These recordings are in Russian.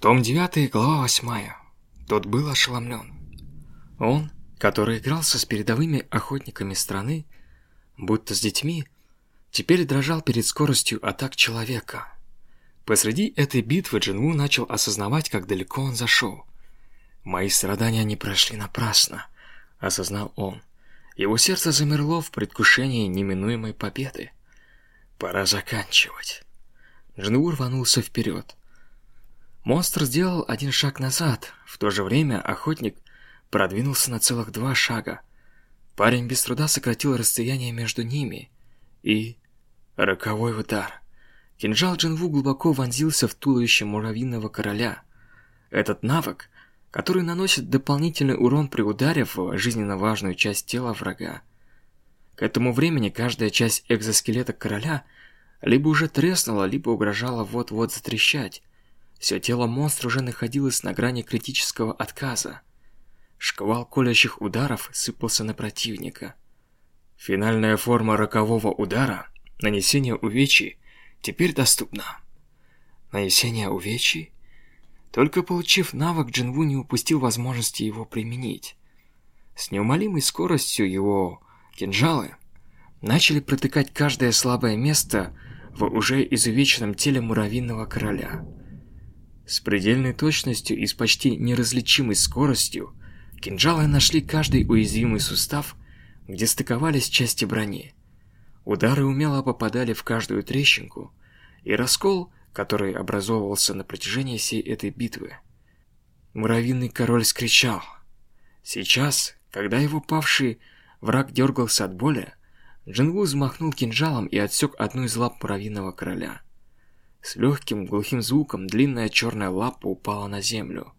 Том 9, глава 8. Тот был ошеломлен. Он, который игрался с передовыми охотниками страны, будто с детьми, теперь дрожал перед скоростью атак человека. Посреди этой битвы Джинву начал осознавать, как далеко он зашел. «Мои страдания не прошли напрасно», — осознал он. Его сердце замерло в предвкушении неминуемой победы. «Пора заканчивать». Джинву рванулся вперед. Монстр сделал один шаг назад, в то же время охотник продвинулся на целых два шага. Парень без труда сократил расстояние между ними. И... Роковой удар. Кинжал Джинву глубоко вонзился в туловище муравьиного короля. Этот навык, который наносит дополнительный урон при ударе в жизненно важную часть тела врага. К этому времени каждая часть экзоскелета короля либо уже треснула, либо угрожала вот-вот затрещать. Все тело монстра уже находилось на грани критического отказа. Шквал колющих ударов сыпался на противника. Финальная форма рокового удара, нанесение увечий, теперь доступна. Нанесение увечий? Только получив навык, Джинву не упустил возможности его применить. С неумолимой скоростью его кинжалы начали протыкать каждое слабое место в уже изувеченном теле муравьиного короля. С предельной точностью и с почти неразличимой скоростью кинжалы нашли каждый уязвимый сустав, где стыковались части брони. Удары умело попадали в каждую трещинку, и раскол, который образовывался на протяжении всей этой битвы. Муравьиный король скричал. Сейчас, когда его павший враг дергался от боли, Джингу взмахнул кинжалом и отсек одну из лап муравьиного короля. С легким глухим звуком длинная черная лапа упала на землю.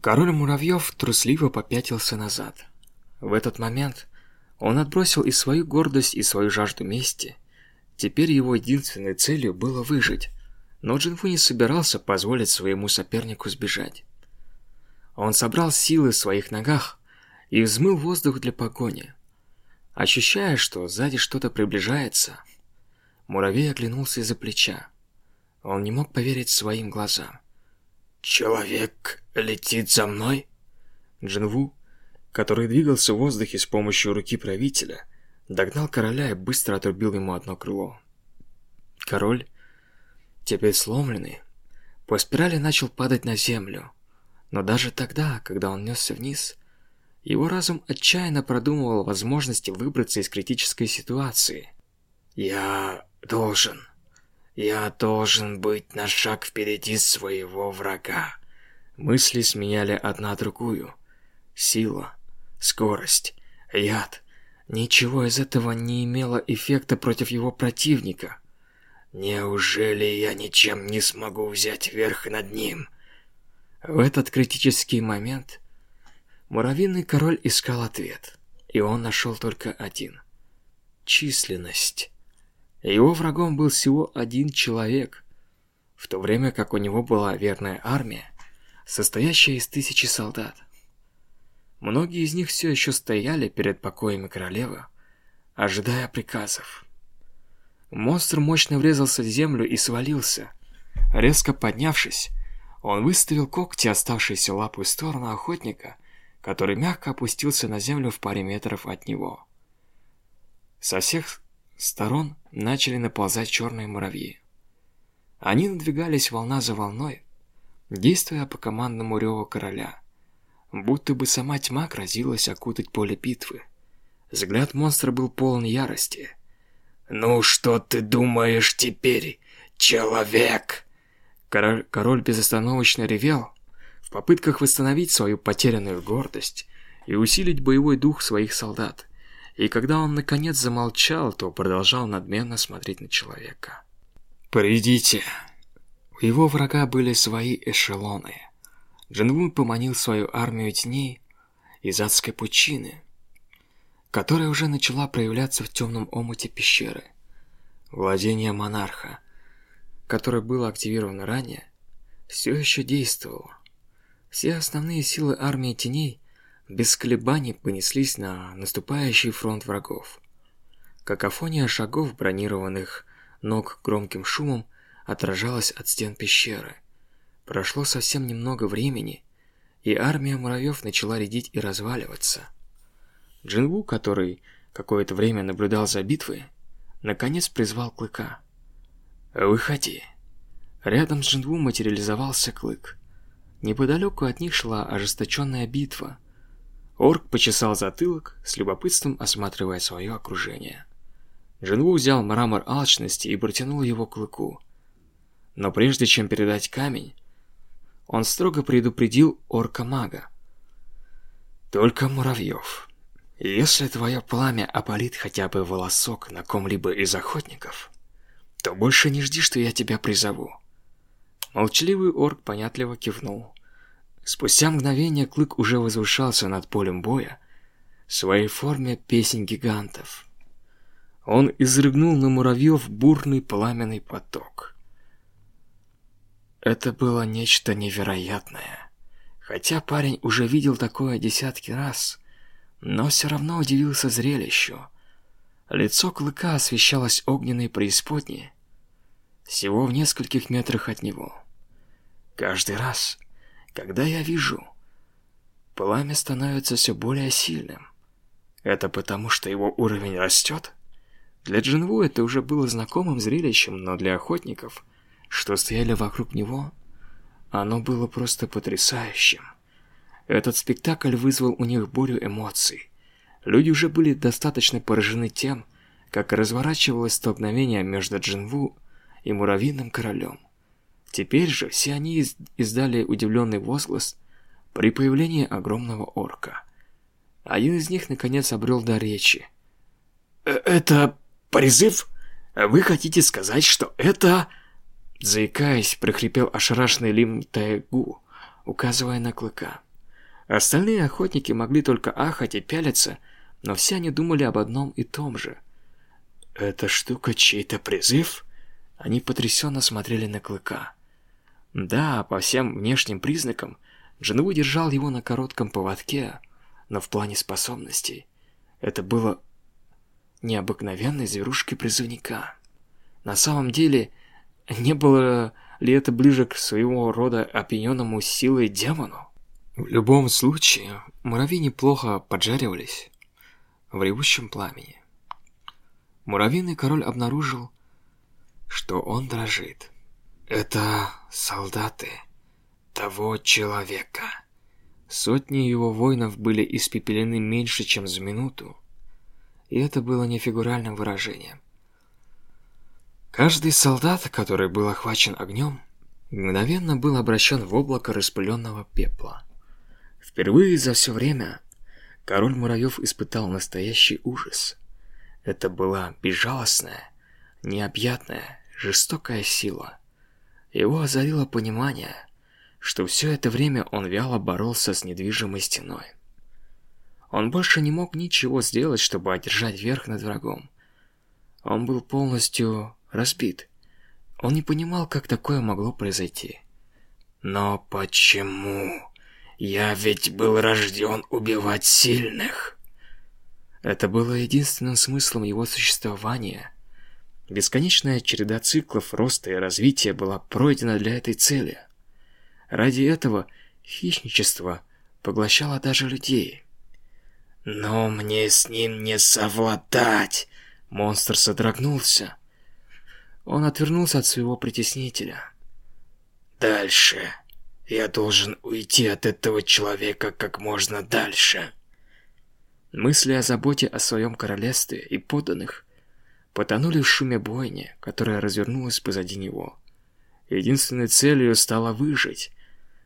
Король муравьев трусливо попятился назад. В этот момент он отбросил и свою гордость, и свою жажду мести. Теперь его единственной целью было выжить, но Джинфу не собирался позволить своему сопернику сбежать. Он собрал силы в своих ногах и взмыл воздух для погони. Ощущая, что сзади что-то приближается, муравей оглянулся из-за плеча. Он не мог поверить своим глазам. «Человек летит за мной?» Джинву, который двигался в воздухе с помощью руки правителя, догнал короля и быстро отрубил ему одно крыло. Король, теперь сломленный, по спирали начал падать на землю. Но даже тогда, когда он несся вниз, его разум отчаянно продумывал возможности выбраться из критической ситуации. «Я должен...» Я должен быть на шаг впереди своего врага. Мысли сменяли одна другую. Сила, скорость, яд. Ничего из этого не имело эффекта против его противника. Неужели я ничем не смогу взять верх над ним? В этот критический момент муравьиный король искал ответ, и он нашел только один. Численность. Его врагом был всего один человек, в то время как у него была верная армия, состоящая из тысячи солдат. Многие из них все еще стояли перед покоями королевы, ожидая приказов. Монстр мощно врезался в землю и свалился. Резко поднявшись, он выставил когти, оставшиеся лапой в сторону охотника, который мягко опустился на землю в паре метров от него. Со всех сторон начали наползать черные муравьи. Они надвигались волна за волной, действуя по командному реву короля, будто бы сама тьма грозилась окутать поле битвы. Взгляд монстра был полон ярости. «Ну что ты думаешь теперь, человек?» Король, король безостановочно ревел в попытках восстановить свою потерянную гордость и усилить боевой дух своих солдат. И когда он наконец замолчал, то продолжал надменно смотреть на человека. «Придите!» У его врага были свои эшелоны. Джинвун поманил свою армию теней из адской пучины, которая уже начала проявляться в темном омуте пещеры. Владение монарха, которое было активировано ранее, все еще действовало. Все основные силы армии теней без колебаний понеслись на наступающий фронт врагов. Какофония шагов бронированных ног громким шумом отражалась от стен пещеры. Прошло совсем немного времени, и армия муравьев начала редеть и разваливаться. Джинву, который какое-то время наблюдал за битвой, наконец призвал Клыка. «Выходи». Рядом с Джинву материализовался Клык. Неподалеку от них шла ожесточенная битва. Орк почесал затылок, с любопытством осматривая свое окружение. Джинву взял мрамор алчности и протянул его Клыку. Но прежде чем передать камень, он строго предупредил орка-мага. «Только муравьев. Если твое пламя опалит хотя бы волосок на ком-либо из охотников, то больше не жди, что я тебя призову». Молчаливый орк понятливо кивнул. Спустя мгновение Клык уже возвышался над полем боя в своей форме песень гигантов. Он изрыгнул на муравьев бурный пламенный поток. Это было нечто невероятное. Хотя парень уже видел такое десятки раз, но все равно удивился зрелищу. Лицо клыка освещалось огненной преисподней, всего в нескольких метрах от него. Каждый раз, когда я вижу, пламя становится все более сильным. Это потому, что его уровень растет? Для Джинву это уже было знакомым зрелищем, но для охотников – что стояли вокруг него, оно было просто потрясающим. Этот спектакль вызвал у них бурю эмоций. Люди уже были достаточно поражены тем, как разворачивалось столкновение между Джинву и Муравьиным Королем. Теперь же все они издали удивленный возглас при появлении огромного орка. Один из них наконец обрел до речи. «Э, «Это призыв? Вы хотите сказать, что это...» Заикаясь, прохрипел ошарашенный Лим Тайгу, указывая на клыка. Остальные охотники могли только ахать и пялиться, но все они думали об одном и том же. «Эта штука чей-то призыв?» Они потрясенно смотрели на клыка. Да, по всем внешним признакам, Джинву держал его на коротком поводке, но в плане способностей это было необыкновенной зверушки-призывника. На самом деле, не было ли это ближе к своего рода опьяненному силой демону? В любом случае, муравьи неплохо поджаривались в ревущем пламени. Муравьиный король обнаружил, что он дрожит. Это солдаты того человека. Сотни его воинов были испепелены меньше, чем за минуту. И это было не фигуральным выражением. Каждый солдат, который был охвачен огнем, мгновенно был обращен в облако распыленного пепла. Впервые за все время король муравьев испытал настоящий ужас. Это была безжалостная, необъятная, жестокая сила. Его озарило понимание, что все это время он вяло боролся с недвижимой стеной. Он больше не мог ничего сделать, чтобы одержать верх над врагом. Он был полностью разбит. Он не понимал, как такое могло произойти. Но почему? Я ведь был рожден убивать сильных. Это было единственным смыслом его существования. Бесконечная череда циклов роста и развития была пройдена для этой цели. Ради этого хищничество поглощало даже людей. Но мне с ним не совладать. Монстр содрогнулся. Он отвернулся от своего притеснителя. «Дальше. Я должен уйти от этого человека как можно дальше». Мысли о заботе о своем королевстве и подданных потонули в шуме бойни, которая развернулась позади него. Единственной целью стало выжить.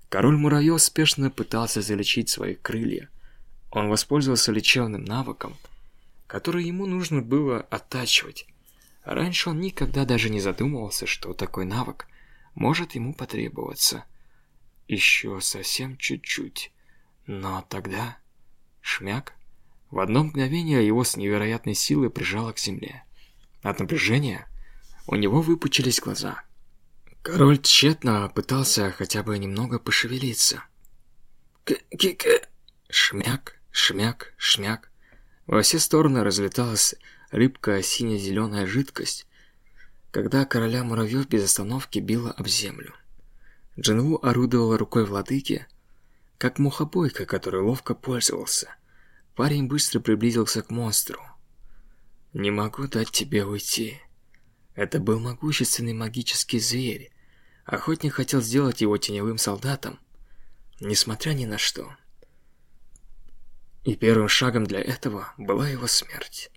Король муравьев спешно пытался залечить свои крылья. Он воспользовался лечебным навыком, который ему нужно было оттачивать, Раньше он никогда даже не задумывался, что такой навык может ему потребоваться. Еще совсем чуть-чуть. Но тогда... Шмяк. В одно мгновение его с невероятной силой прижало к земле. От напряжения у него выпучились глаза. Король тщетно пытался хотя бы немного пошевелиться. К-к-к... Шмяк, шмяк, шмяк. Во все стороны разлеталось рыбкая сине-зеленая жидкость, когда короля муравьев без остановки била об землю. Джинву орудовала рукой владыки, как мухобойка, которой ловко пользовался. Парень быстро приблизился к монстру. «Не могу дать тебе уйти». Это был могущественный магический зверь. Охотник хотел сделать его теневым солдатом, несмотря ни на что. И первым шагом для этого была его смерть.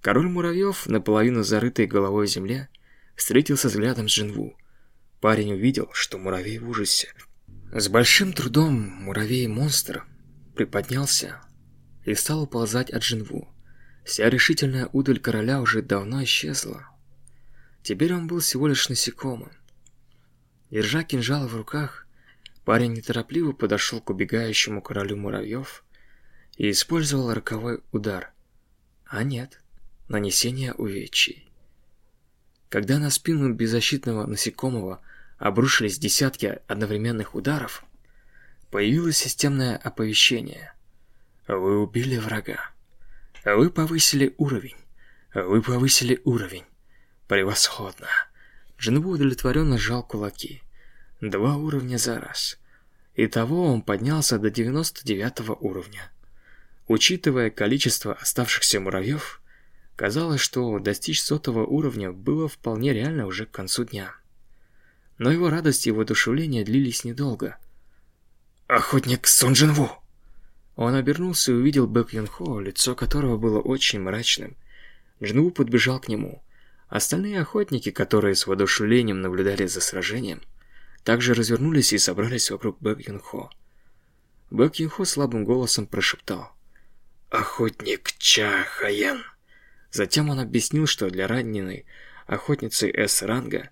Король муравьев, наполовину зарытый головой в земле, встретился взглядом с Джинву. Парень увидел, что муравей в ужасе. С большим трудом муравей-монстр приподнялся и стал уползать от Джинву. Вся решительная удаль короля уже давно исчезла. Теперь он был всего лишь насекомым. Держа кинжал в руках, парень неторопливо подошел к убегающему королю муравьев и использовал роковой удар. А нет, нанесение увечий. Когда на спину беззащитного насекомого обрушились десятки одновременных ударов, появилось системное оповещение. Вы убили врага. Вы повысили уровень. Вы повысили уровень. Превосходно. Джинву удовлетворенно сжал кулаки. Два уровня за раз. Итого он поднялся до 99 уровня. Учитывая количество оставшихся муравьев, казалось, что достичь сотого уровня было вполне реально уже к концу дня. Но его радость и воодушевление длились недолго. «Охотник Сон Джинву!» Он обернулся и увидел Бэк Юн Хо, лицо которого было очень мрачным. Джинву подбежал к нему. Остальные охотники, которые с воодушевлением наблюдали за сражением, также развернулись и собрались вокруг Бэк Юн Хо. Бэк Юн Хо слабым голосом прошептал. Охотник Ча Хаян. Затем он объяснил, что для раненой охотницы С-ранга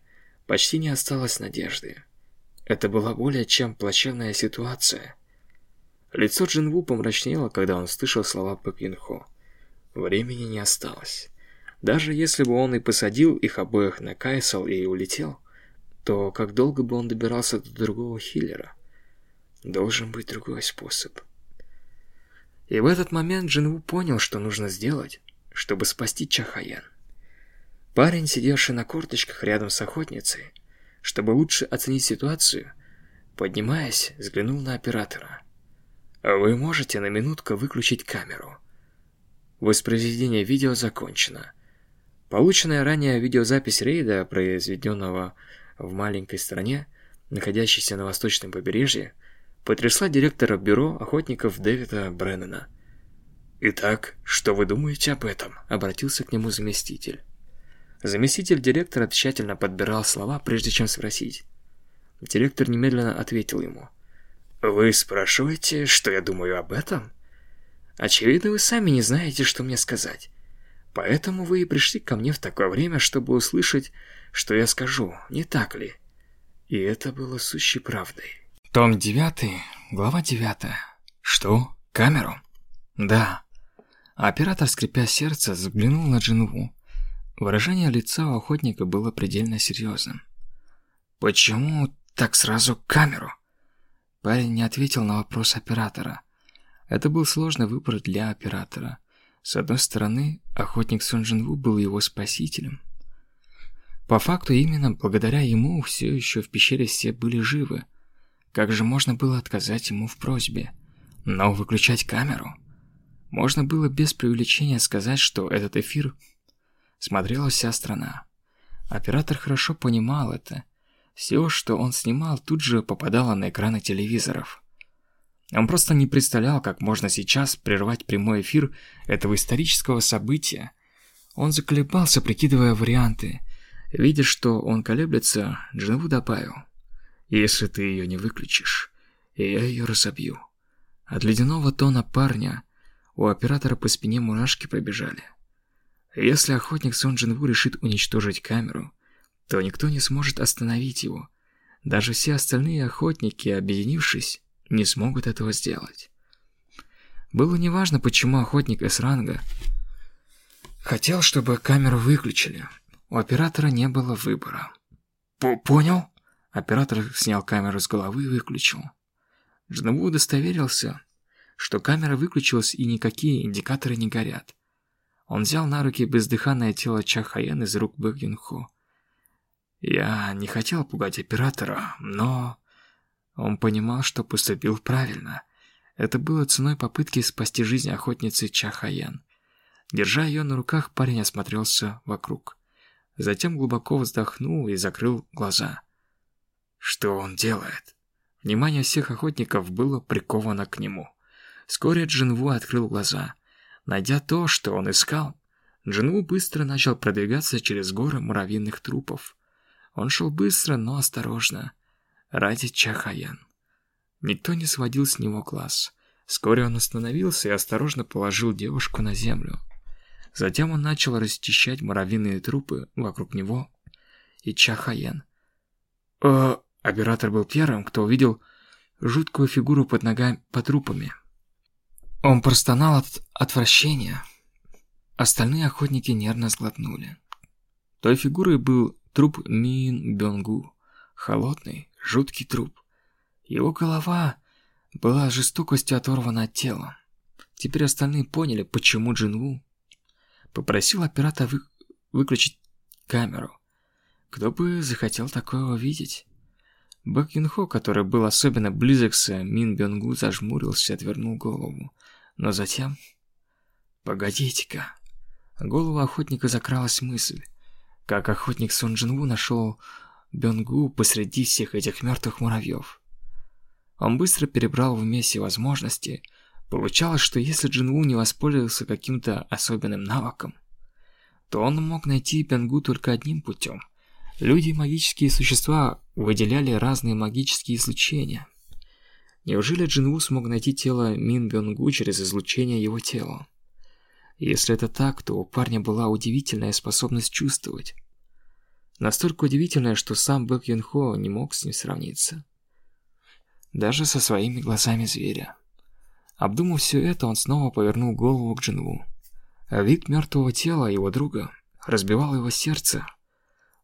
почти не осталось надежды. Это была более чем плачевная ситуация. Лицо Джинву помрачнело, когда он слышал слова Пэпинхо. Времени не осталось. Даже если бы он и посадил их обоих на Кайсел и улетел, то как долго бы он добирался до другого хиллера? Должен быть другой способ. И в этот момент Джинву понял, что нужно сделать, чтобы спасти Чахаян. Парень, сидевший на корточках рядом с охотницей, чтобы лучше оценить ситуацию, поднимаясь, взглянул на оператора. «Вы можете на минутку выключить камеру?» Воспроизведение видео закончено. Полученная ранее видеозапись рейда, произведенного в маленькой стране, находящейся на восточном побережье, потрясла директора бюро охотников Дэвида Бреннана. «Итак, что вы думаете об этом?» – обратился к нему заместитель. Заместитель директора тщательно подбирал слова, прежде чем спросить. Директор немедленно ответил ему. «Вы спрашиваете, что я думаю об этом?» «Очевидно, вы сами не знаете, что мне сказать. Поэтому вы и пришли ко мне в такое время, чтобы услышать, что я скажу, не так ли?» И это было сущей правдой. Том 9, глава 9. Что? Камеру? Да. Оператор, скрипя сердце, взглянул на Джинву. Выражение лица у охотника было предельно серьезным. «Почему так сразу камеру?» Парень не ответил на вопрос оператора. Это был сложный выбор для оператора. С одной стороны, охотник Сон Джинву был его спасителем. По факту, именно благодаря ему все еще в пещере все были живы – как же можно было отказать ему в просьбе? Но выключать камеру? Можно было без преувеличения сказать, что этот эфир смотрела вся страна. Оператор хорошо понимал это. Все, что он снимал, тут же попадало на экраны телевизоров. Он просто не представлял, как можно сейчас прервать прямой эфир этого исторического события. Он заколебался, прикидывая варианты. Видя, что он колеблется, Джинву добавил. Если ты ее не выключишь, я ее разобью. От ледяного тона парня у оператора по спине мурашки пробежали. Если охотник Сон Джинву решит уничтожить камеру, то никто не сможет остановить его. Даже все остальные охотники, объединившись, не смогут этого сделать. Было неважно, почему охотник С-ранга хотел, чтобы камеру выключили. У оператора не было выбора. «Понял?» Оператор снял камеру с головы и выключил. Джнабу удостоверился, что камера выключилась и никакие индикаторы не горят. Он взял на руки бездыханное тело Чахаян из рук Бэгюнхо. Я не хотел пугать оператора, но... Он понимал, что поступил правильно. Это было ценой попытки спасти жизнь охотницы Чахаян. Держа ее на руках, парень осмотрелся вокруг. Затем глубоко вздохнул и закрыл глаза. Что он делает? Внимание всех охотников было приковано к нему. Вскоре Джинву открыл глаза. Найдя то, что он искал, Джинву быстро начал продвигаться через горы муравьиных трупов. Он шел быстро, но осторожно ради Чахаян. Никто не сводил с него глаз. Вскоре он остановился и осторожно положил девушку на землю. Затем он начал расчищать муравьиные трупы вокруг него и Чахаян. Э, оператор был первым, кто увидел жуткую фигуру под ногами, под трупами. Он простонал от отвращения. Остальные охотники нервно сглотнули. Той фигурой был труп Мин Бёнгу, холодный, жуткий труп. Его голова была жестокостью оторвана от тела. Теперь остальные поняли, почему Джинву попросил оператора вы... выключить камеру. Кто бы захотел такое увидеть? Бэк Юнхо, который был особенно близок с Мин Бёнгу, зажмурился и отвернул голову. Но затем... Погодите-ка. В голову охотника закралась мысль. Как охотник Сон Джинву нашел Бёнгу посреди всех этих мертвых муравьев. Он быстро перебрал в уме возможности. Получалось, что если Джинву не воспользовался каким-то особенным навыком, то он мог найти Бёнгу только одним путем. Люди и магические существа выделяли разные магические излучения. Неужели Джинву смог найти тело Мин Бёнгу через излучение его тела? Если это так, то у парня была удивительная способность чувствовать. Настолько удивительное, что сам Бэк Юн Хо не мог с ним сравниться. Даже со своими глазами зверя. Обдумав все это, он снова повернул голову к Джинву. Вид мертвого тела его друга разбивал его сердце.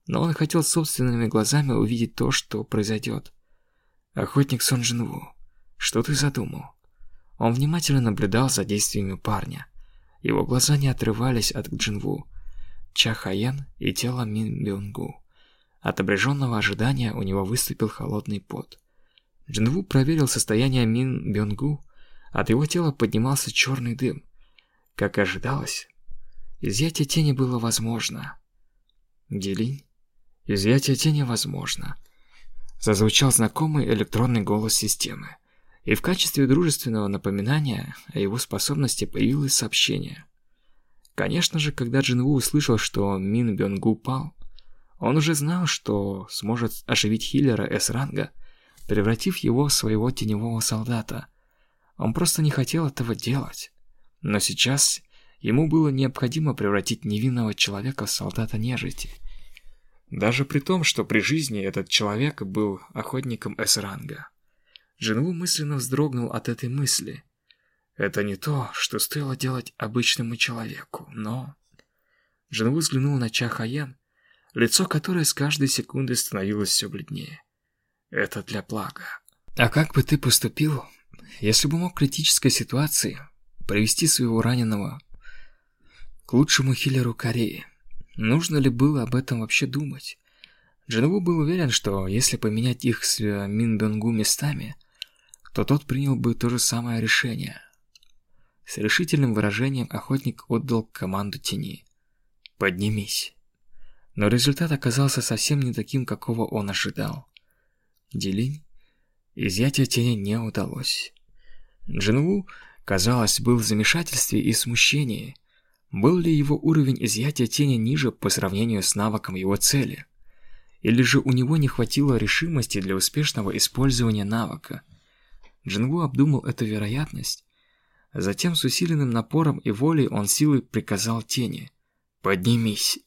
Но он хотел собственными глазами увидеть то, что произойдет. Охотник Сон Джинву, что ты задумал? Он внимательно наблюдал за действиями парня. Его глаза не отрывались от Джинву, Чахаян и тело Мин Бёнгу. От обреженного ожидания у него выступил холодный пот. Джинву проверил состояние Мин Бёнгу. От его тела поднимался черный дым. Как и ожидалось, изъятие тени было возможно. Делинь? Изъятие тени возможно. Зазвучал знакомый электронный голос системы. И в качестве дружественного напоминания о его способности появилось сообщение – Конечно же, когда Джинву услышал, что Мин Бёнгу пал, он уже знал, что сможет оживить хиллера С-ранга, превратив его в своего теневого солдата. Он просто не хотел этого делать. Но сейчас ему было необходимо превратить невинного человека в солдата нежити. Даже при том, что при жизни этот человек был охотником С-ранга. Джинву мысленно вздрогнул от этой мысли – это не то, что стоило делать обычному человеку, но... Джинву взглянул на Ча Хаян, лицо которой с каждой секундой становилось все бледнее. Это для блага. А как бы ты поступил, если бы мог в критической ситуации привести своего раненого к лучшему хиллеру Кореи? Нужно ли было об этом вообще думать? Джинву был уверен, что если поменять их с Мин Донгу местами, то тот принял бы то же самое решение. С решительным выражением охотник отдал команду тени. «Поднимись». Но результат оказался совсем не таким, какого он ожидал. Делинь изъятие тени не удалось. Джинву, казалось, был в замешательстве и смущении. Был ли его уровень изъятия тени ниже по сравнению с навыком его цели? Или же у него не хватило решимости для успешного использования навыка? Джинву обдумал эту вероятность Затем с усиленным напором и волей он силой приказал тени «Поднимись!»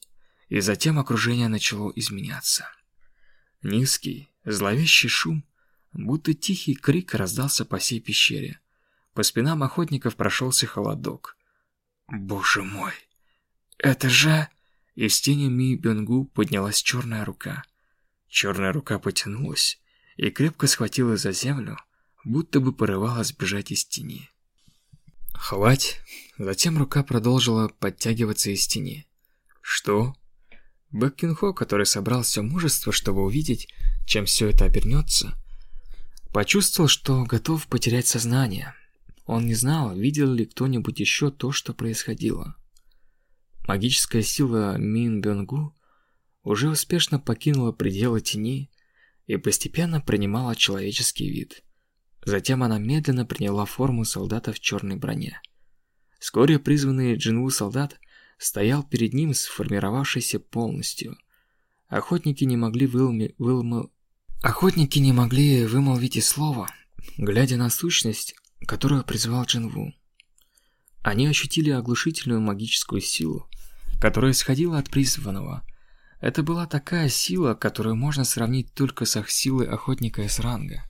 И затем окружение начало изменяться. Низкий, зловещий шум, будто тихий крик раздался по всей пещере. По спинам охотников прошелся холодок. «Боже мой! Это же...» Из тени Ми Бенгу поднялась черная рука. Черная рука потянулась и крепко схватила за землю, будто бы порывалась бежать из тени. Хвать. Затем рука продолжила подтягиваться из тени. Что? Бэк который собрал все мужество, чтобы увидеть, чем все это обернется, почувствовал, что готов потерять сознание. Он не знал, видел ли кто-нибудь еще то, что происходило. Магическая сила Мин Бёнгу уже успешно покинула пределы тени и постепенно принимала человеческий вид. Затем она медленно приняла форму солдата в черной броне. Вскоре призванный Джинву солдат стоял перед ним, сформировавшийся полностью. Охотники не могли вылми... вылм... Охотники не могли вымолвить и слова, глядя на сущность, которую призвал Джинву. Они ощутили оглушительную магическую силу, которая исходила от призванного. Это была такая сила, которую можно сравнить только с силой охотника из ранга.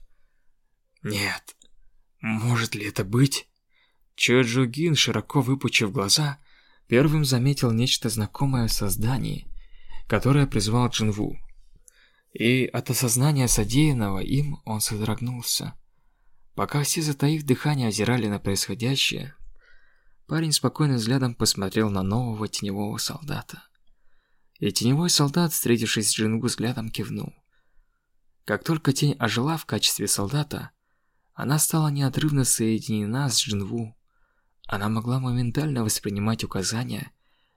Нет, может ли это быть? Чо Джугин, широко выпучив глаза, первым заметил нечто знакомое в создании, которое призвал Джинву. И от осознания содеянного им он содрогнулся. Пока все, затаив дыхание, озирали на происходящее, парень спокойным взглядом посмотрел на нового теневого солдата. И теневой солдат, встретившись с Джингу взглядом, кивнул. Как только тень ожила в качестве солдата, она стала неотрывно соединена с Джинву. Она могла моментально воспринимать указания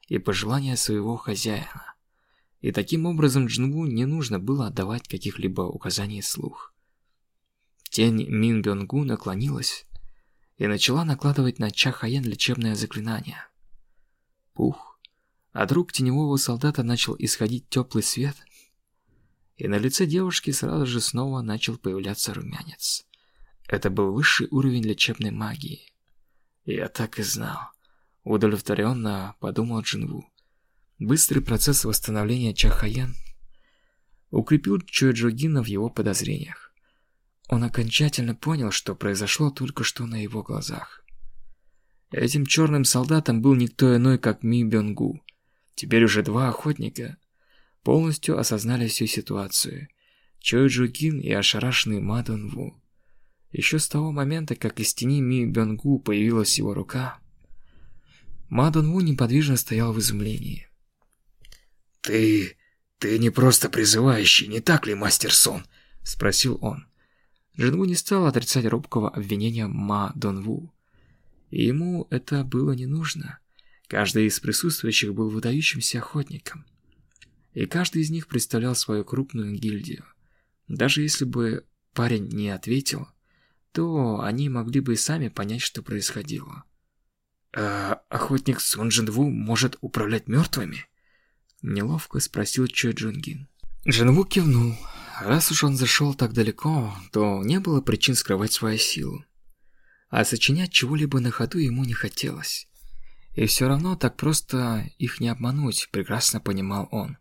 и пожелания своего хозяина. И таким образом Джинву не нужно было отдавать каких-либо указаний вслух. Тень Мин Бёнгу наклонилась и начала накладывать на Ча Хаян лечебное заклинание. Пух. От рук теневого солдата начал исходить теплый свет, и на лице девушки сразу же снова начал появляться румянец. Это был высший уровень лечебной магии. Я так и знал. Удовлетворенно подумал Джинву. Быстрый процесс восстановления Чахаян укрепил Чуэджогина в его подозрениях. Он окончательно понял, что произошло только что на его глазах. Этим черным солдатом был никто иной, как Ми Бёнгу. Теперь уже два охотника полностью осознали всю ситуацию. Чой Джугин и ошарашенный Ма Дон Ву. Еще с того момента, как из тени Ми Бёнгу появилась его рука, Ма Дон Ву неподвижно стоял в изумлении. «Ты... ты не просто призывающий, не так ли, мастер Сон?» — спросил он. Джингу не стал отрицать робкого обвинения Ма Донву. Ему это было не нужно. Каждый из присутствующих был выдающимся охотником. И каждый из них представлял свою крупную гильдию. Даже если бы парень не ответил, то они могли бы и сами понять, что происходило. «А охотник Сон Джинву может управлять мертвыми?» Неловко спросил Чо Джунгин. Джинву кивнул. Раз уж он зашел так далеко, то не было причин скрывать свою силу. А сочинять чего-либо на ходу ему не хотелось. И все равно так просто их не обмануть, прекрасно понимал он.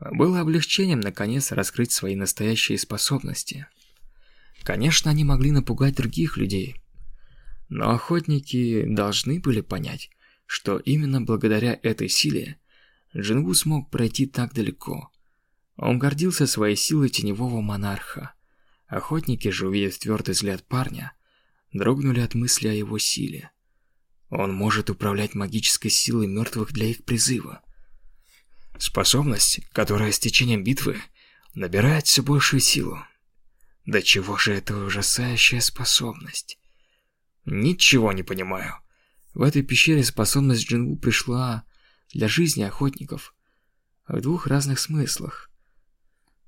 Было облегчением наконец раскрыть свои настоящие способности. Конечно, они могли напугать других людей. Но охотники должны были понять, что именно благодаря этой силе Джингу смог пройти так далеко – он гордился своей силой теневого монарха. Охотники же, увидев твердый взгляд парня, дрогнули от мысли о его силе. Он может управлять магической силой мертвых для их призыва. Способность, которая с течением битвы набирает все большую силу. Да чего же это ужасающая способность? Ничего не понимаю. В этой пещере способность Джинву пришла для жизни охотников в двух разных смыслах.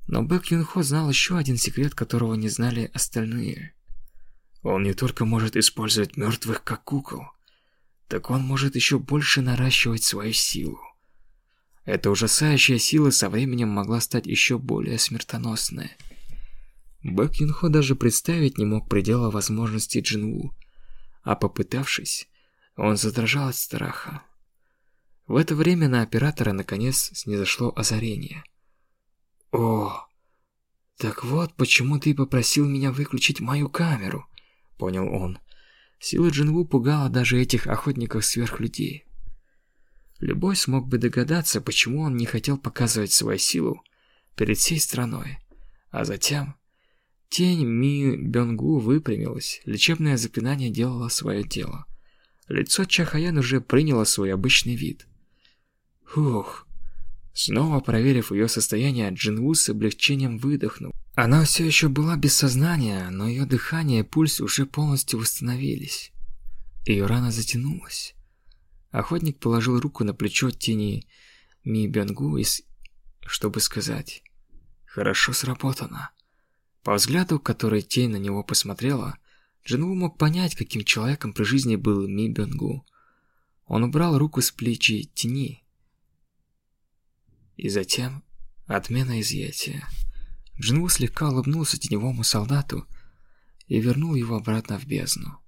Но Бэк Юнхо знал еще один секрет, которого не знали остальные. Он не только может использовать мертвых как кукол, так он может еще больше наращивать свою силу. Эта ужасающая сила со временем могла стать еще более смертоносной. Бэк Юнхо даже представить не мог предела возможностей Джинву, а попытавшись, он задрожал от страха. В это время на оператора наконец снизошло озарение – «О, так вот почему ты попросил меня выключить мою камеру», — понял он. Сила Джинву пугала даже этих охотников-сверхлюдей. Любой смог бы догадаться, почему он не хотел показывать свою силу перед всей страной. А затем тень Ми Бёнгу выпрямилась, лечебное заклинание делало свое дело. Лицо Чахаян уже приняло свой обычный вид. Фух, Снова проверив ее состояние, Джинву с облегчением выдохнул. Она все еще была без сознания, но ее дыхание и пульс уже полностью восстановились. Ее рана затянулась. Охотник положил руку на плечо тени Ми Бенгу, чтобы сказать «Хорошо сработано». По взгляду, который тень на него посмотрела, Джинву мог понять, каким человеком при жизни был Ми Бенгу. Он убрал руку с плечи тени. И затем отмена изъятия. Джинву слегка улыбнулся теневому солдату и вернул его обратно в бездну.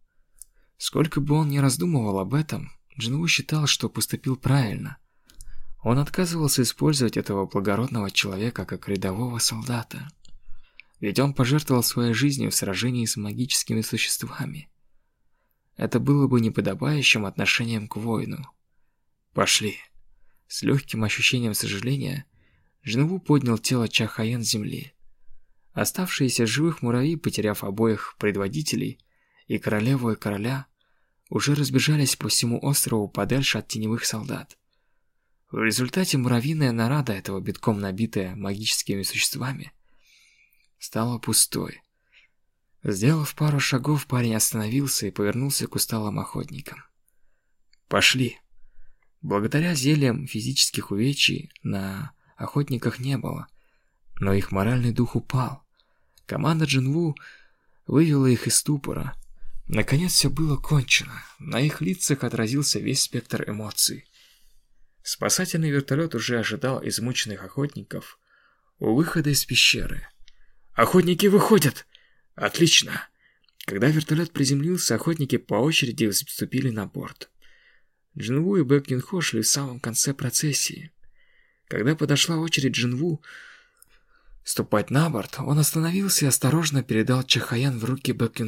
Сколько бы он ни раздумывал об этом, Джинву считал, что поступил правильно. Он отказывался использовать этого благородного человека как рядового солдата. Ведь он пожертвовал своей жизнью в сражении с магическими существами. Это было бы неподобающим отношением к воину. «Пошли». С легким ощущением сожаления, Женву поднял тело Чахаян с земли. Оставшиеся живых муравьи, потеряв обоих предводителей, и королеву и короля, уже разбежались по всему острову подальше от теневых солдат. В результате муравьиная нора, до этого битком набитая магическими существами, стала пустой. Сделав пару шагов, парень остановился и повернулся к усталым охотникам. «Пошли!» Благодаря зельям физических увечий на охотниках не было, но их моральный дух упал. Команда Джинву вывела их из ступора. Наконец все было кончено. На их лицах отразился весь спектр эмоций. Спасательный вертолет уже ожидал измученных охотников у выхода из пещеры. Охотники выходят! Отлично! Когда вертолет приземлился, охотники по очереди вступили на борт. Джинву и Бэк шли в самом конце процессии. Когда подошла очередь Джинву ступать на борт, он остановился и осторожно передал Чахаян в руки Бэк.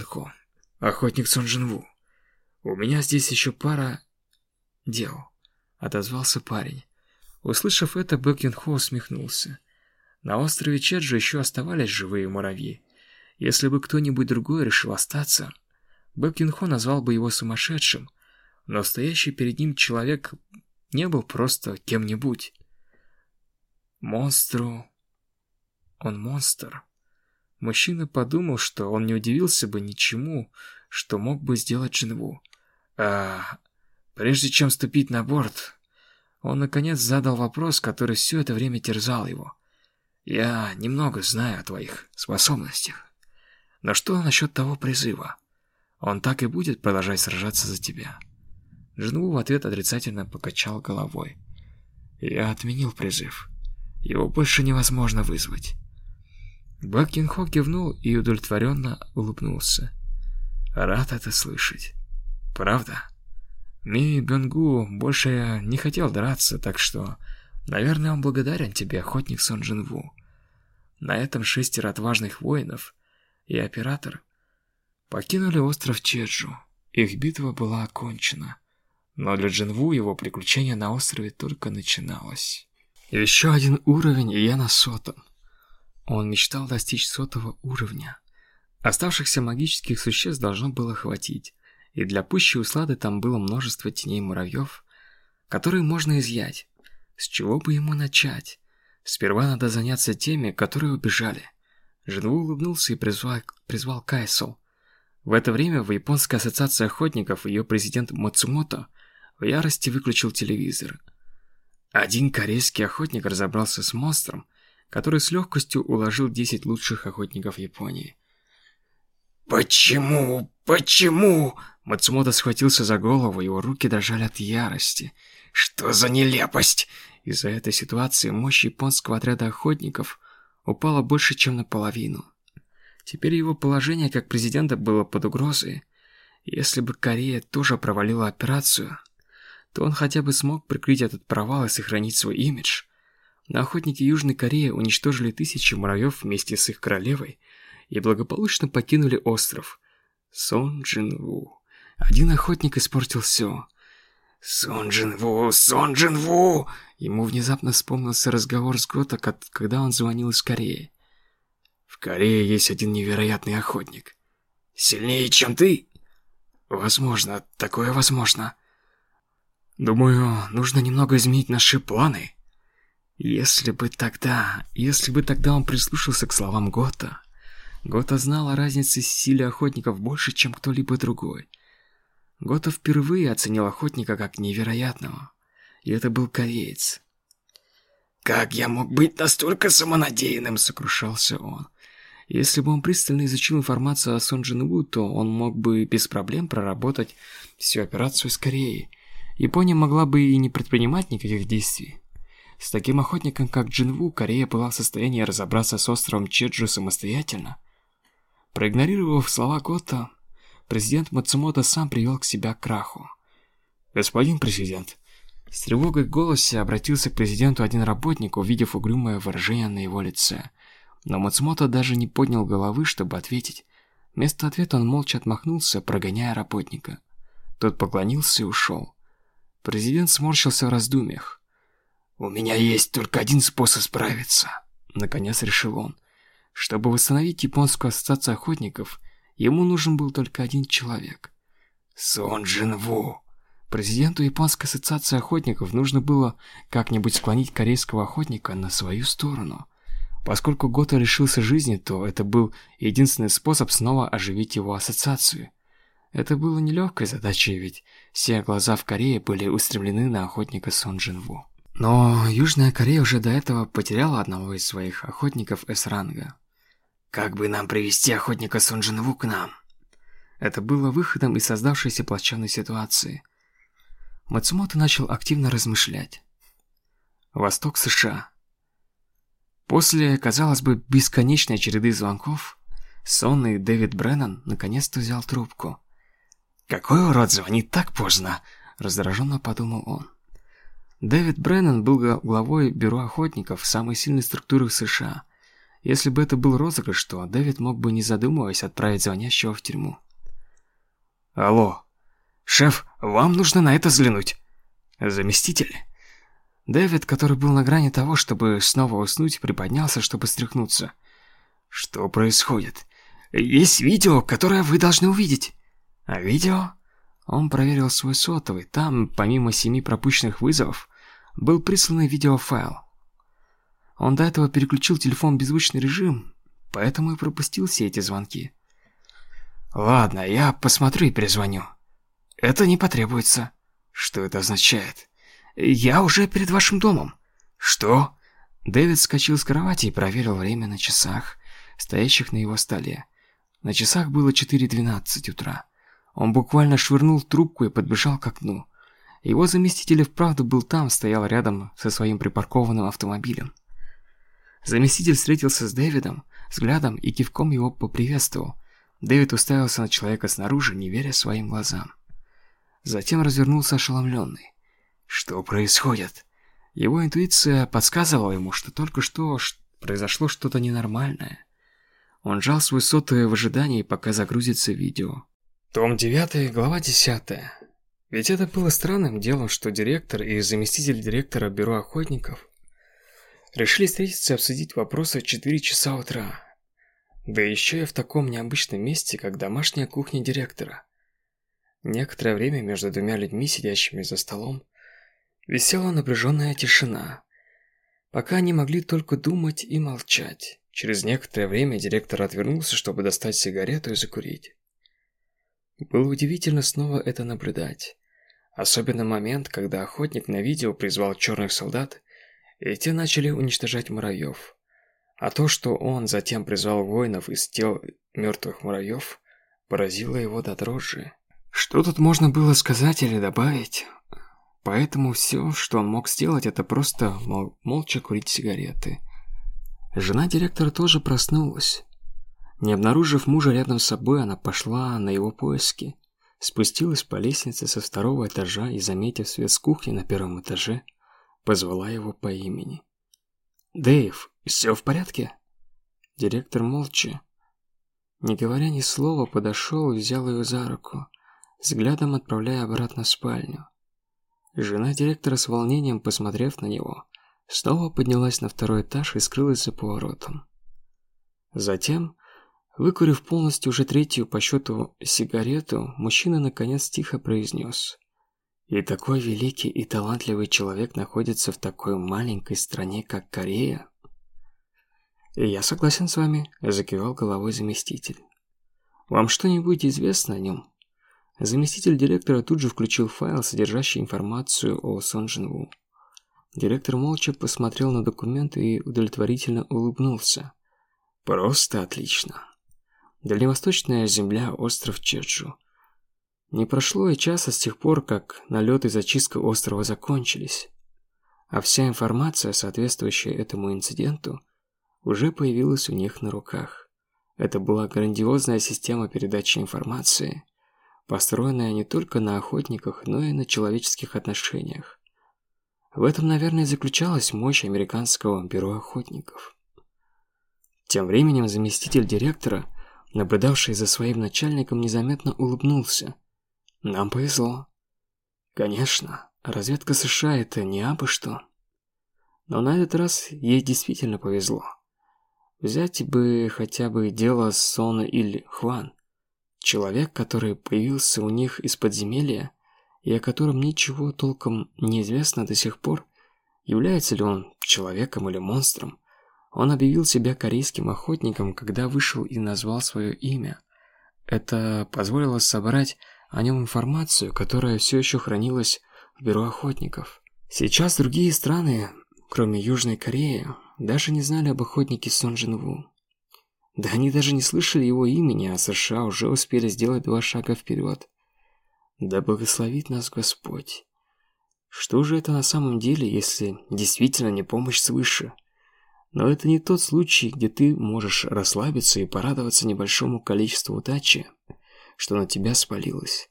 «Охотник Сон Джинву, у меня здесь еще пара дел», — отозвался парень. Услышав это, Бэк Юнхо усмехнулся. На острове Чеджу еще оставались живые муравьи. Если бы кто-нибудь другой решил остаться, Бэк Юнхо назвал бы его сумасшедшим, но стоящий перед ним человек не был просто кем-нибудь. Монстру... Он монстр. Мужчина подумал, что он не удивился бы ничему, что мог бы сделать Джинву. А прежде чем ступить на борт, он наконец задал вопрос, который все это время терзал его. Я немного знаю о твоих способностях. Но что насчет того призыва? Он так и будет продолжать сражаться за тебя. Жену в ответ отрицательно покачал головой. Я отменил призыв. Его больше невозможно вызвать. Бакинхо кивнул и удовлетворенно улыбнулся. Рад это слышать. Правда? Ми Бенгу больше не хотел драться, так что Наверное, он благодарен тебе, охотник Сон Джинву. На этом шестеро отважных воинов и оператор покинули остров Чеджу. Их битва была окончена. Но для Джинву его приключение на острове только начиналось. Еще один уровень, и я на сотом. Он мечтал достичь сотого уровня. Оставшихся магических существ должно было хватить, и для пущей услады там было множество теней муравьев, которые можно изъять. С чего бы ему начать? Сперва надо заняться теми, которые убежали. Женву улыбнулся и призвал, призвал Кайсел. В это время в Японской ассоциации охотников ее президент Мацумото в ярости выключил телевизор. Один корейский охотник разобрался с монстром, который с легкостью уложил 10 лучших охотников Японии. «Почему? Почему?» Мацумото схватился за голову, его руки дрожали от ярости. «Что за нелепость?» Из-за этой ситуации мощь японского отряда охотников упала больше, чем наполовину. Теперь его положение как президента было под угрозой. Если бы Корея тоже провалила операцию, то он хотя бы смог прикрыть этот провал и сохранить свой имидж. Но охотники Южной Кореи уничтожили тысячи муравьев вместе с их королевой и благополучно покинули остров. Сон Джин Ву. Один охотник испортил все. Сон Джин Ву, Сон Джин Ву! Ему внезапно вспомнился разговор с Гото, когда он звонил из Кореи. В Корее есть один невероятный охотник. Сильнее, чем ты? Возможно, такое возможно. Думаю, нужно немного изменить наши планы. Если бы тогда, если бы тогда он прислушался к словам Гота, Гота знал о разнице в силе охотников больше, чем кто-либо другой. Гота впервые оценил охотника как невероятного. И это был кореец. «Как я мог быть настолько самонадеянным?» — сокрушался он. Если бы он пристально изучил информацию о Сон Джинву, то он мог бы без проблем проработать всю операцию с Кореей. Япония могла бы и не предпринимать никаких действий. С таким охотником, как Джинву, Корея была в состоянии разобраться с островом Чеджу самостоятельно. Проигнорировав слова Гота, президент Мацумото сам привел к себя краху. «Господин президент», с тревогой в голосе обратился к президенту один работник, увидев угрюмое выражение на его лице. Но Мацумото даже не поднял головы, чтобы ответить. Вместо ответа он молча отмахнулся, прогоняя работника. Тот поклонился и ушел. Президент сморщился в раздумьях. «У меня есть только один способ справиться», — наконец решил он. Чтобы восстановить японскую ассоциацию охотников, ему нужен был только один человек. Сон Джин Ву. Президенту Японской ассоциации охотников нужно было как-нибудь склонить корейского охотника на свою сторону. Поскольку Гото решился жизни, то это был единственный способ снова оживить его ассоциацию. Это было нелегкой задачей, ведь все глаза в Корее были устремлены на охотника Сон Джинву. Но Южная Корея уже до этого потеряла одного из своих охотников С-ранга. «Как бы нам привести охотника Сон Джинву к нам?» Это было выходом из создавшейся плачевной ситуации – Мацумото начал активно размышлять. Восток США. После, казалось бы, бесконечной череды звонков, сонный Дэвид Бреннан наконец-то взял трубку. «Какой урод звонит так поздно?» – раздраженно подумал он. Дэвид Бреннан был главой бюро охотников самой сильной структуры в США. Если бы это был розыгрыш, то Дэвид мог бы, не задумываясь, отправить звонящего в тюрьму. «Алло, «Шеф, вам нужно на это взглянуть». «Заместитель?» Дэвид, который был на грани того, чтобы снова уснуть, приподнялся, чтобы стряхнуться. «Что происходит?» «Есть видео, которое вы должны увидеть». «А видео?» Он проверил свой сотовый. Там, помимо семи пропущенных вызовов, был присланный видеофайл. Он до этого переключил телефон в беззвучный режим, поэтому и пропустил все эти звонки. «Ладно, я посмотрю и перезвоню». Это не потребуется. Что это означает? Я уже перед вашим домом. Что? Дэвид вскочил с кровати и проверил время на часах, стоящих на его столе. На часах было 4.12 утра. Он буквально швырнул трубку и подбежал к окну. Его заместитель вправду был там, стоял рядом со своим припаркованным автомобилем. Заместитель встретился с Дэвидом, взглядом и кивком его поприветствовал. Дэвид уставился на человека снаружи, не веря своим глазам. Затем развернулся ошеломленный. Что происходит? Его интуиция подсказывала ему, что только что произошло что-то ненормальное. Он жал свой сотовый в ожидании, пока загрузится видео. Том 9, глава 10. Ведь это было странным делом, что директор и заместитель директора бюро охотников решили встретиться и обсудить вопросы в 4 часа утра. Да еще и в таком необычном месте, как домашняя кухня директора. Некоторое время между двумя людьми, сидящими за столом, висела напряженная тишина. Пока они могли только думать и молчать. Через некоторое время директор отвернулся, чтобы достать сигарету и закурить. Было удивительно снова это наблюдать. Особенно момент, когда охотник на видео призвал черных солдат, и те начали уничтожать муравьев. А то, что он затем призвал воинов из тел мертвых муравьев, поразило его до дрожи. Что тут можно было сказать или добавить? Поэтому все, что он мог сделать, это просто мол молча курить сигареты. Жена директора тоже проснулась. Не обнаружив мужа рядом с собой, она пошла на его поиски. Спустилась по лестнице со второго этажа и, заметив свет с кухни на первом этаже, позвала его по имени. «Дэйв, все в порядке?» Директор молча, не говоря ни слова, подошел и взял ее за руку взглядом отправляя обратно в спальню. Жена директора с волнением, посмотрев на него, снова поднялась на второй этаж и скрылась за поворотом. Затем, выкурив полностью уже третью по счету сигарету, мужчина наконец тихо произнес И такой великий и талантливый человек находится в такой маленькой стране, как Корея. И я согласен с вами, закивал головой заместитель. Вам что-нибудь известно о нем? Заместитель директора тут же включил файл, содержащий информацию о Сон Джин Директор молча посмотрел на документ и удовлетворительно улыбнулся. Просто отлично. Дальневосточная земля, остров Чеджу. Не прошло и часа с тех пор, как налет и зачистка острова закончились, а вся информация, соответствующая этому инциденту, уже появилась у них на руках. Это была грандиозная система передачи информации, построенная не только на охотниках, но и на человеческих отношениях. В этом, наверное, заключалась мощь американского бюро охотников. Тем временем заместитель директора, наблюдавший за своим начальником, незаметно улыбнулся – нам повезло. Конечно, разведка США это не абы что. Но на этот раз ей действительно повезло. Взять бы хотя бы дело Сона или Хван. Человек, который появился у них из подземелья, и о котором ничего толком не известно до сих пор, является ли он человеком или монстром, он объявил себя корейским охотником, когда вышел и назвал свое имя. Это позволило собрать о нем информацию, которая все еще хранилась в бюро охотников. Сейчас другие страны, кроме Южной Кореи, даже не знали об охотнике Сон Джин Ву. Да они даже не слышали его имени, а США уже успели сделать два шага вперед. Да благословит нас Господь. Что же это на самом деле, если действительно не помощь свыше? Но это не тот случай, где ты можешь расслабиться и порадоваться небольшому количеству удачи что на тебя спалилось.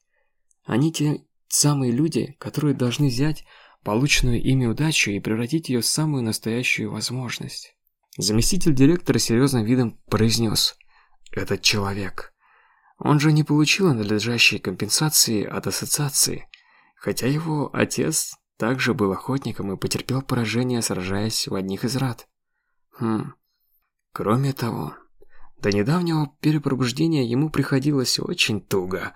Они те самые люди, которые должны взять полученную ими удачу и превратить ее в самую настоящую возможность. Заместитель директора серьезным видом произнес «Этот человек». Он же не получил надлежащей компенсации от ассоциации, хотя его отец также был охотником и потерпел поражение, сражаясь в одних из рад. Хм. Кроме того, до недавнего перепробуждения ему приходилось очень туго.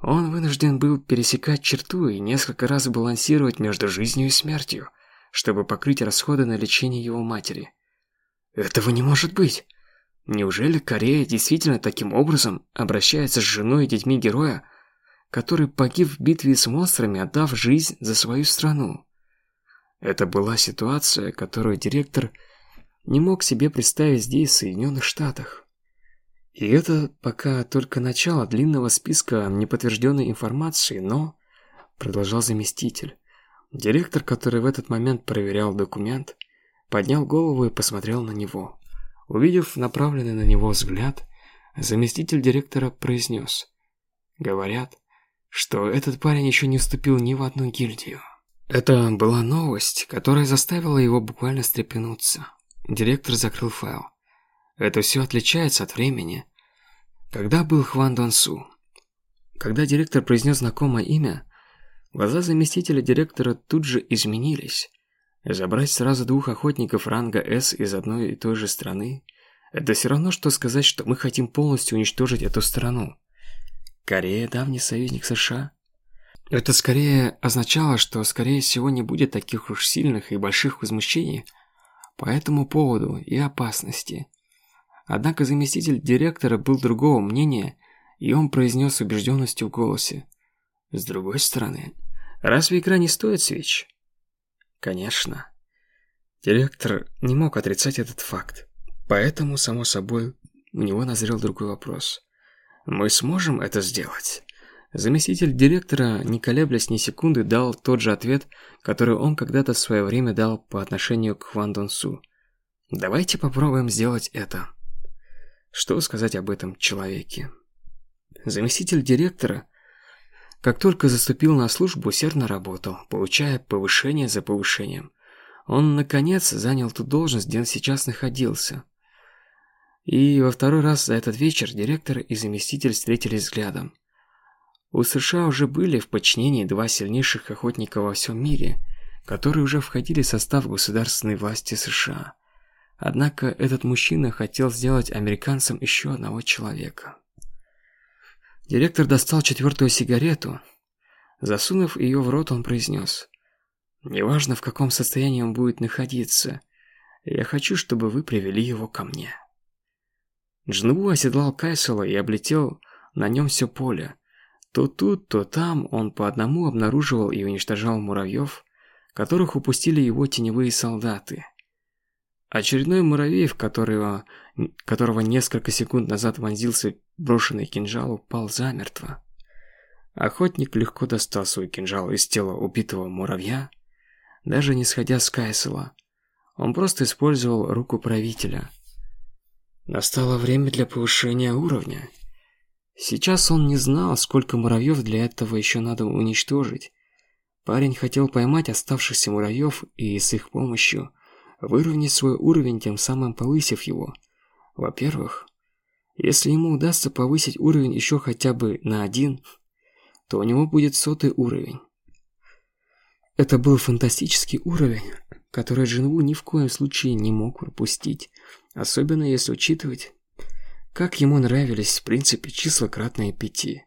Он вынужден был пересекать черту и несколько раз балансировать между жизнью и смертью, чтобы покрыть расходы на лечение его матери. Этого не может быть. Неужели Корея действительно таким образом обращается с женой и детьми героя, который погиб в битве с монстрами, отдав жизнь за свою страну? Это была ситуация, которую директор не мог себе представить здесь, в Соединенных Штатах. И это пока только начало длинного списка неподтвержденной информации, но... Продолжал заместитель. Директор, который в этот момент проверял документ, поднял голову и посмотрел на него. Увидев направленный на него взгляд, заместитель директора произнес. Говорят, что этот парень еще не вступил ни в одну гильдию. Это была новость, которая заставила его буквально встрепенуться. Директор закрыл файл. Это все отличается от времени, когда был Хван Донсу. Когда директор произнес знакомое имя, глаза заместителя директора тут же изменились. Забрать сразу двух охотников ранга С из одной и той же страны – это все равно, что сказать, что мы хотим полностью уничтожить эту страну. Корея – давний союзник США. Это скорее означало, что, скорее всего, не будет таких уж сильных и больших возмущений по этому поводу и опасности. Однако заместитель директора был другого мнения, и он произнес убежденностью в голосе. С другой стороны, разве игра не стоит свеч? Конечно. Директор не мог отрицать этот факт. Поэтому, само собой, у него назрел другой вопрос. Мы сможем это сделать? Заместитель директора, не колеблясь ни секунды, дал тот же ответ, который он когда-то в свое время дал по отношению к Хван Дон Су. Давайте попробуем сделать это. Что сказать об этом человеке? Заместитель директора, как только заступил на службу, усердно работал, получая повышение за повышением. Он, наконец, занял ту должность, где он сейчас находился. И во второй раз за этот вечер директор и заместитель встретились взглядом. У США уже были в подчинении два сильнейших охотника во всем мире, которые уже входили в состав государственной власти США. Однако этот мужчина хотел сделать американцам еще одного человека. Директор достал четвертую сигарету, Засунув ее в рот, он произнес. «Неважно, в каком состоянии он будет находиться, я хочу, чтобы вы привели его ко мне». Джнву оседлал Кайсела и облетел на нем все поле. То тут, то там он по одному обнаруживал и уничтожал муравьев, которых упустили его теневые солдаты. Очередной муравей, в которого, которого несколько секунд назад вонзился брошенный кинжал, упал замертво. Охотник легко достал свой кинжал из тела убитого муравья, даже не сходя с Кайсела. Он просто использовал руку правителя. Настало время для повышения уровня. Сейчас он не знал, сколько муравьев для этого еще надо уничтожить. Парень хотел поймать оставшихся муравьев и с их помощью выровнять свой уровень, тем самым повысив его. Во-первых, если ему удастся повысить уровень еще хотя бы на один – то у него будет сотый уровень. Это был фантастический уровень, который Джинву ни в коем случае не мог пропустить, особенно если учитывать, как ему нравились в принципе числа кратные пяти.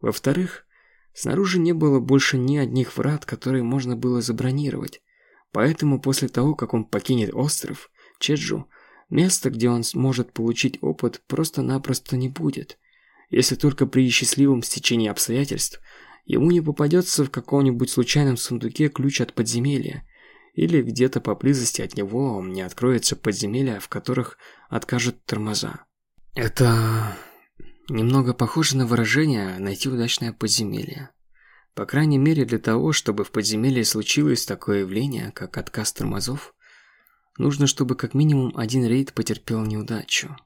Во-вторых, снаружи не было больше ни одних врат, которые можно было забронировать, поэтому после того, как он покинет остров, Чеджу, место, где он сможет получить опыт, просто-напросто не будет – если только при счастливом стечении обстоятельств ему не попадется в каком-нибудь случайном сундуке ключ от подземелья, или где-то поблизости от него не откроется подземелья, в которых откажут тормоза. Это немного похоже на выражение «найти удачное подземелье». По крайней мере, для того, чтобы в подземелье случилось такое явление, как отказ тормозов, нужно, чтобы как минимум один рейд потерпел неудачу.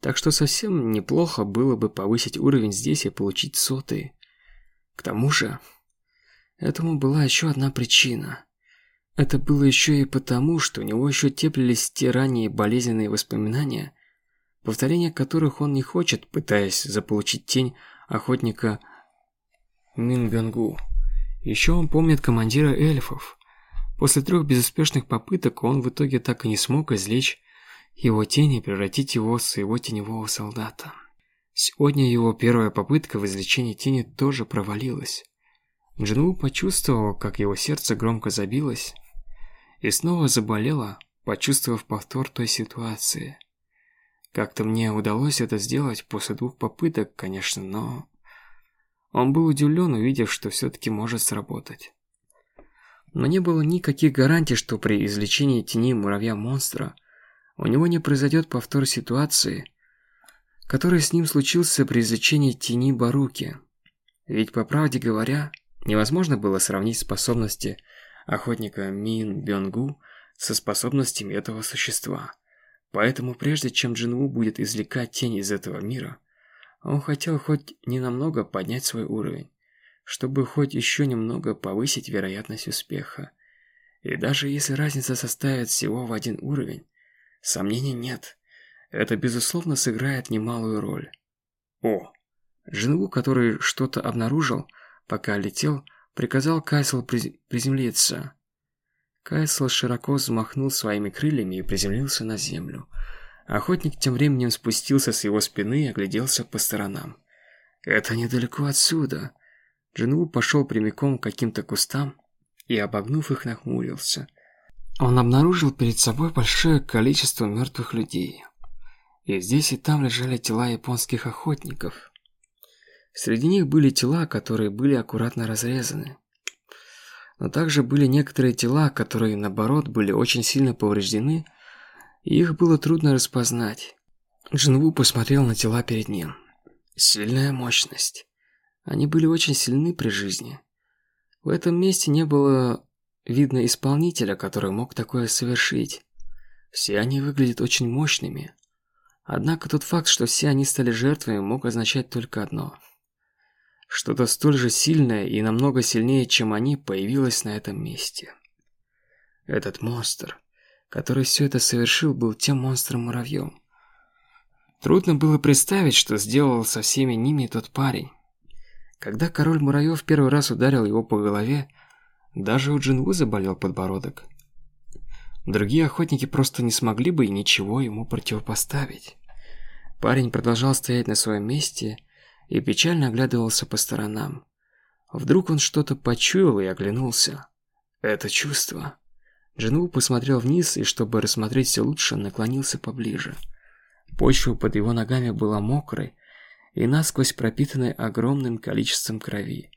Так что совсем неплохо было бы повысить уровень здесь и получить сотый. К тому же, этому была еще одна причина. Это было еще и потому, что у него еще теплились те ранние болезненные воспоминания, повторения которых он не хочет, пытаясь заполучить тень охотника Минбенгу. Еще он помнит командира эльфов. После трех безуспешных попыток он в итоге так и не смог извлечь его тени превратить его в своего теневого солдата. Сегодня его первая попытка в извлечении тени тоже провалилась. Джинву почувствовал, как его сердце громко забилось, и снова заболело, почувствовав повтор той ситуации. Как-то мне удалось это сделать после двух попыток, конечно, но... Он был удивлен, увидев, что все-таки может сработать. Но не было никаких гарантий, что при извлечении тени муравья-монстра у него не произойдет повтор ситуации, который с ним случился при изучении тени Баруки. Ведь, по правде говоря, невозможно было сравнить способности охотника Мин Бёнгу со способностями этого существа. Поэтому прежде чем Джинву будет извлекать тень из этого мира, он хотел хоть ненамного поднять свой уровень, чтобы хоть еще немного повысить вероятность успеха. И даже если разница составит всего в один уровень, Сомнений нет. Это, безусловно, сыграет немалую роль. О! Джингу, который что-то обнаружил, пока летел, приказал Кайсел приземлиться. Кайсел широко взмахнул своими крыльями и приземлился на землю. Охотник тем временем спустился с его спины и огляделся по сторонам. «Это недалеко отсюда». Джинву пошел прямиком к каким-то кустам и, обогнув их, нахмурился – он обнаружил перед собой большое количество мертвых людей. И здесь и там лежали тела японских охотников. Среди них были тела, которые были аккуратно разрезаны. Но также были некоторые тела, которые, наоборот, были очень сильно повреждены, их было трудно распознать. Джинву посмотрел на тела перед ним. Сильная мощность. Они были очень сильны при жизни. В этом месте не было Видно исполнителя, который мог такое совершить. Все они выглядят очень мощными. Однако тот факт, что все они стали жертвами, мог означать только одно. Что-то столь же сильное и намного сильнее, чем они, появилось на этом месте. Этот монстр, который все это совершил, был тем монстром-муравьем. Трудно было представить, что сделал со всеми ними тот парень. Когда король муравьев первый раз ударил его по голове, даже у Джинву заболел подбородок. Другие охотники просто не смогли бы и ничего ему противопоставить. Парень продолжал стоять на своем месте и печально оглядывался по сторонам. Вдруг он что-то почуял и оглянулся. Это чувство. Джинву посмотрел вниз и, чтобы рассмотреть все лучше, наклонился поближе. Почва под его ногами была мокрой и насквозь пропитанной огромным количеством крови.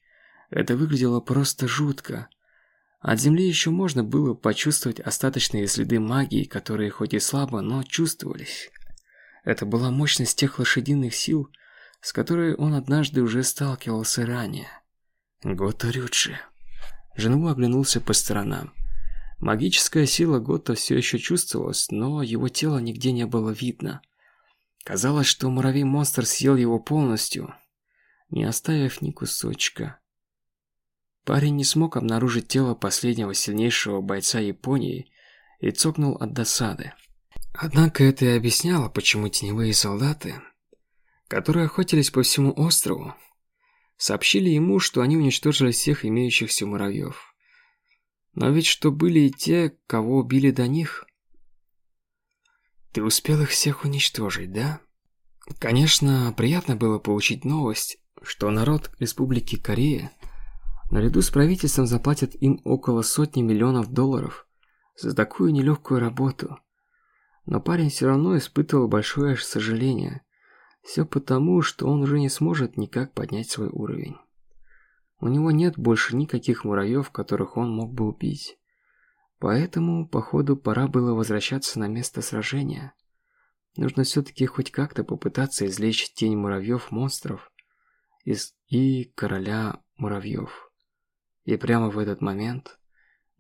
Это выглядело просто жутко. От земли еще можно было почувствовать остаточные следы магии, которые хоть и слабо, но чувствовались. Это была мощность тех лошадиных сил, с которой он однажды уже сталкивался ранее. Гота Рючи. Жену оглянулся по сторонам. Магическая сила Гота все еще чувствовалась, но его тело нигде не было видно. Казалось, что муравей-монстр съел его полностью, не оставив ни кусочка. Парень не смог обнаружить тело последнего сильнейшего бойца Японии и цокнул от досады. Однако это и объясняло, почему теневые солдаты, которые охотились по всему острову, сообщили ему, что они уничтожили всех имеющихся муравьев. Но ведь что были и те, кого убили до них? Ты успел их всех уничтожить, да? Конечно, приятно было получить новость, что народ Республики Корея наряду с правительством заплатит им около сотни миллионов долларов за такую нелегкую работу. Но парень все равно испытывал большое сожаление. Все потому, что он уже не сможет никак поднять свой уровень. У него нет больше никаких муравьев, которых он мог бы убить. Поэтому, походу, пора было возвращаться на место сражения. Нужно все-таки хоть как-то попытаться извлечь тень муравьев-монстров из и короля муравьев. И прямо в этот момент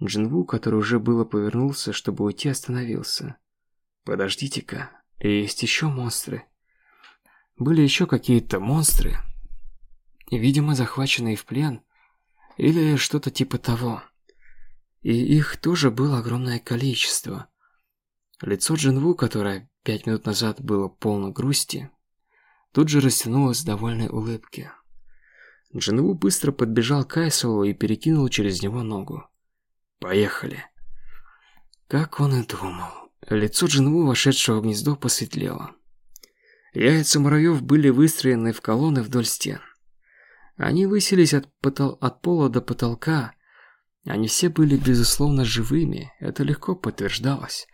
Джинву, который уже было повернулся, чтобы уйти, остановился. Подождите-ка, есть еще монстры. Были еще какие-то монстры, видимо, захваченные в плен, или что-то типа того. И их тоже было огромное количество. Лицо Джинву, которое пять минут назад было полно грусти, тут же растянулось в довольной улыбке. Джинву быстро подбежал к Айсулу и перекинул через него ногу. «Поехали!» Как он и думал. Лицо Джинву, вошедшего в гнездо, посветлело. Яйца муравьев были выстроены в колонны вдоль стен. Они высились от, потол от пола до потолка. Они все были, безусловно, живыми, это легко подтверждалось.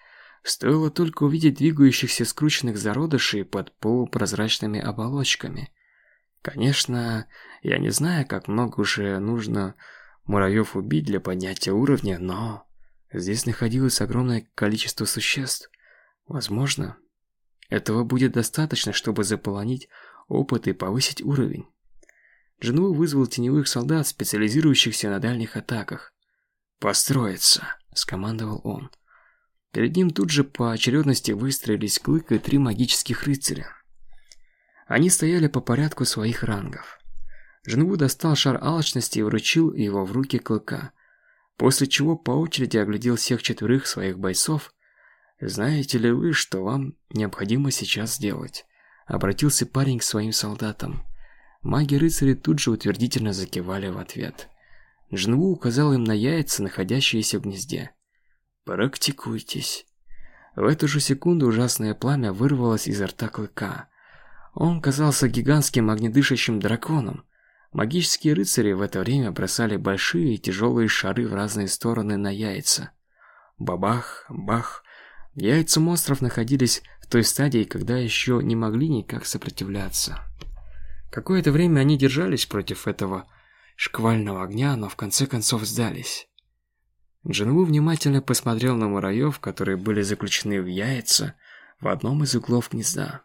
Стоило только увидеть двигающихся скрученных зародышей под полупрозрачными оболочками. Конечно, я не знаю, как много уже нужно муравьев убить для поднятия уровня, но... Здесь находилось огромное количество существ. Возможно, этого будет достаточно, чтобы заполонить опыт и повысить уровень. Джинву вызвал теневых солдат, специализирующихся на дальних атаках. «Построиться!» – скомандовал он. Перед ним тут же по очередности выстроились Клык и три магических рыцаря. Они стояли по порядку своих рангов. Джинву достал шар алчности и вручил его в руки Клыка – после чего по очереди оглядел всех четверых своих бойцов. «Знаете ли вы, что вам необходимо сейчас сделать?» Обратился парень к своим солдатам. Маги-рыцари тут же утвердительно закивали в ответ. Джинву указал им на яйца, находящиеся в гнезде. «Практикуйтесь». В эту же секунду ужасное пламя вырвалось изо рта клыка. Он казался гигантским огнедышащим драконом, Магические рыцари в это время бросали большие и тяжелые шары в разные стороны на яйца. Бабах, бах. Яйца монстров находились в той стадии, когда еще не могли никак сопротивляться. Какое-то время они держались против этого шквального огня, но в конце концов сдались. Джинву внимательно посмотрел на муравьев, которые были заключены в яйца в одном из углов гнезда.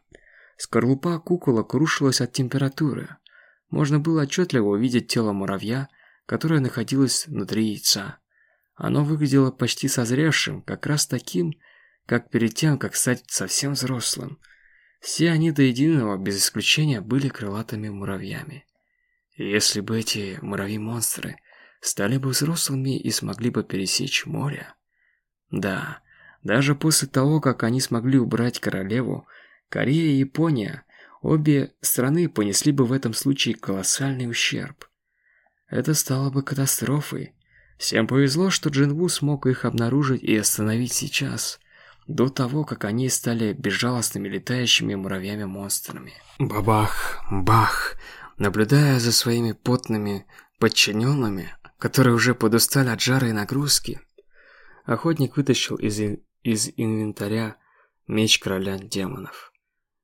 Скорлупа кукола крушилась от температуры. Можно было отчетливо увидеть тело муравья, которое находилось внутри яйца. Оно выглядело почти созревшим, как раз таким, как перед тем, как стать совсем взрослым. Все они до единого, без исключения, были крылатыми муравьями. если бы эти муравьи-монстры стали бы взрослыми и смогли бы пересечь море... Да, даже после того, как они смогли убрать королеву, Корея и Япония Обе страны понесли бы в этом случае колоссальный ущерб. Это стало бы катастрофой. Всем повезло, что Джинву смог их обнаружить и остановить сейчас, до того, как они стали безжалостными летающими муравьями-монстрами. Бабах, бах. Наблюдая за своими потными подчиненными, которые уже подустали от жары и нагрузки, охотник вытащил из, из инвентаря меч короля демонов.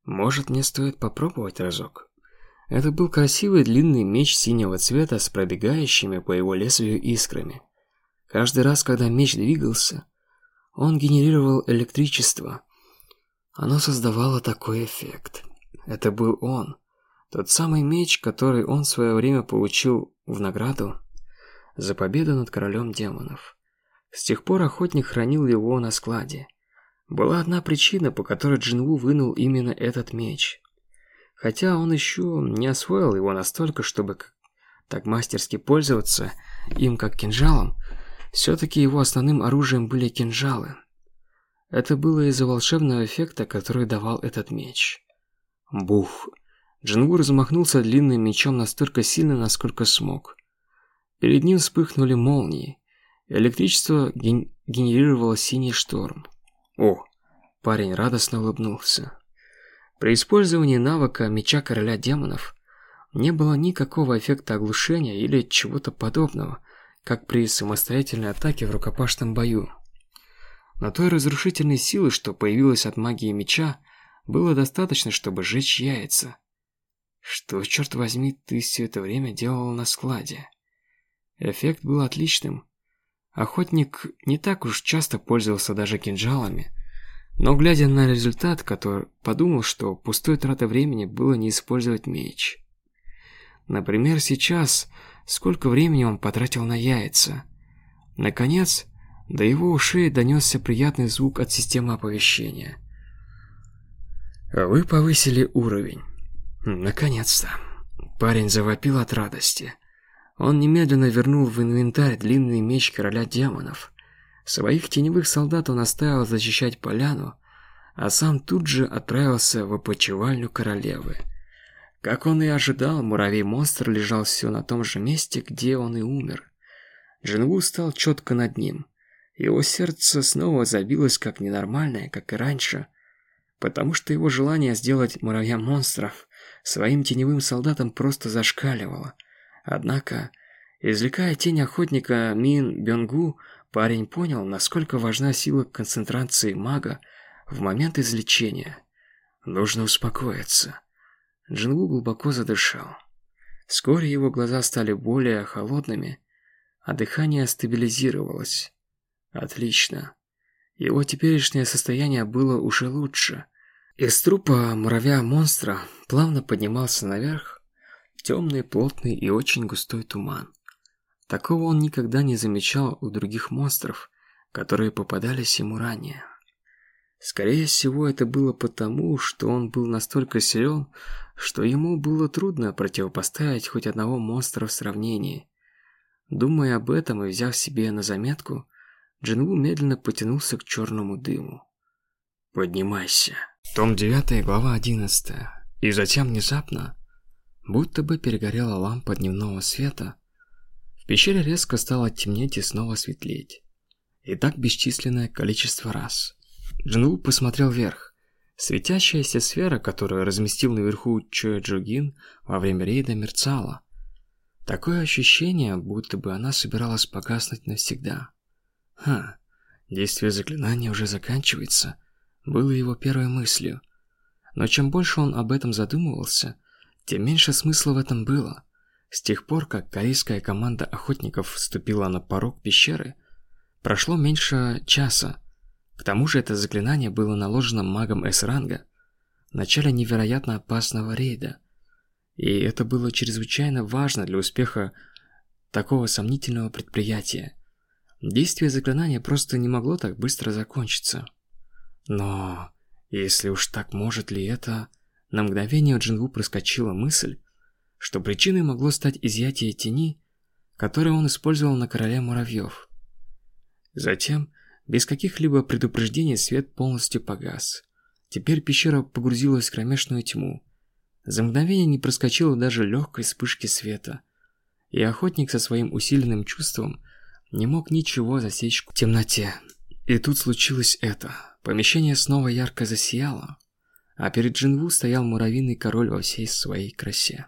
Может, мне стоит попробовать разок? Это был красивый длинный меч синего цвета с пробегающими по его лезвию искрами. Каждый раз, когда меч двигался, он генерировал электричество. Оно создавало такой эффект. Это был он. Тот самый меч, который он в свое время получил в награду за победу над королем демонов. С тех пор охотник хранил его на складе. Была одна причина, по которой Джинву вынул именно этот меч. Хотя он еще не освоил его настолько, чтобы так мастерски пользоваться им как кинжалом, все-таки его основным оружием были кинжалы. Это было из-за волшебного эффекта, который давал этот меч. Бух! Джингу размахнулся длинным мечом настолько сильно, насколько смог. Перед ним вспыхнули молнии. Электричество ген генерировало синий шторм. О, парень радостно улыбнулся. При использовании навыка меча короля демонов не было никакого эффекта оглушения или чего-то подобного, как при самостоятельной атаке в рукопашном бою. Но той разрушительной силы, что появилась от магии меча, было достаточно, чтобы сжечь яйца. Что, черт возьми, ты все это время делал на складе? Эффект был отличным. Охотник не так уж часто пользовался даже кинжалами, но глядя на результат, который подумал, что пустой трата времени было не использовать меч. Например, сейчас сколько времени он потратил на яйца. Наконец, до его ушей донесся приятный звук от системы оповещения. Вы повысили уровень. Наконец-то. Парень завопил от радости. Он немедленно вернул в инвентарь длинный меч короля демонов. Своих теневых солдат он оставил защищать поляну, а сам тут же отправился в опочивальню королевы. Как он и ожидал, муравей-монстр лежал все на том же месте, где он и умер. Джинву стал четко над ним. Его сердце снова забилось как ненормальное, как и раньше, потому что его желание сделать муравья-монстров своим теневым солдатом просто зашкаливало. Однако, извлекая тень охотника Мин Бёнгу, парень понял, насколько важна сила концентрации мага в момент излечения. Нужно успокоиться. Джингу глубоко задышал. Вскоре его глаза стали более холодными, а дыхание стабилизировалось. Отлично. Его теперешнее состояние было уже лучше. Из трупа муравья-монстра плавно поднимался наверх темный, плотный и очень густой туман. Такого он никогда не замечал у других монстров, которые попадались ему ранее. Скорее всего, это было потому, что он был настолько силен, что ему было трудно противопоставить хоть одного монстра в сравнении. Думая об этом и взяв себе на заметку, Джинву медленно потянулся к черному дыму. «Поднимайся». Том 9, глава 11. И затем внезапно, будто бы перегорела лампа дневного света, в пещере резко стало темнеть и снова светлеть. И так бесчисленное количество раз. Джинву посмотрел вверх. Светящаяся сфера, которую разместил наверху Чоя Джугин во время рейда, мерцала. Такое ощущение, будто бы она собиралась погаснуть навсегда. Ха, действие заклинания уже заканчивается, было его первой мыслью. Но чем больше он об этом задумывался, тем меньше смысла в этом было. С тех пор, как корейская команда охотников вступила на порог пещеры, прошло меньше часа, к тому же это заклинание было наложено магом С-ранга в начале невероятно опасного рейда. И это было чрезвычайно важно для успеха такого сомнительного предприятия. Действие заклинания просто не могло так быстро закончиться. Но если уж так может ли это... На мгновение у Джингу проскочила мысль, что причиной могло стать изъятие тени, которое он использовал на короле муравьев. Затем без каких-либо предупреждений свет полностью погас. Теперь пещера погрузилась в кромешную тьму. За мгновение не проскочило даже легкой вспышки света. И охотник со своим усиленным чувством не мог ничего засечь в темноте. И тут случилось это. Помещение снова ярко засияло, а перед Джинву стоял муравьиный король во всей своей красе.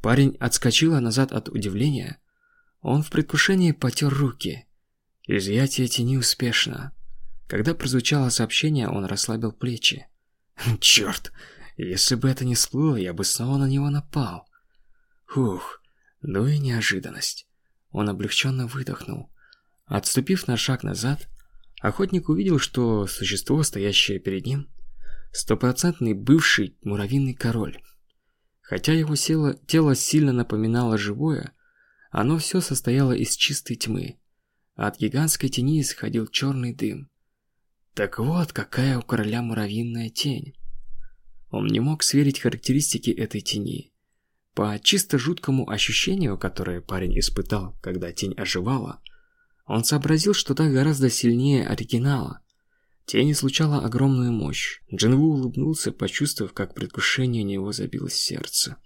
Парень отскочил назад от удивления. Он в предвкушении потер руки. Изъятие тени успешно. Когда прозвучало сообщение, он расслабил плечи. Черт, если бы это не всплыло, я бы снова на него напал. Ух, ну и неожиданность. Он облегченно выдохнул. Отступив на шаг назад, охотник увидел, что существо, стоящее перед ним, стопроцентный бывший муравьиный король. Хотя его тело, тело сильно напоминало живое, оно все состояло из чистой тьмы. От гигантской тени исходил черный дым. Так вот, какая у короля муравьиная тень. Он не мог сверить характеристики этой тени. По чисто жуткому ощущению, которое парень испытал, когда тень оживала, он сообразил, что та гораздо сильнее оригинала. Тень излучала огромную мощь. Джинву улыбнулся, почувствовав, как предвкушение у него забилось сердце.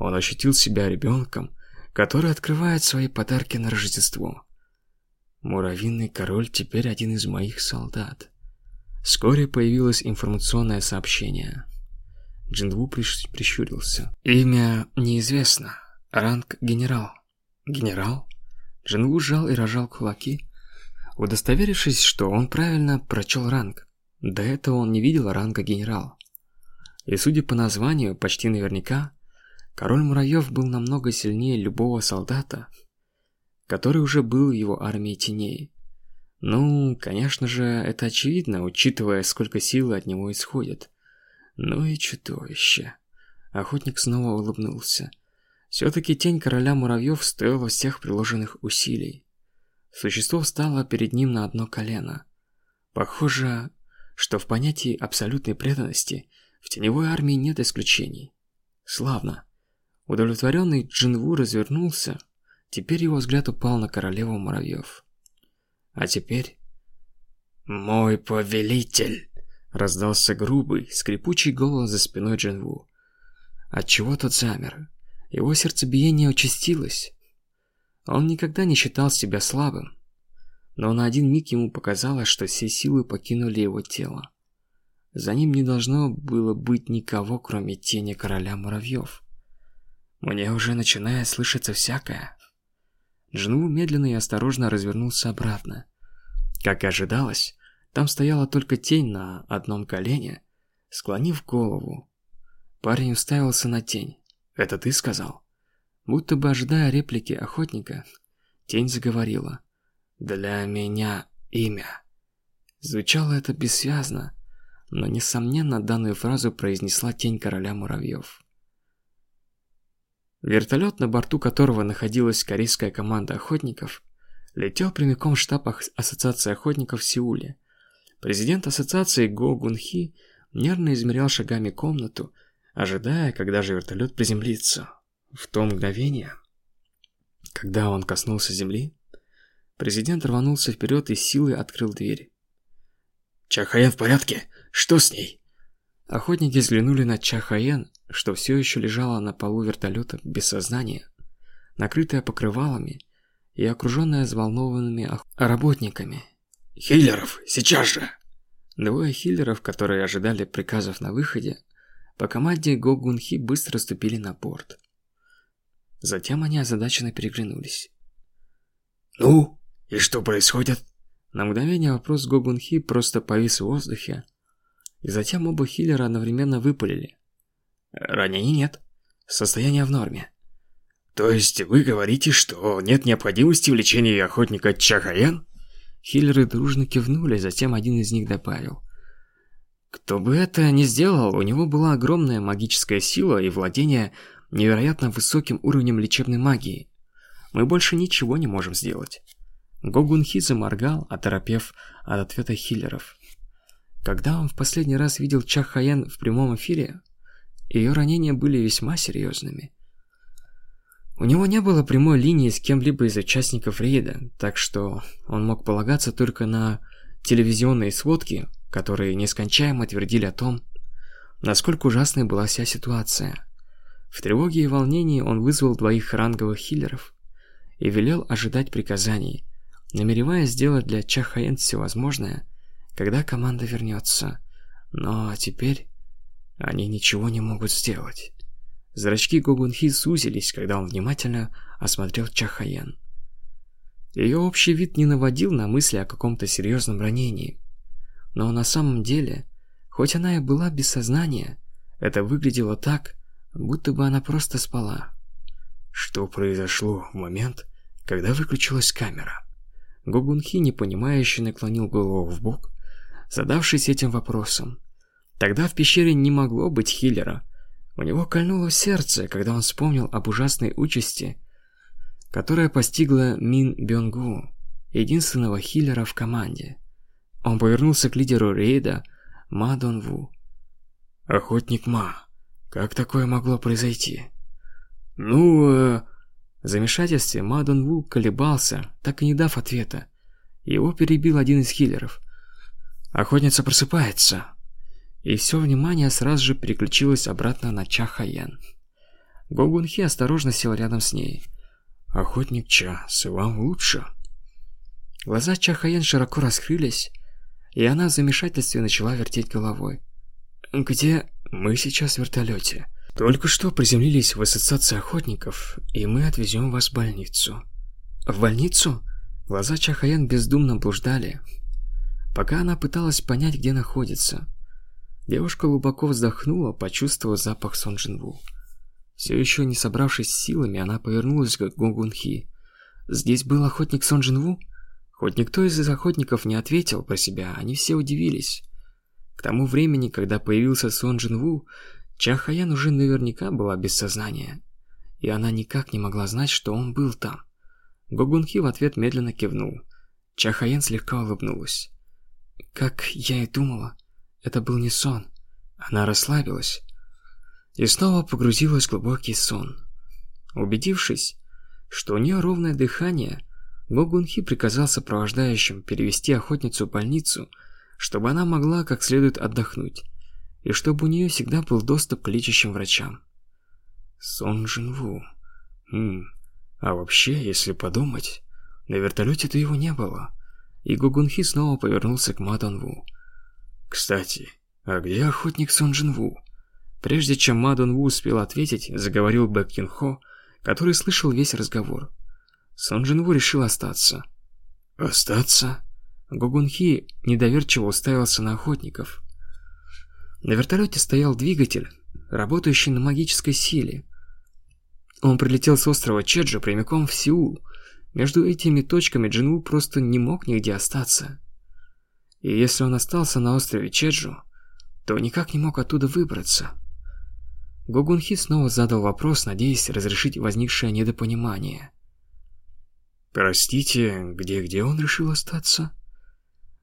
Он ощутил себя ребенком, который открывает свои подарки на Рождество. Муравьиный король теперь один из моих солдат. Вскоре появилось информационное сообщение. Джинву прищ прищурился. Имя неизвестно. Ранг генерал. Генерал? Джинву сжал и рожал кулаки, удостоверившись, что он правильно прочел ранг. До этого он не видел ранга генерал. И судя по названию, почти наверняка, король муравьев был намного сильнее любого солдата, который уже был в его армии теней. Ну, конечно же, это очевидно, учитывая, сколько силы от него исходит. Ну и чудовище. Охотник снова улыбнулся. Все-таки тень короля муравьев стоила всех приложенных усилий. Существо встало перед ним на одно колено. Похоже, что в понятии абсолютной преданности в теневой армии нет исключений. Славно. Удовлетворенный Джинву развернулся. Теперь его взгляд упал на королеву муравьев. А теперь... «Мой повелитель!» Раздался грубый, скрипучий голос за спиной Джинву. Отчего тот замер? Его сердцебиение участилось. Он никогда не считал себя слабым, но на один миг ему показалось, что все силы покинули его тело. За ним не должно было быть никого, кроме тени короля муравьев. Мне уже начинает слышаться всякое. Джинву медленно и осторожно развернулся обратно. Как и ожидалось, там стояла только тень на одном колене, склонив голову. Парень уставился на тень. «Это ты сказал?» Будто бы ожидая реплики охотника, тень заговорила. «Для меня имя». Звучало это бессвязно, но, несомненно, данную фразу произнесла тень короля муравьев. Вертолет, на борту которого находилась корейская команда охотников, летел прямиком в штаб Ассоциации охотников в Сеуле. Президент ассоциации Го Гун Хи нервно измерял шагами комнату, ожидая, когда же вертолет приземлится. В то мгновение, когда он коснулся земли, президент рванулся вперед и силой открыл дверь. «Чахаян в порядке? Что с ней?» Охотники взглянули на Чахаян, что все еще лежала на полу вертолета без сознания, накрытая покрывалами и окруженная взволнованными работниками. «Хиллеров, сейчас же!» Двое хиллеров, которые ожидали приказов на выходе, по команде Го Гун Хи быстро ступили на борт. Затем они озадаченно переглянулись. «Ну, и что происходит?» На мгновение вопрос Го Гун Хи просто повис в воздухе, и затем оба хиллера одновременно выпалили. «Ранений нет. Состояние в норме». «То есть вы говорите, что нет необходимости в лечении охотника Чахаян?» Хиллеры дружно кивнули, затем один из них добавил. Кто бы это ни сделал, у него была огромная магическая сила и владение невероятно высоким уровнем лечебной магии. Мы больше ничего не можем сделать. Гогунхи заморгал, оторопев от ответа хиллеров. Когда он в последний раз видел Чах Хаян в прямом эфире, ее ранения были весьма серьезными. У него не было прямой линии с кем-либо из участников рейда, так что он мог полагаться только на телевизионные сводки, которые нескончаемо твердили о том, насколько ужасной была вся ситуация. В тревоге и волнении он вызвал двоих ранговых хиллеров и велел ожидать приказаний, намереваясь сделать для Чахаен все возможное, когда команда вернется. Но теперь они ничего не могут сделать. Зрачки Гогунхи сузились, когда он внимательно осмотрел Чахаян. Ее общий вид не наводил на мысли о каком-то серьезном ранении. Но на самом деле, хоть она и была без сознания, это выглядело так, будто бы она просто спала. Что произошло в момент, когда выключилась камера? Гогунхи, непонимающе, наклонил голову в бок, задавшись этим вопросом. Тогда в пещере не могло быть хиллера. У него кольнуло сердце, когда он вспомнил об ужасной участи, которая постигла Мин Бёнгу, единственного хиллера в команде. Он повернулся к лидеру рейда Ма Донву. «Охотник Ма, как такое могло произойти?» «Ну, э...» В замешательстве Ма Донву колебался, так и не дав ответа. Его перебил один из хиллеров. «Охотница просыпается!» И все внимание сразу же переключилось обратно на Ча Хаян. Гогунхи осторожно сел рядом с ней. «Охотник Ча, с вам лучше?» Глаза Ча Хаян широко раскрылись, и она в замешательстве начала вертеть головой. «Где мы сейчас в вертолете? Только что приземлились в ассоциации охотников, и мы отвезем вас в больницу». «В больницу?» Глаза Чахаян бездумно блуждали, пока она пыталась понять, где находится. Девушка глубоко вздохнула, почувствовав запах Сон Джинву. Все еще не собравшись с силами, она повернулась к Гунгунхи. «Здесь был охотник Сон Джинву?» Хоть никто из охотников не ответил про себя, они все удивились. К тому времени, когда появился Сон Джинву, Чахаян уже наверняка была без сознания. И она никак не могла знать, что он был там. Гогунхи в ответ медленно кивнул. Чахаян слегка улыбнулась. «Как я и думала», это был не сон. Она расслабилась и снова погрузилась в глубокий сон. Убедившись, что у нее ровное дыхание, Гогунхи приказал сопровождающим перевести охотницу в больницу, чтобы она могла как следует отдохнуть, и чтобы у нее всегда был доступ к лечащим врачам. Сон Джинву. Хм, а вообще, если подумать, на вертолете-то его не было. И Гогунхи снова повернулся к Мадонву. Кстати, а где охотник Сон Ву? Прежде чем Ма Дун Ву успел ответить, заговорил Бэк Кин Хо, который слышал весь разговор. Сон Ву решил остаться. Остаться? Гогун Хи недоверчиво уставился на охотников. На вертолете стоял двигатель, работающий на магической силе. Он прилетел с острова Чеджу прямиком в Сеул. Между этими точками Джинву просто не мог нигде остаться. И если он остался на острове Чеджу, то никак не мог оттуда выбраться. Гогунхи снова задал вопрос, надеясь разрешить возникшее недопонимание. «Простите, где-где он решил остаться?»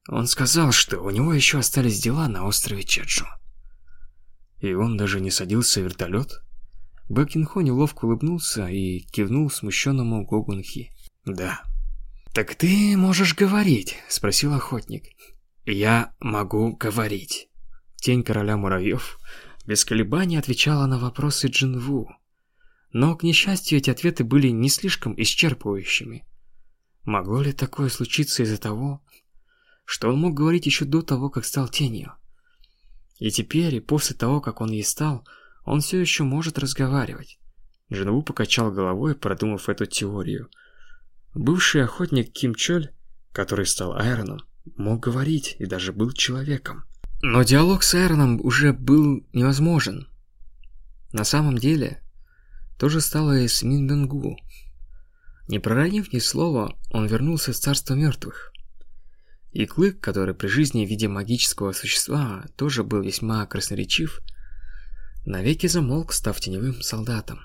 Он сказал, что у него еще остались дела на острове Чеджу. И он даже не садился в вертолет? Бэкинхо неловко улыбнулся и кивнул смущенному Гогунхи. «Да». «Так ты можешь говорить?» – спросил охотник. «Я могу говорить». Тень короля муравьев без колебаний отвечала на вопросы Джинву. Но, к несчастью, эти ответы были не слишком исчерпывающими. Могло ли такое случиться из-за того, что он мог говорить еще до того, как стал тенью? И теперь, и после того, как он ей стал, он все еще может разговаривать. Джинву покачал головой, продумав эту теорию. Бывший охотник Ким Чоль, который стал Айроном, мог говорить и даже был человеком. Но диалог с Айроном уже был невозможен. На самом деле, то же стало и с Мин Бенгу. Не проронив ни слова, он вернулся в царство мертвых. И Клык, который при жизни в виде магического существа тоже был весьма красноречив, навеки замолк, став теневым солдатом.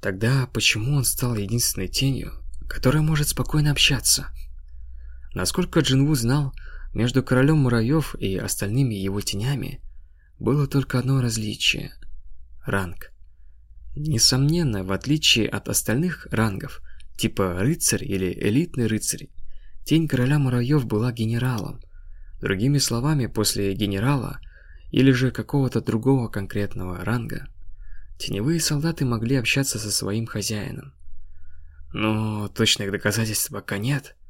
Тогда почему он стал единственной тенью, которая может спокойно общаться? Насколько Джинву знал, между королем муравьев и остальными его тенями было только одно различие – ранг. Несомненно, в отличие от остальных рангов, типа рыцарь или элитный рыцарь, тень короля муравьев была генералом. Другими словами, после генерала или же какого-то другого конкретного ранга, теневые солдаты могли общаться со своим хозяином. Но точных доказательств пока нет –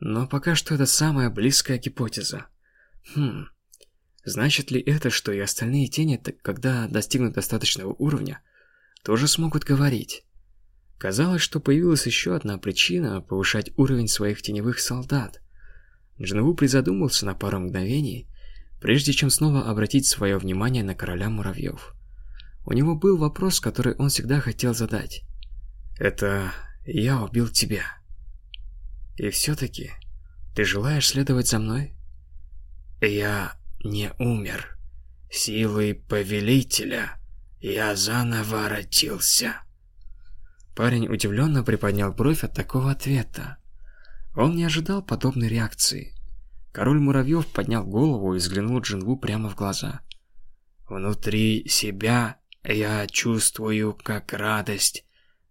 но пока что это самая близкая гипотеза. Хм. Значит ли это, что и остальные тени, когда достигнут достаточного уровня, тоже смогут говорить. Казалось, что появилась еще одна причина повышать уровень своих теневых солдат. Джинву призадумался на пару мгновений, прежде чем снова обратить свое внимание на короля муравьев. У него был вопрос, который он всегда хотел задать. «Это я убил тебя. И все-таки ты желаешь следовать за мной?» «Я не умер. Силой повелителя я заново родился». Парень удивленно приподнял бровь от такого ответа. Он не ожидал подобной реакции. Король муравьев поднял голову и взглянул Джинву прямо в глаза. «Внутри себя я чувствую, как радость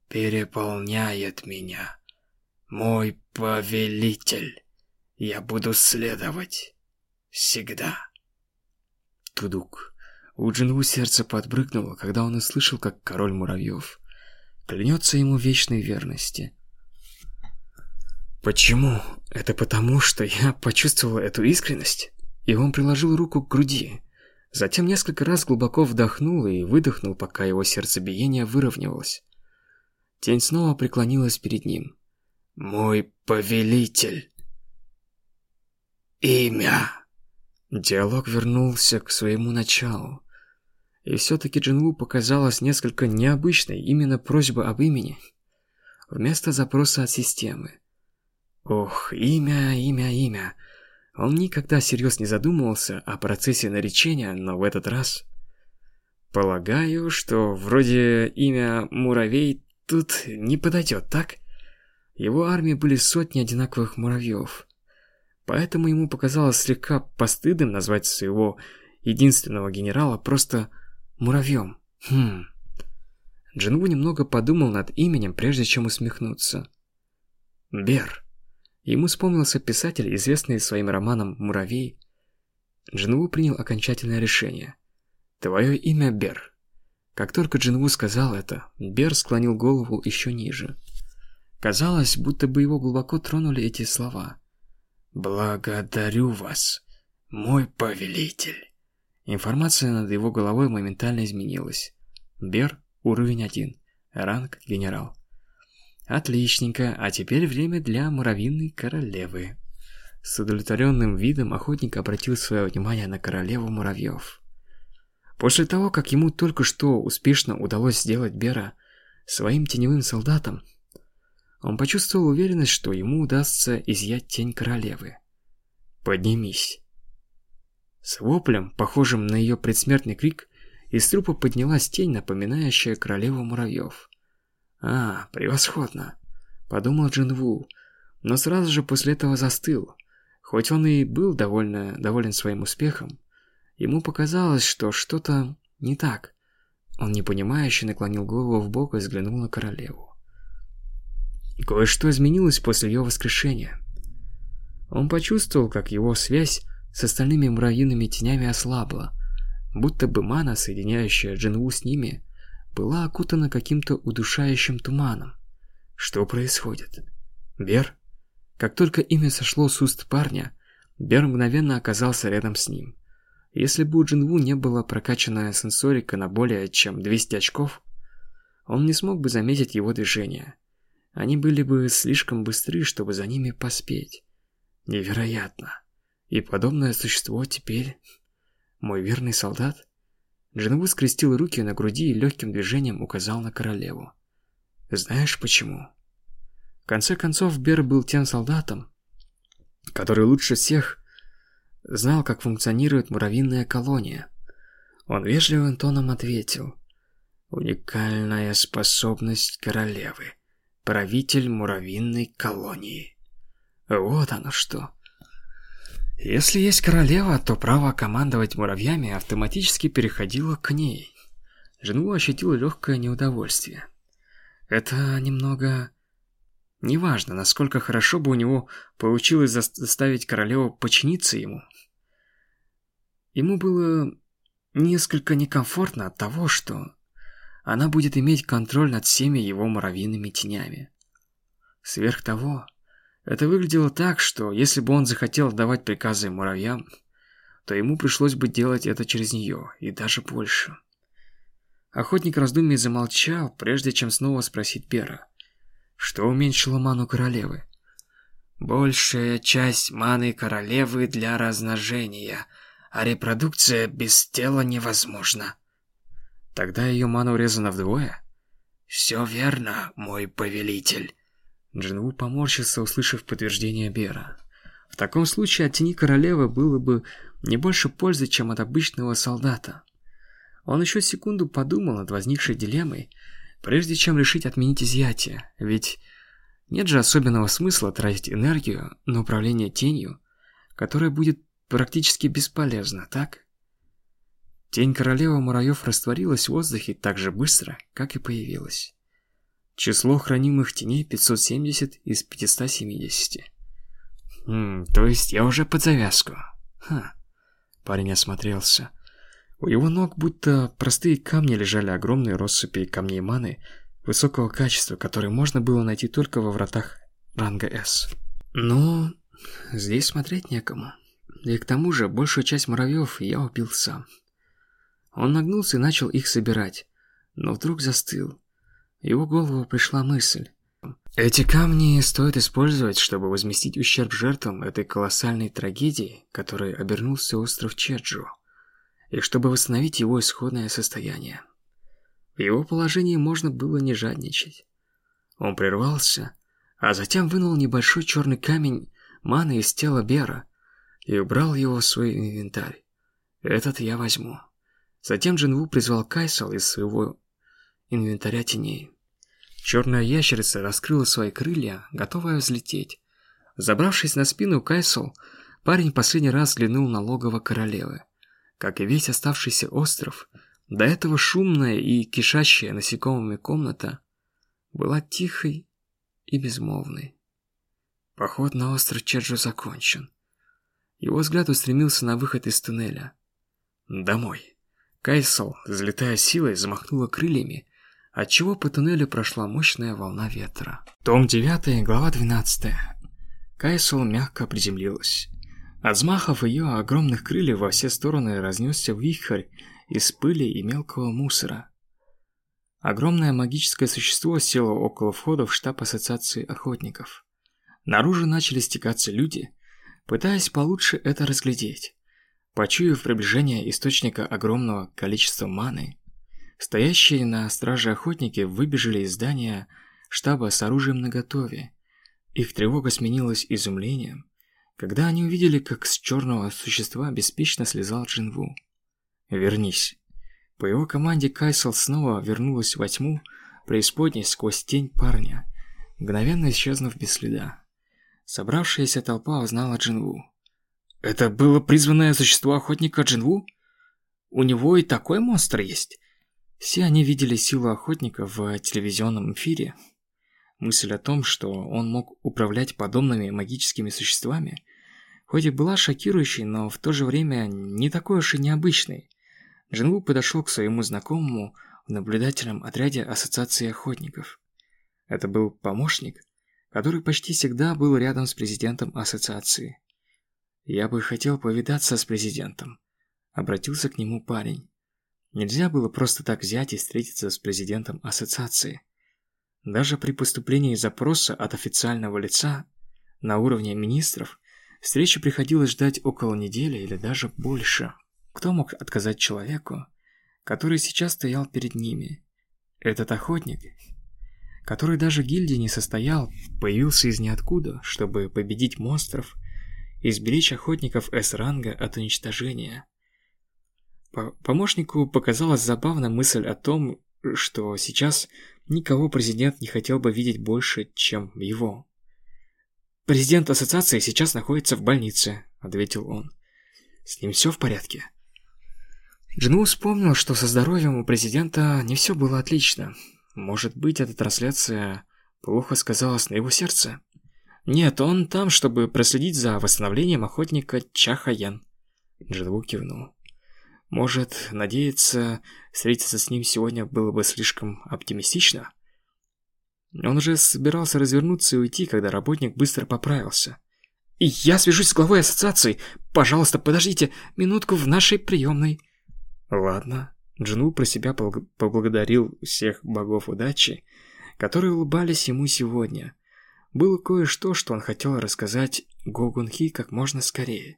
переполняет меня. Мой повелитель, я буду следовать. Всегда». Тудук. У Джинву сердце подпрыгнуло, когда он услышал, как король муравьев клянется ему вечной верности. Почему? Это потому, что я почувствовал эту искренность? И он приложил руку к груди. Затем несколько раз глубоко вдохнул и выдохнул, пока его сердцебиение выровнялось. Тень снова преклонилась перед ним. «Мой повелитель!» «Имя!» Диалог вернулся к своему началу. И все-таки Джинву показалась несколько необычной именно просьба об имени, вместо запроса от системы. Ох, имя, имя, имя. Он никогда всерьез не задумывался о процессе наречения, но в этот раз... Полагаю, что вроде имя Муравей тут не подойдет, так? Его армии были сотни одинаковых муравьев. Поэтому ему показалось слегка постыдным назвать своего единственного генерала просто Муравьем. Хм. Джинву немного подумал над именем, прежде чем усмехнуться. Бер. Ему вспомнился писатель, известный своим романом «Муравей». Джинву принял окончательное решение. «Твое имя Бер». Как только Джинву сказал это, Бер склонил голову еще ниже. Казалось, будто бы его глубоко тронули эти слова. «Благодарю вас, мой повелитель». Информация над его головой моментально изменилась. Бер, уровень 1. Ранг генерал. Отличненько, а теперь время для муравьиной королевы. С удовлетворенным видом охотник обратил свое внимание на королеву муравьев. После того, как ему только что успешно удалось сделать Бера своим теневым солдатом, он почувствовал уверенность, что ему удастся изъять тень королевы. «Поднимись». С воплем, похожим на ее предсмертный крик, из трупа поднялась тень, напоминающая королеву муравьев. «А, превосходно!» – подумал Джин Ву, но сразу же после этого застыл. Хоть он и был довольно доволен своим успехом, ему показалось, что что-то не так. Он непонимающе наклонил голову в бок и взглянул на королеву. Кое-что изменилось после ее воскрешения. Он почувствовал, как его связь с остальными муравьиными тенями ослабла, будто бы мана, соединяющая Джинву с ними, была окутана каким-то удушающим туманом. Что происходит? Бер? Как только имя сошло с уст парня, Бер мгновенно оказался рядом с ним. Если бы у Джинву не было прокачанная сенсорика на более чем 200 очков, он не смог бы заметить его движения. Они были бы слишком быстры, чтобы за ними поспеть. Невероятно. И подобное существо теперь... Мой верный солдат? Джинву скрестил руки на груди и легким движением указал на королеву. Знаешь почему? В конце концов, Бер был тем солдатом, который лучше всех знал, как функционирует муравьиная колония. Он вежливым тоном ответил. «Уникальная способность королевы. Правитель муравьиной колонии». Вот оно что. Если есть королева, то право командовать муравьями автоматически переходило к ней. Жену ощутила легкое неудовольствие. Это немного... Неважно, насколько хорошо бы у него получилось заставить королеву подчиниться ему. Ему было несколько некомфортно от того, что она будет иметь контроль над всеми его муравьиными тенями. Сверх того, это выглядело так, что если бы он захотел давать приказы муравьям, то ему пришлось бы делать это через нее, и даже больше. Охотник раздумий замолчал, прежде чем снова спросить Бера. Что уменьшило ману королевы? Большая часть маны королевы для размножения, а репродукция без тела невозможна. Тогда ее мана урезана вдвое? Все верно, мой повелитель. Джинву поморщился, услышав подтверждение Бера. В таком случае от тени королевы было бы не больше пользы, чем от обычного солдата. Он еще секунду подумал над возникшей дилеммой, прежде чем решить отменить изъятие, ведь нет же особенного смысла тратить энергию на управление тенью, которая будет практически бесполезна, так? Тень королевы муравьев растворилась в воздухе так же быстро, как и появилась. Число хранимых теней 570 из 570. Хм, то есть я уже под завязку. Ха. Парень осмотрелся. У его ног будто простые камни лежали огромные россыпи камней маны высокого качества, которые можно было найти только во вратах ранга С. Но здесь смотреть некому. И к тому же большую часть муравьев я убил сам. Он нагнулся и начал их собирать, но вдруг застыл. Его голову пришла мысль. Эти камни стоит использовать, чтобы возместить ущерб жертвам этой колоссальной трагедии, которой обернулся остров Чеджу, и чтобы восстановить его исходное состояние. В его положении можно было не жадничать. Он прервался, а затем вынул небольшой черный камень маны из тела Бера и убрал его в свой инвентарь. Этот я возьму. Затем Джинву призвал Кайсал из своего инвентаря теней. Черная ящерица раскрыла свои крылья, готовая взлететь. Забравшись на спину Кайсел, парень последний раз взглянул на логово королевы. Как и весь оставшийся остров, до этого шумная и кишащая насекомыми комната была тихой и безмолвной. Поход на остров Черджу закончен. Его взгляд устремился на выход из туннеля. Домой. Кайсел, взлетая силой, замахнула крыльями отчего по туннелю прошла мощная волна ветра. Том 9, глава 12. Кайсел мягко приземлилась. От взмахов ее огромных крыльев во все стороны разнесся вихрь из пыли и мелкого мусора. Огромное магическое существо село около входа в штаб ассоциации охотников. Наружу начали стекаться люди, пытаясь получше это разглядеть. Почуяв приближение источника огромного количества маны, Стоящие на страже охотники выбежали из здания штаба с оружием наготове. Их тревога сменилась изумлением, когда они увидели, как с черного существа беспечно слезал Джинву. «Вернись». По его команде Кайсел снова вернулась во тьму, преисподней сквозь тень парня, мгновенно исчезнув без следа. Собравшаяся толпа узнала Джинву. «Это было призванное существо охотника Джинву? У него и такой монстр есть?» Все они видели силу охотника в телевизионном эфире. Мысль о том, что он мог управлять подобными магическими существами, хоть и была шокирующей, но в то же время не такой уж и необычной. Джинву подошел к своему знакомому в наблюдательном отряде Ассоциации охотников. Это был помощник, который почти всегда был рядом с президентом ассоциации. «Я бы хотел повидаться с президентом», — обратился к нему парень. Нельзя было просто так взять и встретиться с президентом ассоциации. Даже при поступлении запроса от официального лица на уровне министров встречи приходилось ждать около недели или даже больше. Кто мог отказать человеку, который сейчас стоял перед ними? Этот охотник, который даже гильдии не состоял, появился из ниоткуда, чтобы победить монстров и сберечь охотников С-ранга от уничтожения. Помощнику показалась забавная мысль о том, что сейчас никого президент не хотел бы видеть больше, чем его. «Президент ассоциации сейчас находится в больнице», — ответил он. «С ним все в порядке?» Джину вспомнил, что со здоровьем у президента не все было отлично. Может быть, эта трансляция плохо сказалась на его сердце? Нет, он там, чтобы проследить за восстановлением охотника Чахаян. Джинву кивнул. Может, надеяться встретиться с ним сегодня было бы слишком оптимистично? Он уже собирался развернуться и уйти, когда работник быстро поправился. «Я свяжусь с главой ассоциации. Пожалуйста, подождите минутку в нашей приемной». «Ладно». Джину про себя поблагодарил всех богов удачи, которые улыбались ему сегодня. Было кое-что, что он хотел рассказать Гогунхи как можно скорее.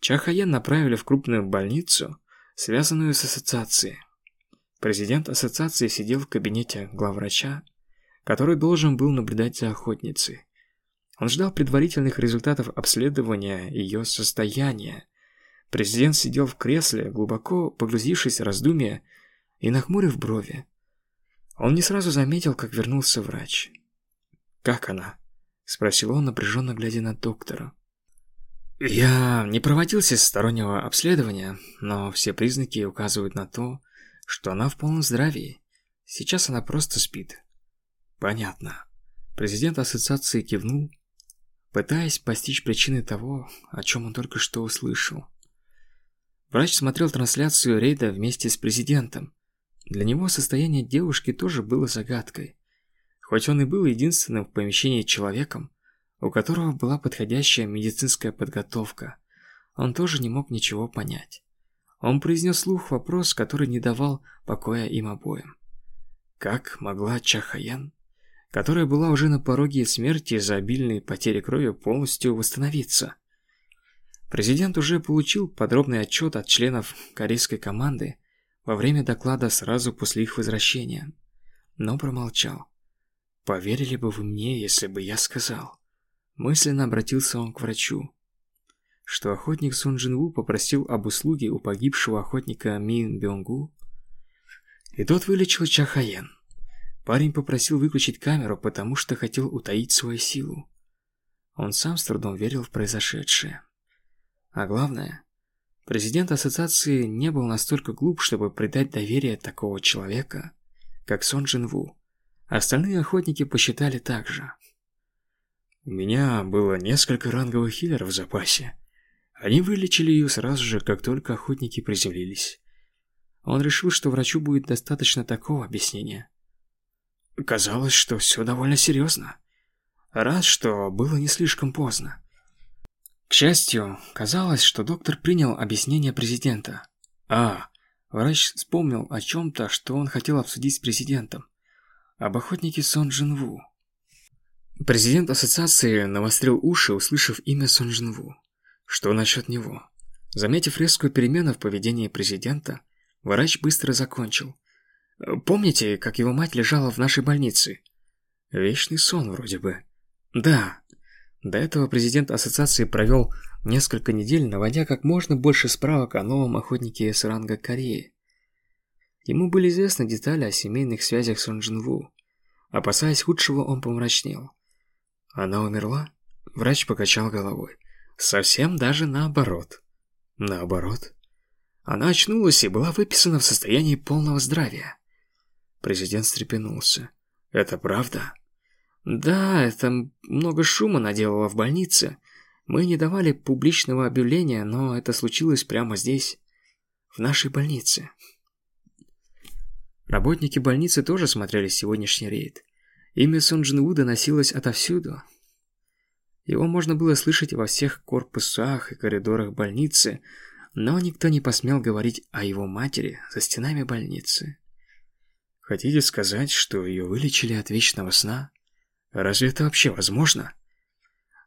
Чахаян направили в крупную больницу, связанную с ассоциацией. Президент ассоциации сидел в кабинете главврача, который должен был наблюдать за охотницей. Он ждал предварительных результатов обследования ее состояния. Президент сидел в кресле, глубоко погрузившись в раздумья и нахмурив брови. Он не сразу заметил, как вернулся врач. «Как она?» – спросил он, напряженно глядя на доктора. «Я не проводил всестороннего обследования, но все признаки указывают на то, что она в полном здравии. Сейчас она просто спит». «Понятно». Президент ассоциации кивнул, пытаясь постичь причины того, о чем он только что услышал. Врач смотрел трансляцию рейда вместе с президентом. Для него состояние девушки тоже было загадкой. Хоть он и был единственным в помещении человеком, у которого была подходящая медицинская подготовка, он тоже не мог ничего понять. Он произнес слух вопрос, который не давал покоя им обоим. Как могла Чахаян, которая была уже на пороге смерти из-за обильной потери крови, полностью восстановиться? Президент уже получил подробный отчет от членов корейской команды во время доклада сразу после их возвращения, но промолчал. Поверили бы вы мне, если бы я сказал. Мысленно обратился он к врачу, что охотник Сун Джин Ву попросил об услуге у погибшего охотника Мин Бёнгу, и тот вылечил Чахаен. Парень попросил выключить камеру, потому что хотел утаить свою силу. Он сам с трудом верил в произошедшее. А главное, президент ассоциации не был настолько глуп, чтобы предать доверие такого человека, как Сон Джин Ву. Остальные охотники посчитали так же. У меня было несколько ранговых хиллеров в запасе. Они вылечили ее сразу же, как только охотники приземлились. Он решил, что врачу будет достаточно такого объяснения. Казалось, что все довольно серьезно. Раз, что было не слишком поздно. К счастью, казалось, что доктор принял объяснение президента. А, врач вспомнил о чем-то, что он хотел обсудить с президентом об охотнике Сон Джинву. Президент ассоциации навострил уши, услышав имя Сон Джинву. Что насчет него? Заметив резкую перемену в поведении президента, врач быстро закончил. Помните, как его мать лежала в нашей больнице? Вечный сон вроде бы. Да. До этого президент ассоциации провел несколько недель, наводя как можно больше справок о новом охотнике с ранга Кореи. Ему были известны детали о семейных связях с Джинву. Опасаясь худшего, он помрачнел. Она умерла? Врач покачал головой. Совсем даже наоборот. Наоборот? Она очнулась и была выписана в состоянии полного здравия. Президент встрепенулся. Это правда? Да, это много шума наделало в больнице. Мы не давали публичного объявления, но это случилось прямо здесь, в нашей больнице. Работники больницы тоже смотрели сегодняшний рейд. Имя Сон Джин Ву доносилось отовсюду. Его можно было слышать во всех корпусах и коридорах больницы, но никто не посмел говорить о его матери за стенами больницы. Хотите сказать, что ее вылечили от вечного сна? Разве это вообще возможно?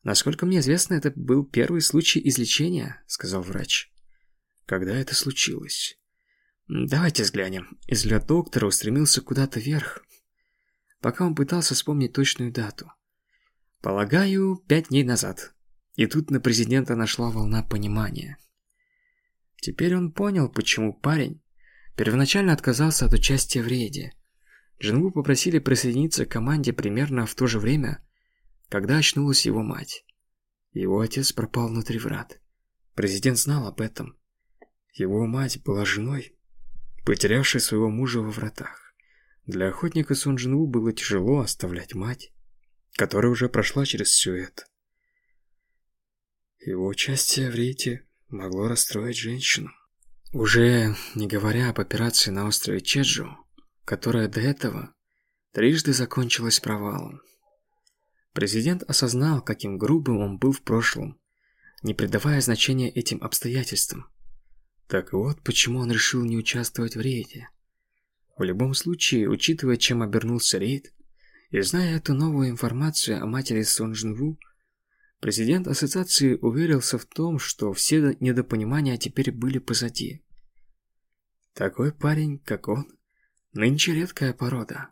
Насколько мне известно, это был первый случай излечения, сказал врач. Когда это случилось? Давайте взглянем. Взгляд доктора устремился куда-то вверх, пока он пытался вспомнить точную дату. Полагаю, пять дней назад. И тут на президента нашла волна понимания. Теперь он понял, почему парень первоначально отказался от участия в рейде. Джингу попросили присоединиться к команде примерно в то же время, когда очнулась его мать. Его отец пропал внутри врат. Президент знал об этом. Его мать была женой потерявший своего мужа во вратах. Для охотника Сон Джинву было тяжело оставлять мать, которая уже прошла через все это. Его участие в рейте могло расстроить женщину. Уже не говоря об операции на острове Чеджу, которая до этого трижды закончилась провалом. Президент осознал, каким грубым он был в прошлом, не придавая значения этим обстоятельствам. Так вот, почему он решил не участвовать в рейде. В любом случае, учитывая, чем обернулся рейд, и зная эту новую информацию о матери Сон Джинву, президент ассоциации уверился в том, что все недопонимания теперь были позади. Такой парень, как он, нынче редкая порода.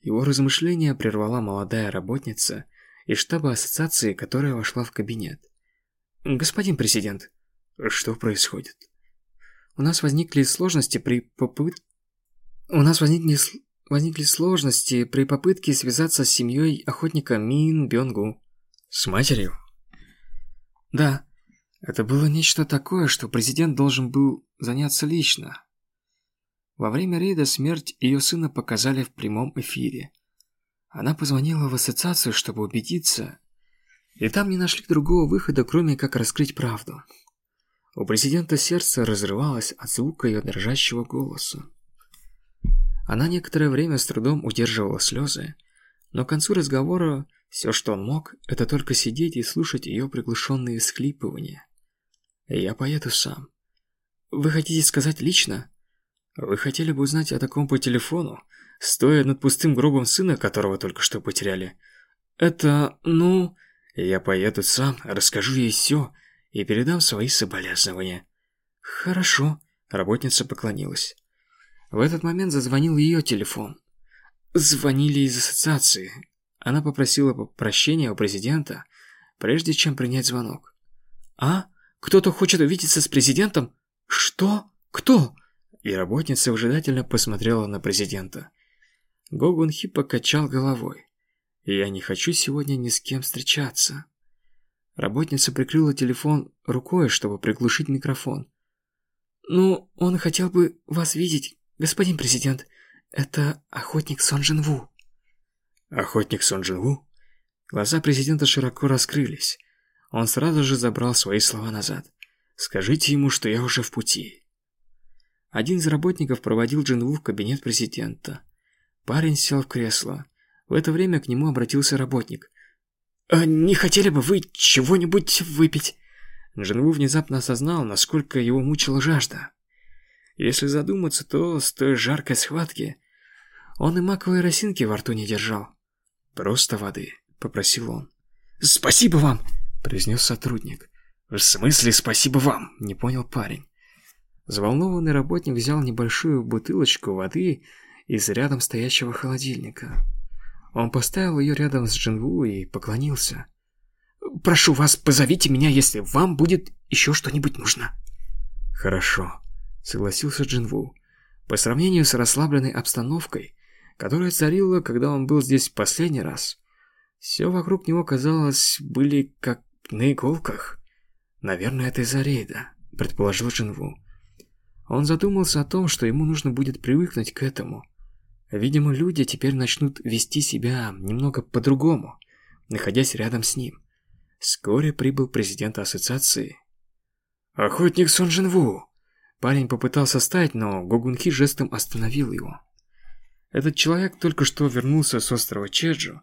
Его размышления прервала молодая работница из штаба ассоциации, которая вошла в кабинет. «Господин президент, что происходит?» «У нас возникли сложности при попыт... У нас возникли возникли сложности при попытке связаться с семьей охотника Мин Бёнгу. С матерью? Да. Это было нечто такое, что президент должен был заняться лично. Во время рейда смерть ее сына показали в прямом эфире. Она позвонила в ассоциацию, чтобы убедиться, и там не нашли другого выхода, кроме как раскрыть правду. У президента сердце разрывалось от звука ее дрожащего голоса. Она некоторое время с трудом удерживала слезы, но к концу разговора все, что он мог, это только сидеть и слушать ее приглушенные всхлипывания. «Я поеду сам». «Вы хотите сказать лично?» «Вы хотели бы узнать о таком по телефону, стоя над пустым гробом сына, которого только что потеряли?» «Это... ну...» «Я поеду сам, расскажу ей все и передам свои соболезнования». «Хорошо», — работница поклонилась. В этот момент зазвонил ее телефон. Звонили из ассоциации. Она попросила прощения у президента, прежде чем принять звонок. «А? Кто-то хочет увидеться с президентом? Что? Кто?» И работница выжидательно посмотрела на президента. Гогун Хи покачал головой. «Я не хочу сегодня ни с кем встречаться». Работница прикрыла телефон рукой, чтобы приглушить микрофон. «Ну, он хотел бы вас видеть, «Господин президент, это охотник Сон Джин Ву». «Охотник Сон Джин Ву?» Глаза президента широко раскрылись. Он сразу же забрал свои слова назад. «Скажите ему, что я уже в пути». Один из работников проводил Джин Ву в кабинет президента. Парень сел в кресло. В это время к нему обратился работник. «А «Не хотели бы вы чего-нибудь выпить?» Джин Ву внезапно осознал, насколько его мучила жажда. Если задуматься, то с той жаркой схватки он и маковой росинки во рту не держал. «Просто воды», — попросил он. «Спасибо вам!» — произнес сотрудник. «В смысле спасибо вам?» — не понял парень. Взволнованный работник взял небольшую бутылочку воды из рядом стоящего холодильника. Он поставил ее рядом с Джинву и поклонился. «Прошу вас, позовите меня, если вам будет еще что-нибудь нужно». «Хорошо», согласился Джинву. По сравнению с расслабленной обстановкой, которая царила, когда он был здесь в последний раз, все вокруг него, казалось, были как на иголках. Наверное, это из-за рейда, предположил Джинву. Он задумался о том, что ему нужно будет привыкнуть к этому. Видимо, люди теперь начнут вести себя немного по-другому, находясь рядом с ним. Вскоре прибыл президент ассоциации. «Охотник Сон Джинву!» Парень попытался встать, но Гогунхи жестом остановил его. Этот человек только что вернулся с острова Чеджу.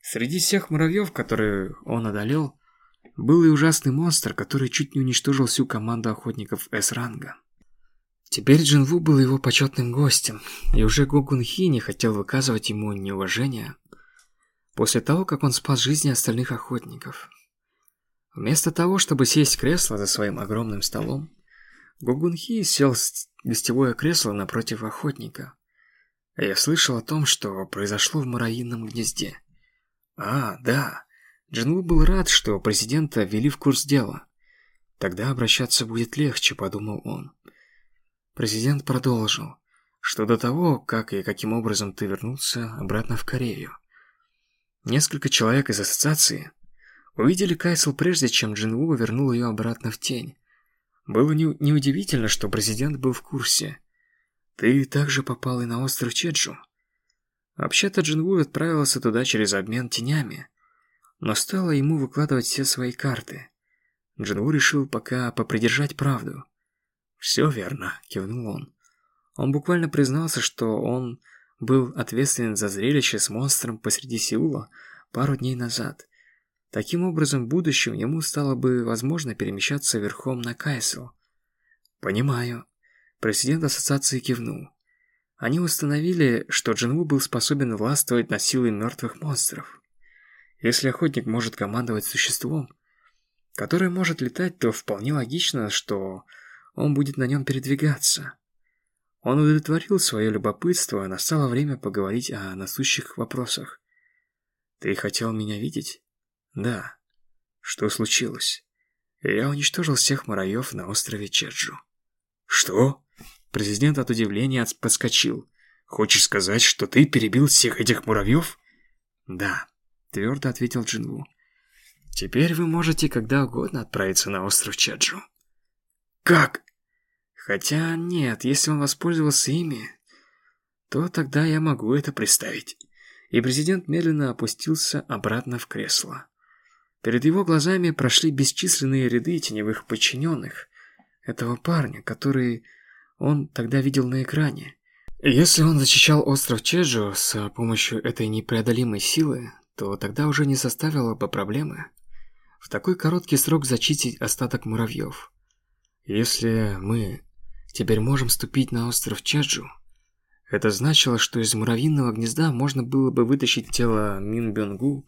Среди всех муравьев, которые он одолел, был и ужасный монстр, который чуть не уничтожил всю команду охотников С-ранга. Теперь Джинву был его почетным гостем, и уже Гогунхи не хотел выказывать ему неуважение после того, как он спас жизни остальных охотников. Вместо того, чтобы сесть кресло за своим огромным столом, Гугунхи сел в гостевое кресло напротив охотника. Я слышал о том, что произошло в муравьином гнезде. А, да. Джинву был рад, что президента ввели в курс дела. Тогда обращаться будет легче, подумал он. Президент продолжил, что до того, как и каким образом ты вернулся обратно в Корею. Несколько человек из ассоциации увидели Кайсел прежде, чем Джинву вернул ее обратно в тень. Было не, неудивительно, что президент был в курсе. Ты также попал и на остров Чеджу. Вообще-то Джинву отправился туда через обмен тенями, но стоило ему выкладывать все свои карты. Джинву решил пока попридержать правду. «Все верно», — кивнул он. Он буквально признался, что он был ответственен за зрелище с монстром посреди Сеула пару дней назад. Таким образом, в будущем ему стало бы возможно перемещаться верхом на Кайсел. Понимаю. Президент ассоциации кивнул. Они установили, что Джинву был способен властвовать над силой мертвых монстров. Если охотник может командовать существом, которое может летать, то вполне логично, что он будет на нем передвигаться. Он удовлетворил свое любопытство, и настало время поговорить о насущих вопросах. «Ты хотел меня видеть?» «Да». «Что случилось?» «Я уничтожил всех муравьев на острове Чеджу». «Что?» Президент от удивления подскочил. «Хочешь сказать, что ты перебил всех этих муравьев?» «Да», — твердо ответил Джинву. «Теперь вы можете когда угодно отправиться на остров Чаджу». «Как?» «Хотя нет, если он воспользовался ими, то тогда я могу это представить». И президент медленно опустился обратно в кресло. Перед его глазами прошли бесчисленные ряды теневых подчиненных этого парня, который он тогда видел на экране. Если он защищал остров Чеджу с помощью этой непреодолимой силы, то тогда уже не составило бы проблемы в такой короткий срок зачистить остаток муравьев. Если мы теперь можем ступить на остров Чеджу, это значило, что из муравьиного гнезда можно было бы вытащить тело Мин Бёнгу.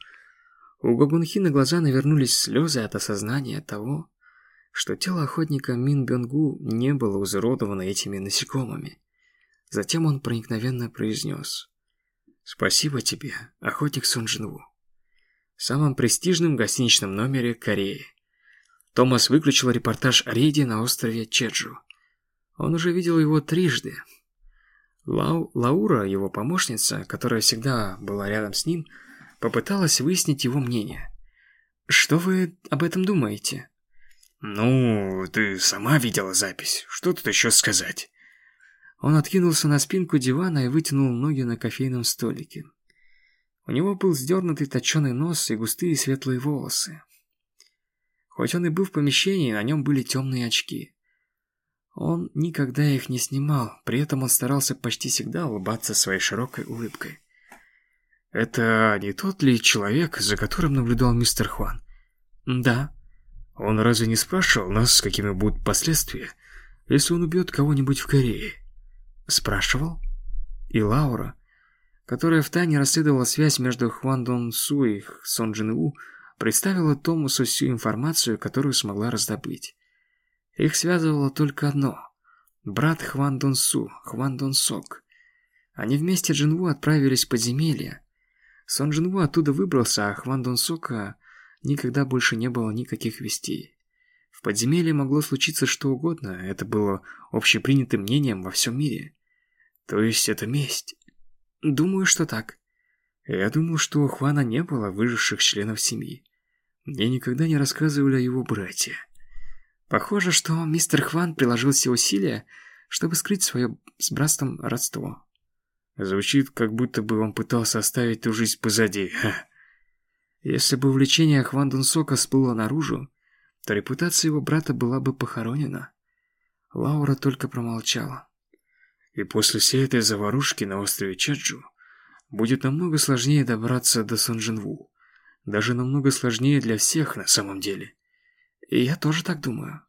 У Гогунхи на глаза навернулись слезы от осознания того, что тело охотника Мин Бёнгу не было изуродовано этими насекомыми. Затем он проникновенно произнес «Спасибо тебе, охотник Сон Джинву». В самом престижном гостиничном номере Кореи. Томас выключил репортаж о рейде на острове Чеджу. Он уже видел его трижды. Лау, Лаура, его помощница, которая всегда была рядом с ним, попыталась выяснить его мнение. «Что вы об этом думаете?» «Ну, ты сама видела запись. Что тут еще сказать?» Он откинулся на спинку дивана и вытянул ноги на кофейном столике. У него был сдернутый точеный нос и густые светлые волосы. Хоть он и был в помещении, на нем были темные очки. Он никогда их не снимал, при этом он старался почти всегда улыбаться своей широкой улыбкой. «Это не тот ли человек, за которым наблюдал мистер Хуан?» «Да», он разве не спрашивал нас, какими будут последствия, если он убьет кого-нибудь в Корее? Спрашивал. И Лаура, которая втайне расследовала связь между Хван Дон Су и Сон Джин У, представила Томасу всю информацию, которую смогла раздобыть. Их связывало только одно – брат Хван Дон Су, Хван Дон Сок. Они вместе Джинву отправились в подземелье. Сон Джинву оттуда выбрался, а Хван Дон Сока никогда больше не было никаких вестей. В подземелье могло случиться что угодно, это было общепринятым мнением во всем мире. То есть это месть? Думаю, что так. Я думал, что у Хвана не было выживших членов семьи. Мне никогда не рассказывали о его брате. Похоже, что мистер Хван приложил все усилия, чтобы скрыть свое с братством родство. Звучит, как будто бы он пытался оставить ту жизнь позади. Если бы увлечение Хван Дун Сока всплыло наружу, то репутация его брата была бы похоронена. Лаура только промолчала. И после всей этой заварушки на острове Чаджу будет намного сложнее добраться до Сонджинву. Даже намного сложнее для всех на самом деле. Я тоже так думаю.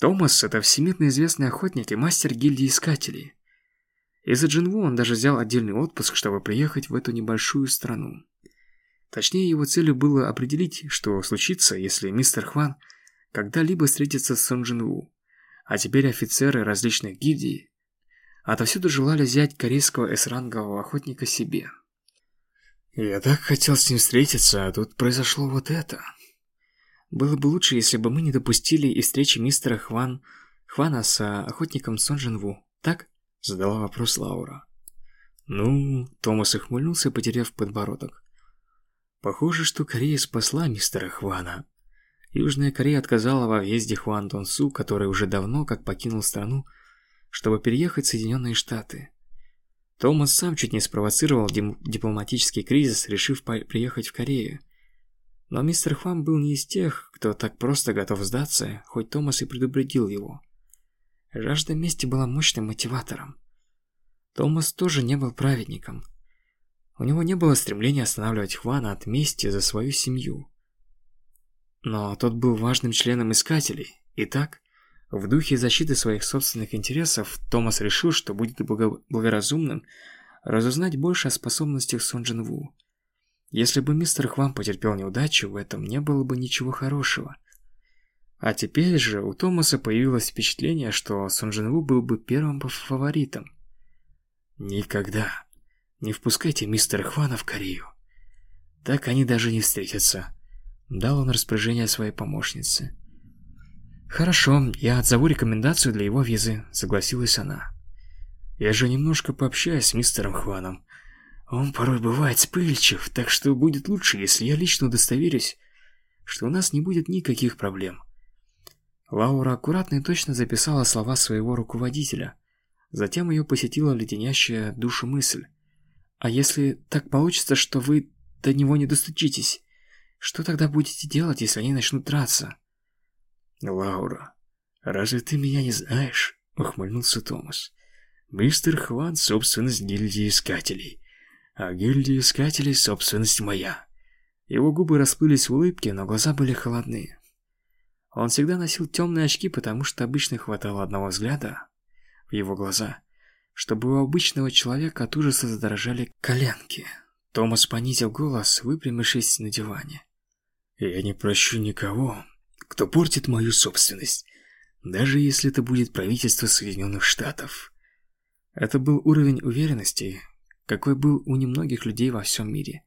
Томас – это всемирно известный охотник и мастер гильдии искателей. Из-за Джинву он даже взял отдельный отпуск, чтобы приехать в эту небольшую страну. Точнее, его целью было определить, что случится, если мистер Хван когда-либо встретится с Сон Джин Ву. А теперь офицеры различных гильдий отовсюду желали взять корейского эсрангового охотника себе. Я так хотел с ним встретиться, а тут произошло вот это. Было бы лучше, если бы мы не допустили и встречи мистера Хван Хвана с охотником Сон Джин Ву, так? Задала вопрос Лаура. Ну, Томас ухмыльнулся, потеряв подбородок. Похоже, что Корея спасла мистера Хвана. Южная Корея отказала во въезде Хуан Донсу, который уже давно как покинул страну, чтобы переехать в Соединенные Штаты. Томас сам чуть не спровоцировал дипломатический кризис, решив приехать в Корею. Но мистер Хван был не из тех, кто так просто готов сдаться, хоть Томас и предупредил его. Жажда мести была мощным мотиватором. Томас тоже не был праведником – у него не было стремления останавливать Хвана от мести за свою семью. Но тот был важным членом Искателей. Итак, В духе защиты своих собственных интересов Томас решил, что будет благоразумным разузнать больше о способностях Сон Ву. Если бы мистер Хван потерпел неудачу, в этом не было бы ничего хорошего. А теперь же у Томаса появилось впечатление, что Сон Джин Ву был бы первым фаворитом. Никогда не впускайте мистера Хвана в Корею. Так они даже не встретятся. Дал он распоряжение своей помощнице. «Хорошо, я отзову рекомендацию для его визы», — согласилась она. «Я же немножко пообщаюсь с мистером Хваном. Он порой бывает вспыльчив, так что будет лучше, если я лично удостоверюсь, что у нас не будет никаких проблем». Лаура аккуратно и точно записала слова своего руководителя. Затем ее посетила леденящая душу мысль. «А если так получится, что вы до него не достучитесь, что тогда будете делать, если они начнут драться?» «Лаура, разве ты меня не знаешь?» — ухмыльнулся Томас. «Мистер Хван — собственность гильдии искателей, а гильдия искателей — собственность моя». Его губы расплылись в улыбке, но глаза были холодные. Он всегда носил темные очки, потому что обычно хватало одного взгляда в его глаза, чтобы у обычного человека от ужаса задрожали коленки. Томас понизил голос, выпрямившись на диване. «Я не прощу никого, кто портит мою собственность, даже если это будет правительство Соединенных Штатов. Это был уровень уверенности, какой был у немногих людей во всем мире.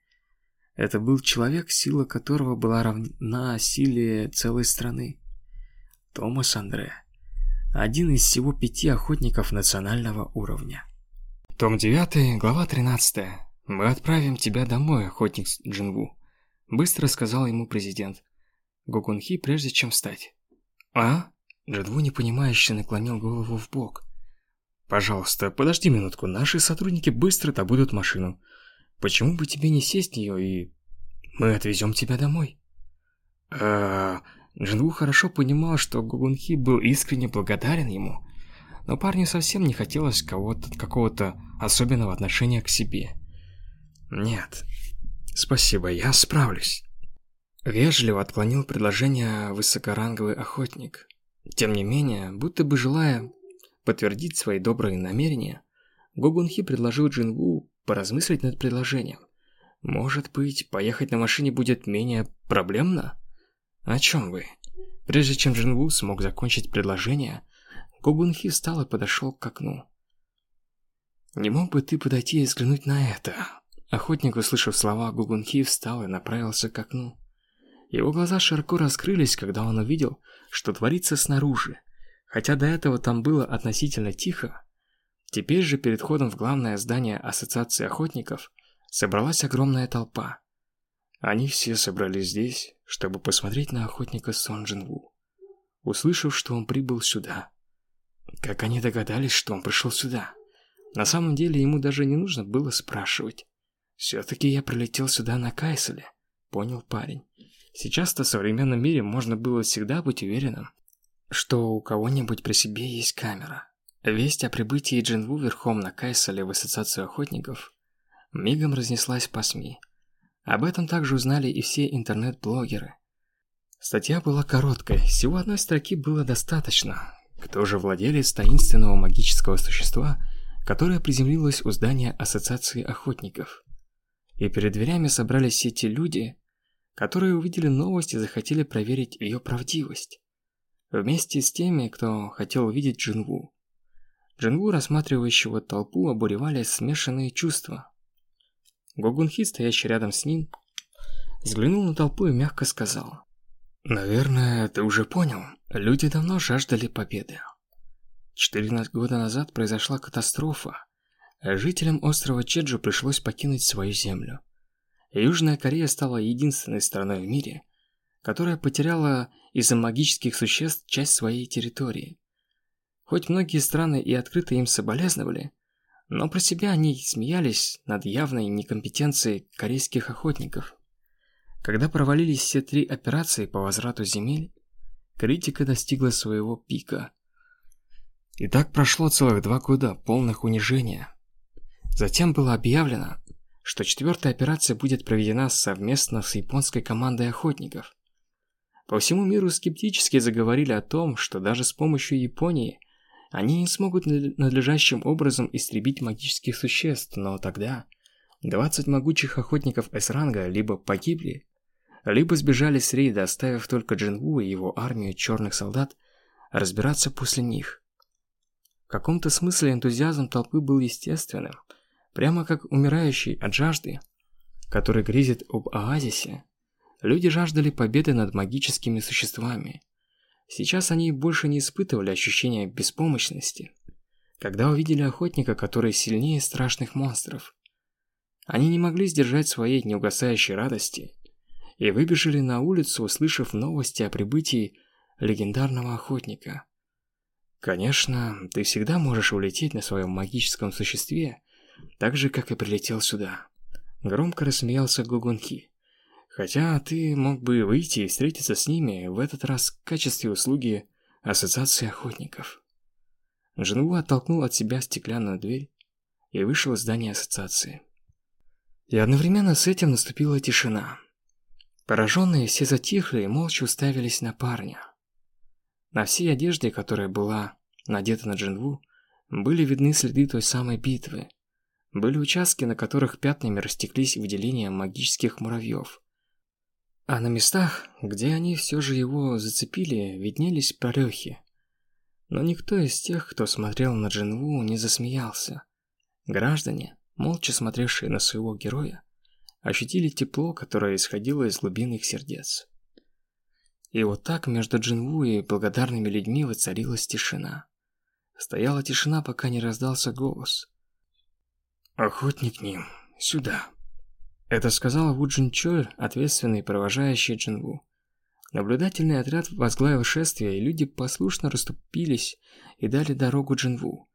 Это был человек, сила которого была равна силе целой страны. Томас Андре. Один из всего пяти охотников национального уровня. Том 9, глава 13. «Мы отправим тебя домой, охотник Джинву», – быстро сказал ему президент. Гогунхи, прежде чем встать. «А?» Джадву непонимающе наклонил голову в бок. «Пожалуйста, подожди минутку, наши сотрудники быстро добудут машину. Почему бы тебе не сесть в нее и... мы отвезем тебя домой?» «А...» Джинву хорошо понимал, что Гугунхи был искренне благодарен ему, но парню совсем не хотелось кого-то какого-то особенного отношения к себе. «Нет, спасибо, я справлюсь». Вежливо отклонил предложение высокоранговый охотник. Тем не менее, будто бы желая подтвердить свои добрые намерения, Гогунхи предложил Джингу поразмыслить над предложением. Может быть, поехать на машине будет менее проблемно? О чем вы? Прежде чем Джингу смог закончить предложение, Гогунхи встал и подошел к окну. «Не мог бы ты подойти и взглянуть на это?» Охотник, услышав слова Гугунхи, встал и направился к окну. Его глаза широко раскрылись, когда он увидел, что творится снаружи. Хотя до этого там было относительно тихо, теперь же перед входом в главное здание Ассоциации охотников собралась огромная толпа. Они все собрались здесь, чтобы посмотреть на охотника Сон Джин Ву, услышав, что он прибыл сюда. Как они догадались, что он пришел сюда? На самом деле ему даже не нужно было спрашивать. «Все-таки я прилетел сюда на Кайселе», — понял парень. Сейчас-то в современном мире можно было всегда быть уверенным, что у кого-нибудь при себе есть камера. Весть о прибытии Джинву верхом на Кайсале в Ассоциацию охотников мигом разнеслась по СМИ. Об этом также узнали и все интернет-блогеры. Статья была короткой, всего одной строки было достаточно. Кто же владелец таинственного магического существа, которое приземлилось у здания Ассоциации охотников? И перед дверями собрались все те люди, которые увидели новость и захотели проверить ее правдивость. Вместе с теми, кто хотел увидеть Джинву. Джинву, рассматривающего толпу, обуревали смешанные чувства. Гогунхи, стоящий рядом с ним, взглянул на толпу и мягко сказал. «Наверное, ты уже понял, люди давно жаждали победы. 14 года назад произошла катастрофа. Жителям острова Чеджу пришлось покинуть свою землю. Южная Корея стала единственной страной в мире, которая потеряла из-за магических существ часть своей территории. Хоть многие страны и открыто им соболезновали, но про себя они смеялись над явной некомпетенцией корейских охотников. Когда провалились все три операции по возврату земель, критика достигла своего пика. И так прошло целых два года полных унижения. Затем было объявлено, что четвертая операция будет проведена совместно с японской командой охотников. По всему миру скептически заговорили о том, что даже с помощью Японии они не смогут надлежащим образом истребить магических существ, но тогда 20 могучих охотников С-ранга либо погибли, либо сбежали с рейда, оставив только Джинву и его армию черных солдат разбираться после них. В каком-то смысле энтузиазм толпы был естественным, прямо как умирающий от жажды, который грезит об оазисе. Люди жаждали победы над магическими существами. Сейчас они больше не испытывали ощущения беспомощности, когда увидели охотника, который сильнее страшных монстров. Они не могли сдержать своей неугасающей радости и выбежали на улицу, услышав новости о прибытии легендарного охотника. Конечно, ты всегда можешь улететь на своем магическом существе, так же, как и прилетел сюда. Громко рассмеялся Гугунхи. Хотя ты мог бы выйти и встретиться с ними в этот раз в качестве услуги Ассоциации охотников. Джинву оттолкнул от себя стеклянную дверь и вышел из здания ассоциации. И одновременно с этим наступила тишина. Пораженные все затихли и молча уставились на парня. На всей одежде, которая была надета на Джинву, были видны следы той самой битвы. Были участки, на которых пятнами растеклись выделения магических муравьев. А на местах, где они все же его зацепили, виднелись прорехи. Но никто из тех, кто смотрел на Джинву, не засмеялся. Граждане, молча смотревшие на своего героя, ощутили тепло, которое исходило из глубин их сердец. И вот так между Джинву и благодарными людьми воцарилась тишина. Стояла тишина, пока не раздался голос. «Охотник Ним, сюда!» Это сказал Ву Джин Чоль, ответственный провожающий Джинву. Наблюдательный отряд возглавил шествие, и люди послушно расступились и дали дорогу Джинву.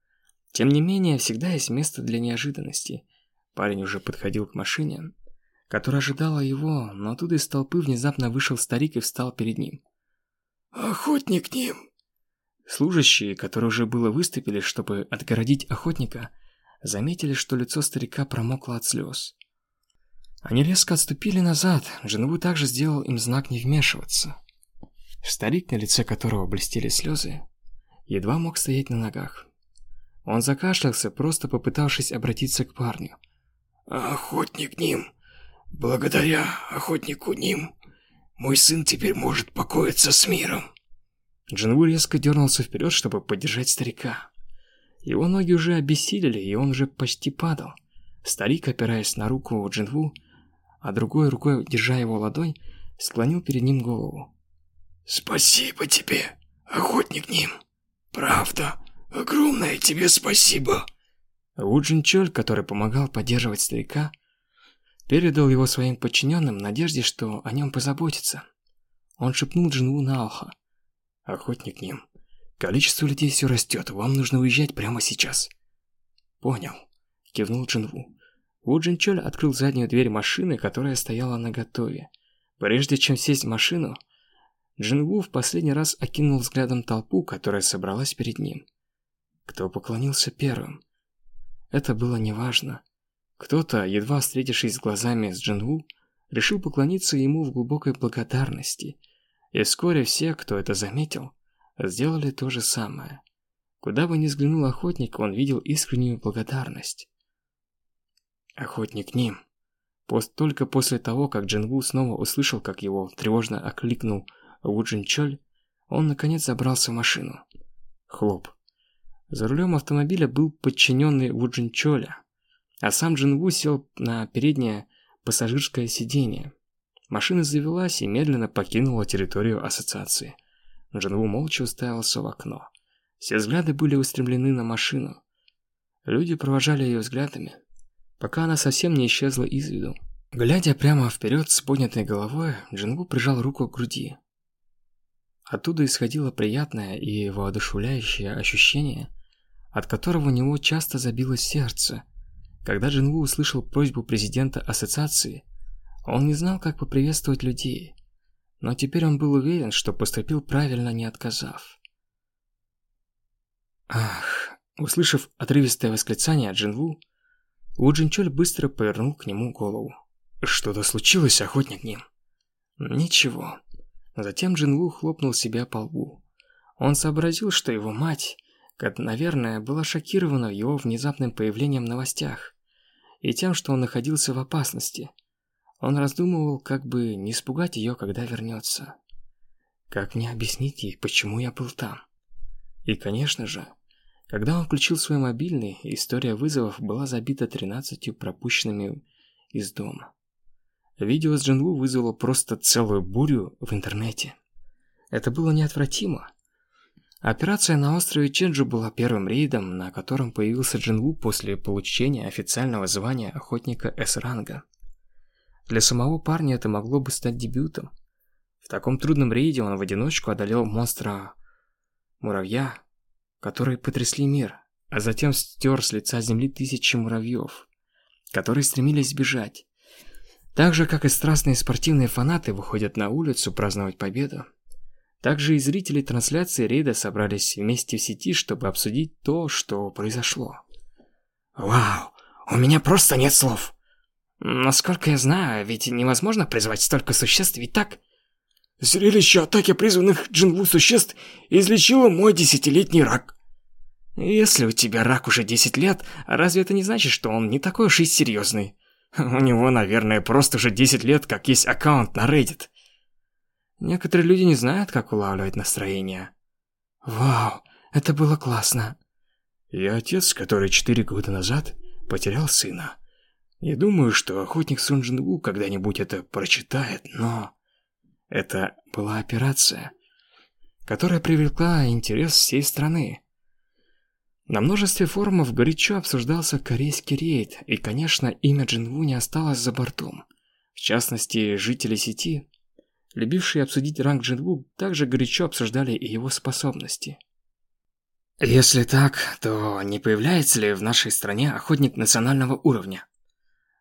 Тем не менее, всегда есть место для неожиданностей. Парень уже подходил к машине, которая ожидала его, но оттуда из толпы внезапно вышел старик и встал перед ним. «Охотник Ним!» Служащие, которые уже было выступили, чтобы отгородить охотника, заметили, что лицо старика промокло от слез. Они резко отступили назад, Джинву также сделал им знак не вмешиваться. Старик, на лице которого блестели слезы, едва мог стоять на ногах. Он закашлялся, просто попытавшись обратиться к парню. «Охотник Ним, благодаря охотнику Ним, мой сын теперь может покоиться с миром». Джинву резко дернулся вперед, чтобы поддержать старика. Его ноги уже обессилели, и он уже почти падал. Старик, опираясь на руку Джинву, а другой рукой, держа его ладонь, склонил перед ним голову. «Спасибо тебе, охотник Ним. Правда, огромное тебе спасибо!» Вуджин Чоль, который помогал поддерживать старика, передал его своим подчиненным в надежде, что о нем позаботятся. Он шепнул Джинву на ухо. «Охотник Ним, количество людей все растет, вам нужно уезжать прямо сейчас». «Понял», — кивнул Джинву. Ву Джинчоль открыл заднюю дверь машины, которая стояла наготове. Прежде чем сесть в машину, Джин Ву в последний раз окинул взглядом толпу, которая собралась перед ним. Кто поклонился первым? Это было неважно. Кто-то, едва встретившись глазами с Джин Ву, решил поклониться ему в глубокой благодарности. И вскоре все, кто это заметил, сделали то же самое. Куда бы ни взглянул охотник, он видел искреннюю благодарность. Охотник Ним. Пост только после того, как Джинву снова услышал, как его тревожно окликнул Вуджин Чоль, он наконец забрался в машину. Хлоп. За рулем автомобиля был подчиненный Вуджин Чоля, а сам Джинву сел на переднее пассажирское сиденье. Машина завелась и медленно покинула территорию ассоциации. Джинву молча уставился в окно. Все взгляды были устремлены на машину. Люди провожали ее взглядами, пока она совсем не исчезла из виду. Глядя прямо вперед с поднятой головой, Джингу прижал руку к груди. Оттуда исходило приятное и воодушевляющее ощущение, от которого у него часто забилось сердце. Когда Джингу услышал просьбу президента ассоциации, он не знал, как поприветствовать людей, но теперь он был уверен, что поступил правильно, не отказав. Ах, услышав отрывистое восклицание Джинву, Уджинчоль быстро повернул к нему голову. «Что-то случилось, охотник Ним?» «Ничего». Затем Джинву хлопнул себя по лбу. Он сообразил, что его мать, как, наверное, была шокирована его внезапным появлением в новостях и тем, что он находился в опасности. Он раздумывал, как бы не испугать ее, когда вернется. Как мне объяснить ей, почему я был там? И, конечно же, когда он включил свой мобильный, история вызовов была забита 13 пропущенными из дома. Видео с Джинву вызвало просто целую бурю в интернете. Это было неотвратимо. Операция на острове Ченджу была первым рейдом, на котором появился Джинву после получения официального звания охотника С-ранга. Для самого парня это могло бы стать дебютом. В таком трудном рейде он в одиночку одолел монстра муравья, которые потрясли мир, а затем стер с лица земли тысячи муравьев, которые стремились бежать. Так же, как и страстные спортивные фанаты выходят на улицу праздновать победу, также и зрители трансляции рейда собрались вместе в сети, чтобы обсудить то, что произошло. Вау, у меня просто нет слов. Насколько я знаю, ведь невозможно призвать столько существ, ведь так? Зрелище атаки призванных Джинву существ излечило мой десятилетний рак. Если у тебя рак уже 10 лет, разве это не значит, что он не такой уж и серьезный? У него, наверное, просто уже 10 лет, как есть аккаунт на Reddit. Некоторые люди не знают, как улавливать настроение. Вау, это было классно. Я отец, который четыре года назад потерял сына. Я думаю, что охотник Сун Джин когда-нибудь это прочитает, но... Это была операция, которая привлекла интерес всей страны. На множестве форумов горячо обсуждался корейский рейд, и, конечно, имя Джинву не осталось за бортом. В частности, жители сети любившие обсудить ранг Джинву, также горячо обсуждали и его способности. Если так, то не появляется ли в нашей стране охотник национального уровня?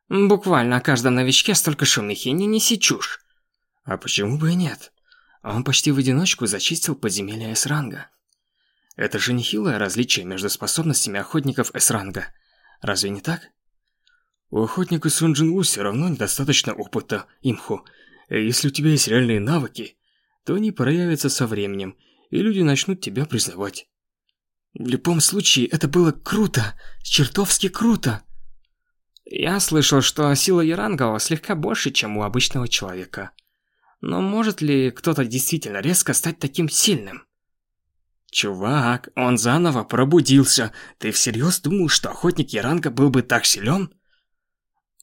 Буквально о каждом новичке столько шумихи, не неси чушь. А почему бы и нет? Он почти в одиночку зачистил подземелье С-ранга. Это же нехилое различие между способностями охотников С-ранга. Разве не так? У охотника Сун Джин Ву все равно недостаточно опыта, имху, если у тебя есть реальные навыки, то они проявятся со временем, и люди начнут тебя признавать. В любом случае, это было круто, чертовски круто. Я слышал, что сила Ярангова слегка больше, чем у обычного человека. Но может ли кто-то действительно резко стать таким сильным? Чувак, он заново пробудился. Ты всерьез думал, что охотник Яранга был бы так силен?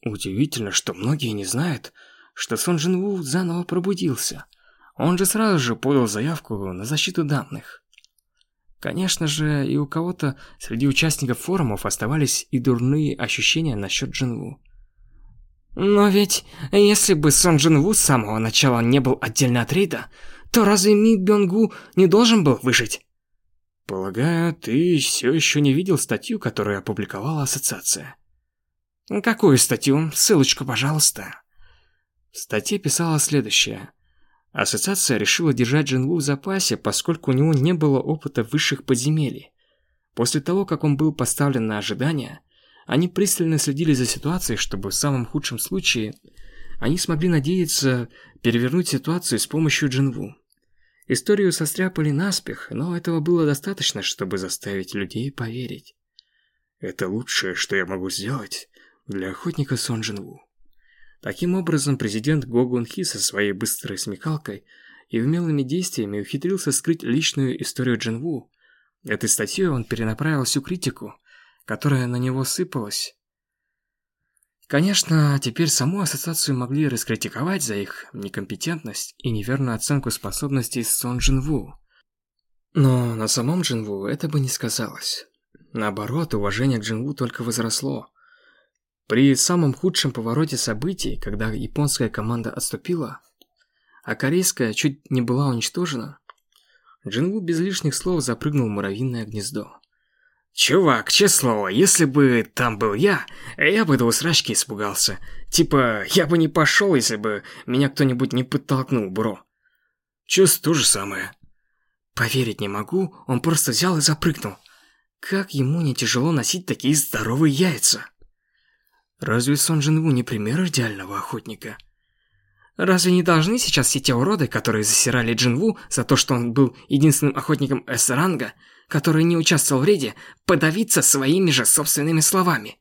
Удивительно, что многие не знают, что Сон Джин Ву заново пробудился. Он же сразу же подал заявку на защиту данных. Конечно же, и у кого-то среди участников форумов оставались и дурные ощущения насчет Джинву. Но ведь, если бы Сон Джинву с самого начала не был отдельно от рейда, то разве Ми Бёнгу не должен был выжить? Полагаю, ты все еще не видел статью, которую опубликовала ассоциация. Какую статью? Ссылочку, пожалуйста. В статье писалось следующее. Ассоциация решила держать Джинву в запасе, поскольку у него не было опыта высших подземелий. После того, как он был поставлен на ожидание, они пристально следили за ситуацией, чтобы в самом худшем случае они смогли надеяться перевернуть ситуацию с помощью Джинву. Историю состряпали наспех, но этого было достаточно, чтобы заставить людей поверить. Это лучшее, что я могу сделать для охотника Сон Джинву. Таким образом, президент Го Хи со своей быстрой смекалкой и умелыми действиями ухитрился скрыть личную историю Джин Ву. Этой статьей он перенаправил всю критику, которая на него сыпалась. Конечно, теперь саму ассоциацию могли раскритиковать за их некомпетентность и неверную оценку способностей Сон Джин Ву. Но на самом Джин Ву это бы не сказалось. Наоборот, уважение к Джин Ву только возросло. При самом худшем повороте событий, когда японская команда отступила, а корейская чуть не была уничтожена, Джинву без лишних слов запрыгнул в муравьиное гнездо. «Чувак, честное слово, если бы там был я, я бы до усрачки испугался. Типа, я бы не пошел, если бы меня кто-нибудь не подтолкнул, бро». Чувство то же самое. Поверить не могу, он просто взял и запрыгнул. Как ему не тяжело носить такие здоровые яйца? Разве Сон Джин Ву не пример идеального охотника? Разве не должны сейчас все те уроды, которые засирали Джинву за то, что он был единственным охотником С-ранга, который не участвовал в рейде, подавиться своими же собственными словами?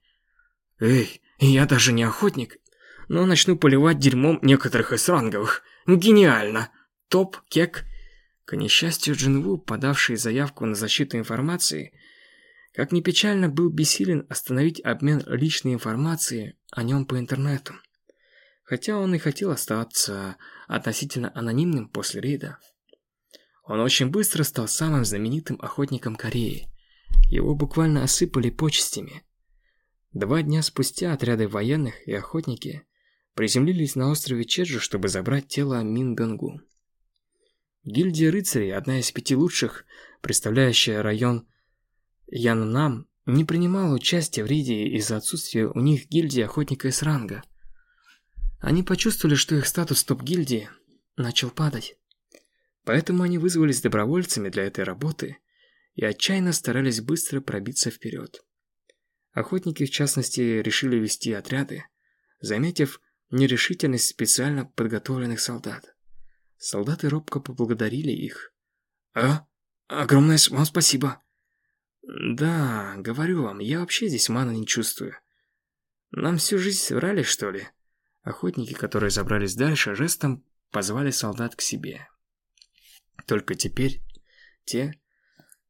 Эй, я даже не охотник, но начну поливать дерьмом некоторых С-ранговых. Гениально! Топ, кек. К несчастью, Джинву, подавший заявку на защиту информации, как ни печально, был бессилен остановить обмен личной информацией о нем по интернету. Хотя он и хотел оставаться относительно анонимным после рейда. Он очень быстро стал самым знаменитым охотником Кореи. Его буквально осыпали почестями. Два дня спустя отряды военных и охотники приземлились на острове Чеджу, чтобы забрать тело Мин Донгу. Гильдия рыцарей, одна из пяти лучших, представляющая район Яннам, не принимала участия в рейде из-за отсутствия у них гильдии охотника из ранга. Они почувствовали, что их статус топ-гильдии начал падать. Поэтому они вызвались добровольцами для этой работы и отчаянно старались быстро пробиться вперед. Охотники, в частности, решили вести отряды, заметив нерешительность специально подготовленных солдат. Солдаты робко поблагодарили их. «А? Огромное вам спасибо!» «Да, говорю вам, я вообще здесь мана не чувствую. Нам всю жизнь врали, что ли?» Охотники, которые забрались дальше, жестом позвали солдат к себе. Только теперь те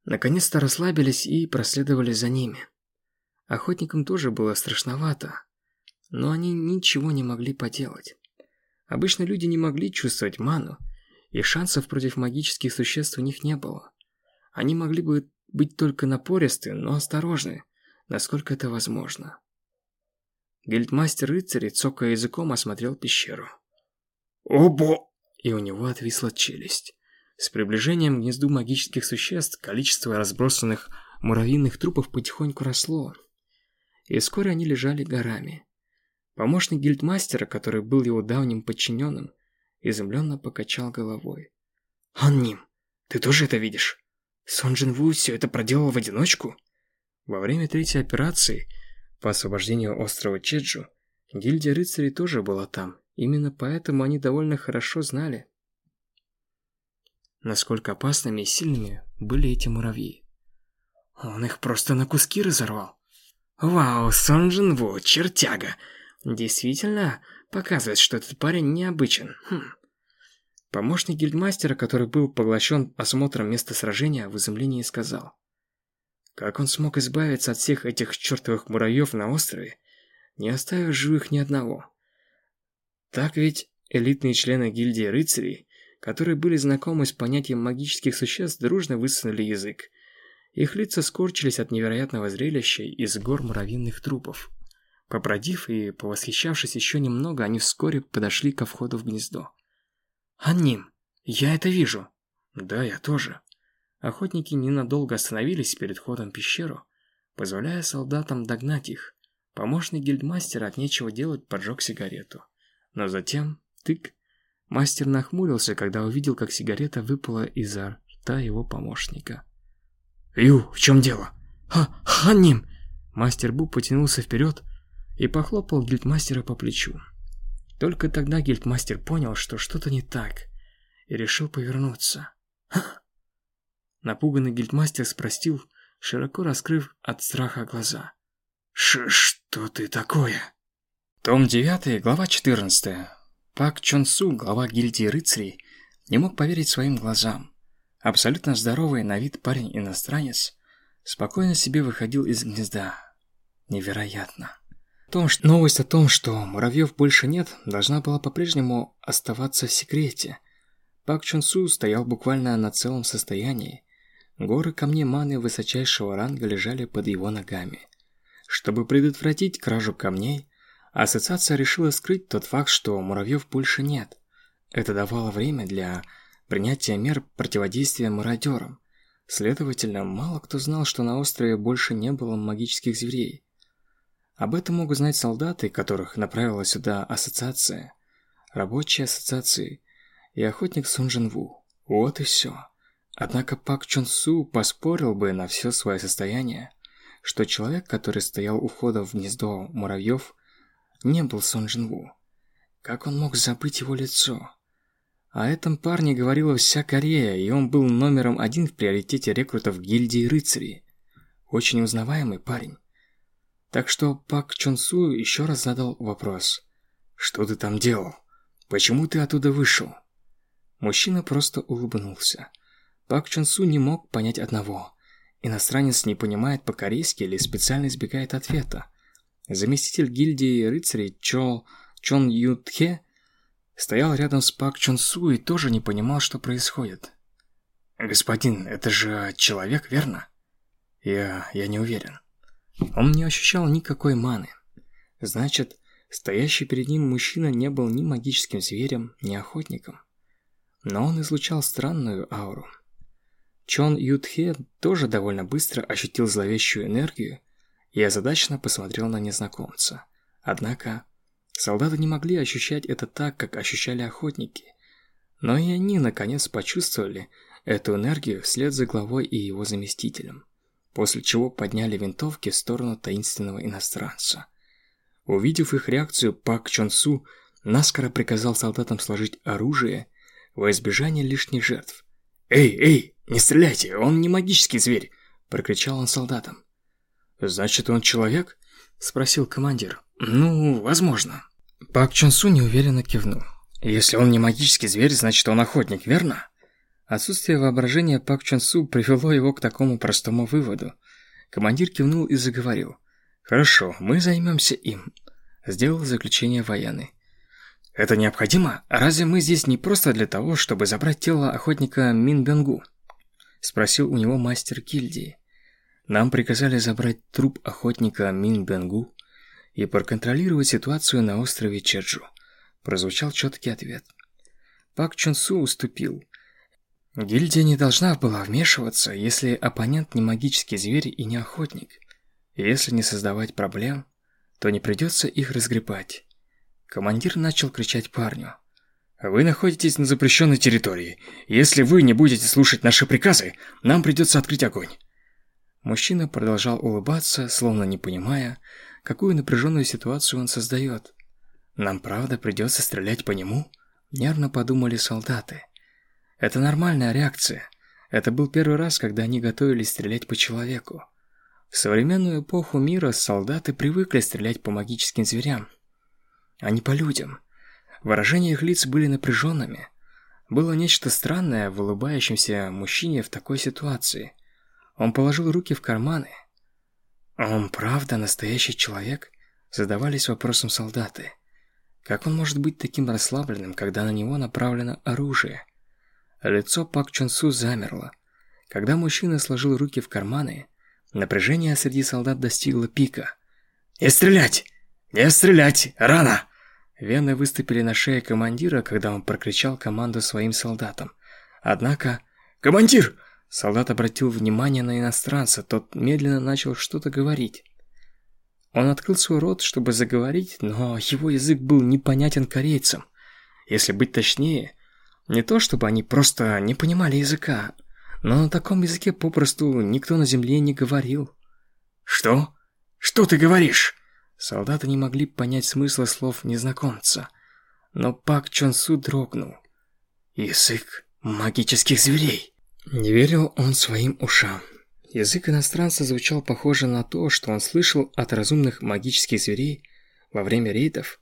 наконец-то расслабились и проследовали за ними. Охотникам тоже было страшновато, но они ничего не могли поделать. Обычно люди не могли чувствовать ману, и шансов против магических существ у них не было. Они могли бы быть только напористы, но осторожны, насколько это возможно. Гильдмастер рыцарей, цокая языком, осмотрел пещеру. «Обо!» И у него отвисла челюсть. С приближением к гнезду магических существ количество разбросанных муравьиных трупов потихоньку росло. И вскоре они лежали горами. Помощник гильдмастера, который был его давним подчиненным, изумленно покачал головой. «Анним, ты тоже это видишь? Сон Джин Ву все это проделал в одиночку?» Во время третьей операции по освобождению острова Чеджу гильдия рыцарей тоже была там. Именно поэтому они довольно хорошо знали, насколько опасными и сильными были эти муравьи. Он их просто на куски разорвал. «Вау, Сон Джин Ву, чертяга!» Действительно, показывает, что этот парень необычен. Хм. Помощник гильдмастера, который был поглощен осмотром места сражения, в изумлении сказал. Как он смог избавиться от всех этих чертовых муравьев на острове, не оставив живых ни одного? Так ведь элитные члены гильдии рыцарей, которые были знакомы с понятием магических существ, дружно высунули язык. Их лица скорчились от невероятного зрелища из гор муравьиных трупов. Побродив и повосхищавшись еще немного, они вскоре подошли ко входу в гнездо. «Анним, я это вижу!» «Да, я тоже». Охотники ненадолго остановились перед входом в пещеру, позволяя солдатам догнать их. Помощник гильдмастера от нечего делать поджег сигарету. Но затем, тык, мастер нахмурился, когда увидел, как сигарета выпала изо рта его помощника. «Ю, в чем дело?» «Ха, Ханним!» Мастер Бу потянулся вперед, и похлопал гильдмастера по плечу. Только тогда гильдмастер понял, что что-то не так, и решил повернуться. Ха! Напуганный гильдмастер спросил, широко раскрыв от страха глаза. Ш «Что ты такое?» Том 9, глава 14. Пак Чон Су, глава гильдии рыцарей, не мог поверить своим глазам. Абсолютно здоровый на вид парень-иностранец спокойно себе выходил из гнезда. Невероятно том, что новость о том, что муравьев больше нет, должна была по-прежнему оставаться в секрете. Пак Чун Су стоял буквально на целом состоянии. Горы камней маны высочайшего ранга лежали под его ногами. Чтобы предотвратить кражу камней, ассоциация решила скрыть тот факт, что муравьев больше нет. Это давало время для принятия мер противодействия мародерам. Следовательно, мало кто знал, что на острове больше не было магических зверей. Об этом могут знать солдаты, которых направила сюда ассоциация, рабочие ассоциации и охотник Сун Ву. Вот и все. Однако Пак Чон Су поспорил бы на все свое состояние, что человек, который стоял у входа в гнездо муравьев, не был Сон Джин Ву. Как он мог забыть его лицо? О этом парне говорила вся Корея, и он был номером один в приоритете рекрутов гильдии рыцарей. Очень узнаваемый парень. Так что Пак Чон Су еще раз задал вопрос. «Что ты там делал? Почему ты оттуда вышел?» Мужчина просто улыбнулся. Пак Чон Су не мог понять одного. Иностранец не понимает по-корейски или специально избегает ответа. Заместитель гильдии рыцарей Чо Чон Ютхе стоял рядом с Пак Чон Су и тоже не понимал, что происходит. «Господин, это же человек, верно?» «Я... я не уверен». Он не ощущал никакой маны. Значит, стоящий перед ним мужчина не был ни магическим зверем, ни охотником. Но он излучал странную ауру. Чон Ютхе тоже довольно быстро ощутил зловещую энергию и озадаченно посмотрел на незнакомца. Однако, солдаты не могли ощущать это так, как ощущали охотники. Но и они, наконец, почувствовали эту энергию вслед за главой и его заместителем после чего подняли винтовки в сторону таинственного иностранца. Увидев их реакцию, Пак Чон Су наскоро приказал солдатам сложить оружие во избежание лишних жертв. «Эй, эй, не стреляйте, он не магический зверь!» – прокричал он солдатам. «Значит, он человек?» – спросил командир. «Ну, возможно». Пак Чон Су неуверенно кивнул. «Если он не магический зверь, значит, он охотник, верно?» Отсутствие воображения Пак Чон Су привело его к такому простому выводу. Командир кивнул и заговорил. «Хорошо, мы займемся им», – сделал заключение военный. «Это необходимо? разве мы здесь не просто для того, чтобы забрать тело охотника Мин Бенгу?» – спросил у него мастер гильдии. «Нам приказали забрать труп охотника Мин Бенгу и проконтролировать ситуацию на острове Чеджу», – прозвучал четкий ответ. Пак Чон Су уступил – Гильдия не должна была вмешиваться, если оппонент не магический зверь и не охотник. Если не создавать проблем, то не придется их разгребать. Командир начал кричать парню. «Вы находитесь на запрещенной территории. Если вы не будете слушать наши приказы, нам придется открыть огонь». Мужчина продолжал улыбаться, словно не понимая, какую напряженную ситуацию он создает. «Нам правда придется стрелять по нему?» Нервно подумали солдаты. Это нормальная реакция. Это был первый раз, когда они готовились стрелять по человеку. В современную эпоху мира солдаты привыкли стрелять по магическим зверям, а не по людям. Выражения их лиц были напряженными. Было нечто странное в улыбающемся мужчине в такой ситуации. Он положил руки в карманы. «Он правда настоящий человек?» Задавались вопросом солдаты. Как он может быть таким расслабленным, когда на него направлено оружие? Лицо Пак Чон Су замерло. Когда мужчина сложил руки в карманы, напряжение среди солдат достигло пика. «Не стрелять! Не стрелять! Рано!» Вены выступили на шее командира, когда он прокричал команду своим солдатам. Однако... «Командир!» Солдат обратил внимание на иностранца, тот медленно начал что-то говорить. Он открыл свой рот, чтобы заговорить, но его язык был непонятен корейцам. Если быть точнее, не то чтобы они просто не понимали языка, но на таком языке попросту никто на земле не говорил. «Что? Что ты говоришь?» Солдаты не могли понять смысла слов незнакомца. Но Пак Чон Су дрогнул. «Язык магических зверей!» Не верил он своим ушам. Язык иностранца звучал похоже на то, что он слышал от разумных магических зверей во время рейдов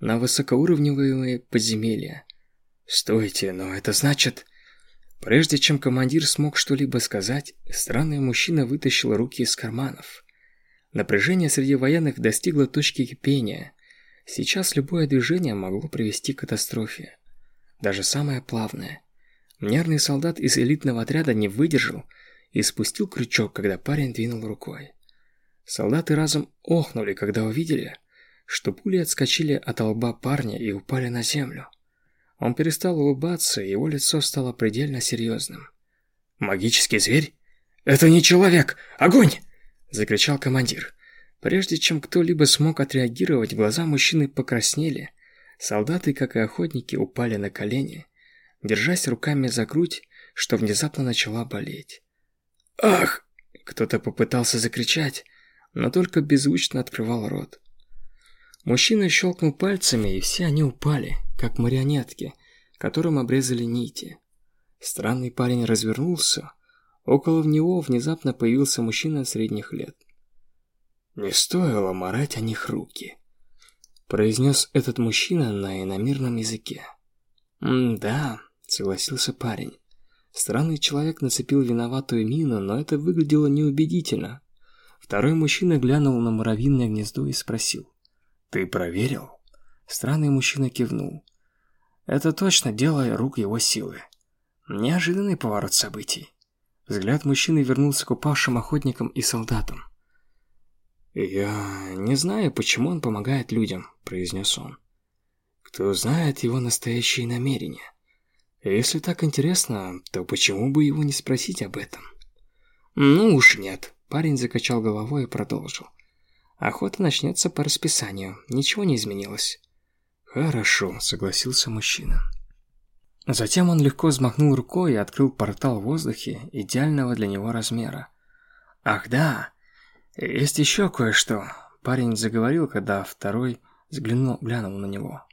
на высокоуровневые подземелья. «Стойте, но это значит...» Прежде чем командир смог что-либо сказать, странный мужчина вытащил руки из карманов. Напряжение среди военных достигло точки кипения. Сейчас любое движение могло привести к катастрофе. Даже самое плавное. Нервный солдат из элитного отряда не выдержал и спустил крючок, когда парень двинул рукой. Солдаты разом охнули, когда увидели, что пули отскочили от лба парня и упали на землю. Он перестал улыбаться, и его лицо стало предельно серьезным. «Магический зверь? Это не человек! Огонь!» – закричал командир. Прежде чем кто-либо смог отреагировать, глаза мужчины покраснели. Солдаты, как и охотники, упали на колени, держась руками за грудь, что внезапно начала болеть. «Ах!» – кто-то попытался закричать, но только беззвучно открывал рот. Мужчина щелкнул пальцами, и все они упали, как марионетки, которым обрезали нити. Странный парень развернулся. Около него внезапно появился мужчина средних лет. «Не стоило морать о них руки», — произнес этот мужчина на иномирном языке. «Да», — согласился парень. Странный человек нацепил виноватую мину, но это выглядело неубедительно. Второй мужчина глянул на муравьиное гнездо и спросил. «Ты проверил?» Странный мужчина кивнул. «Это точно дело рук его силы». Неожиданный поворот событий. Взгляд мужчины вернулся к упавшим охотникам и солдатам. «Я не знаю, почему он помогает людям», – произнес он. «Кто знает его настоящие намерения? Если так интересно, то почему бы его не спросить об этом?» «Ну уж нет», – парень закачал головой и продолжил. «Охота начнется по расписанию, ничего не изменилось». «Хорошо», – согласился мужчина. Затем он легко взмахнул рукой и открыл портал в воздухе идеального для него размера. «Ах да, есть еще кое-что», – парень заговорил, когда второй взглянул, глянул на него.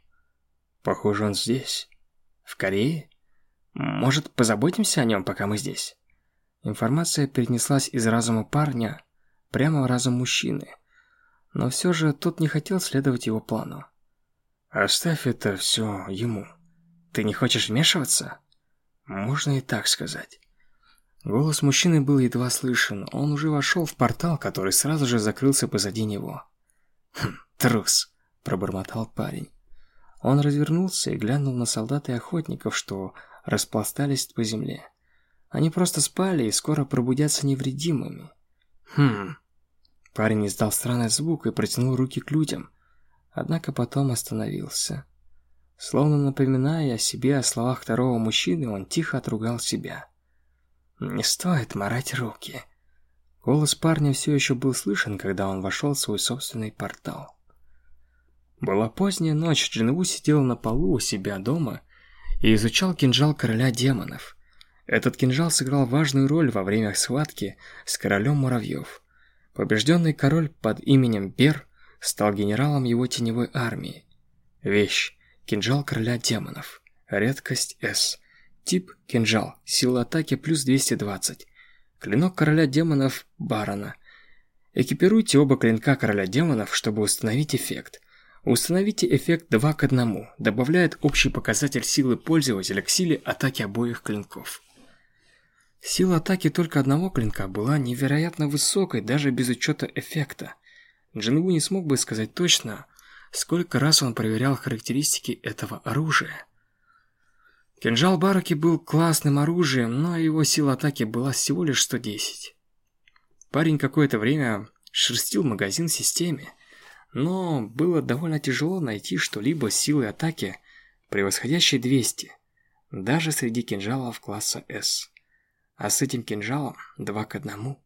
«Похоже, он здесь. В Корее? Может, позаботимся о нем, пока мы здесь?» Информация перенеслась из разума парня прямо в разум мужчины, но все же тот не хотел следовать его плану. «Оставь это все ему», ты не хочешь вмешиваться? Можно и так сказать. Голос мужчины был едва слышен. Он уже вошел в портал, который сразу же закрылся позади него. «Хм, трус!» – пробормотал парень. Он развернулся и глянул на солдат и охотников, что распластались по земле. Они просто спали и скоро пробудятся невредимыми. Хм. Парень издал странный звук и протянул руки к людям, однако потом остановился. Словно напоминая о себе о словах второго мужчины, он тихо отругал себя. «Не стоит морать руки». Голос парня все еще был слышен, когда он вошел в свой собственный портал. Была поздняя ночь, Джинву сидел на полу у себя дома и изучал кинжал короля демонов. Этот кинжал сыграл важную роль во время схватки с королем муравьев. Побежденный король под именем Бер стал генералом его теневой армии. Вещь, Кинжал короля демонов. Редкость С. Тип кинжал. Сила атаки плюс 220. Клинок короля демонов Барона. Экипируйте оба клинка короля демонов, чтобы установить эффект. Установите эффект 2 к 1. Добавляет общий показатель силы пользователя к силе атаки обоих клинков. Сила атаки только одного клинка была невероятно высокой даже без учета эффекта. Джингу не смог бы сказать точно, Сколько раз он проверял характеристики этого оружия. Кинжал Бараки был классным оружием, но его сила атаки была всего лишь 110. Парень какое-то время шерстил магазин в системе, но было довольно тяжело найти что-либо с силой атаки, превосходящей 200, даже среди кинжалов класса S. А с этим кинжалом 2 к 1.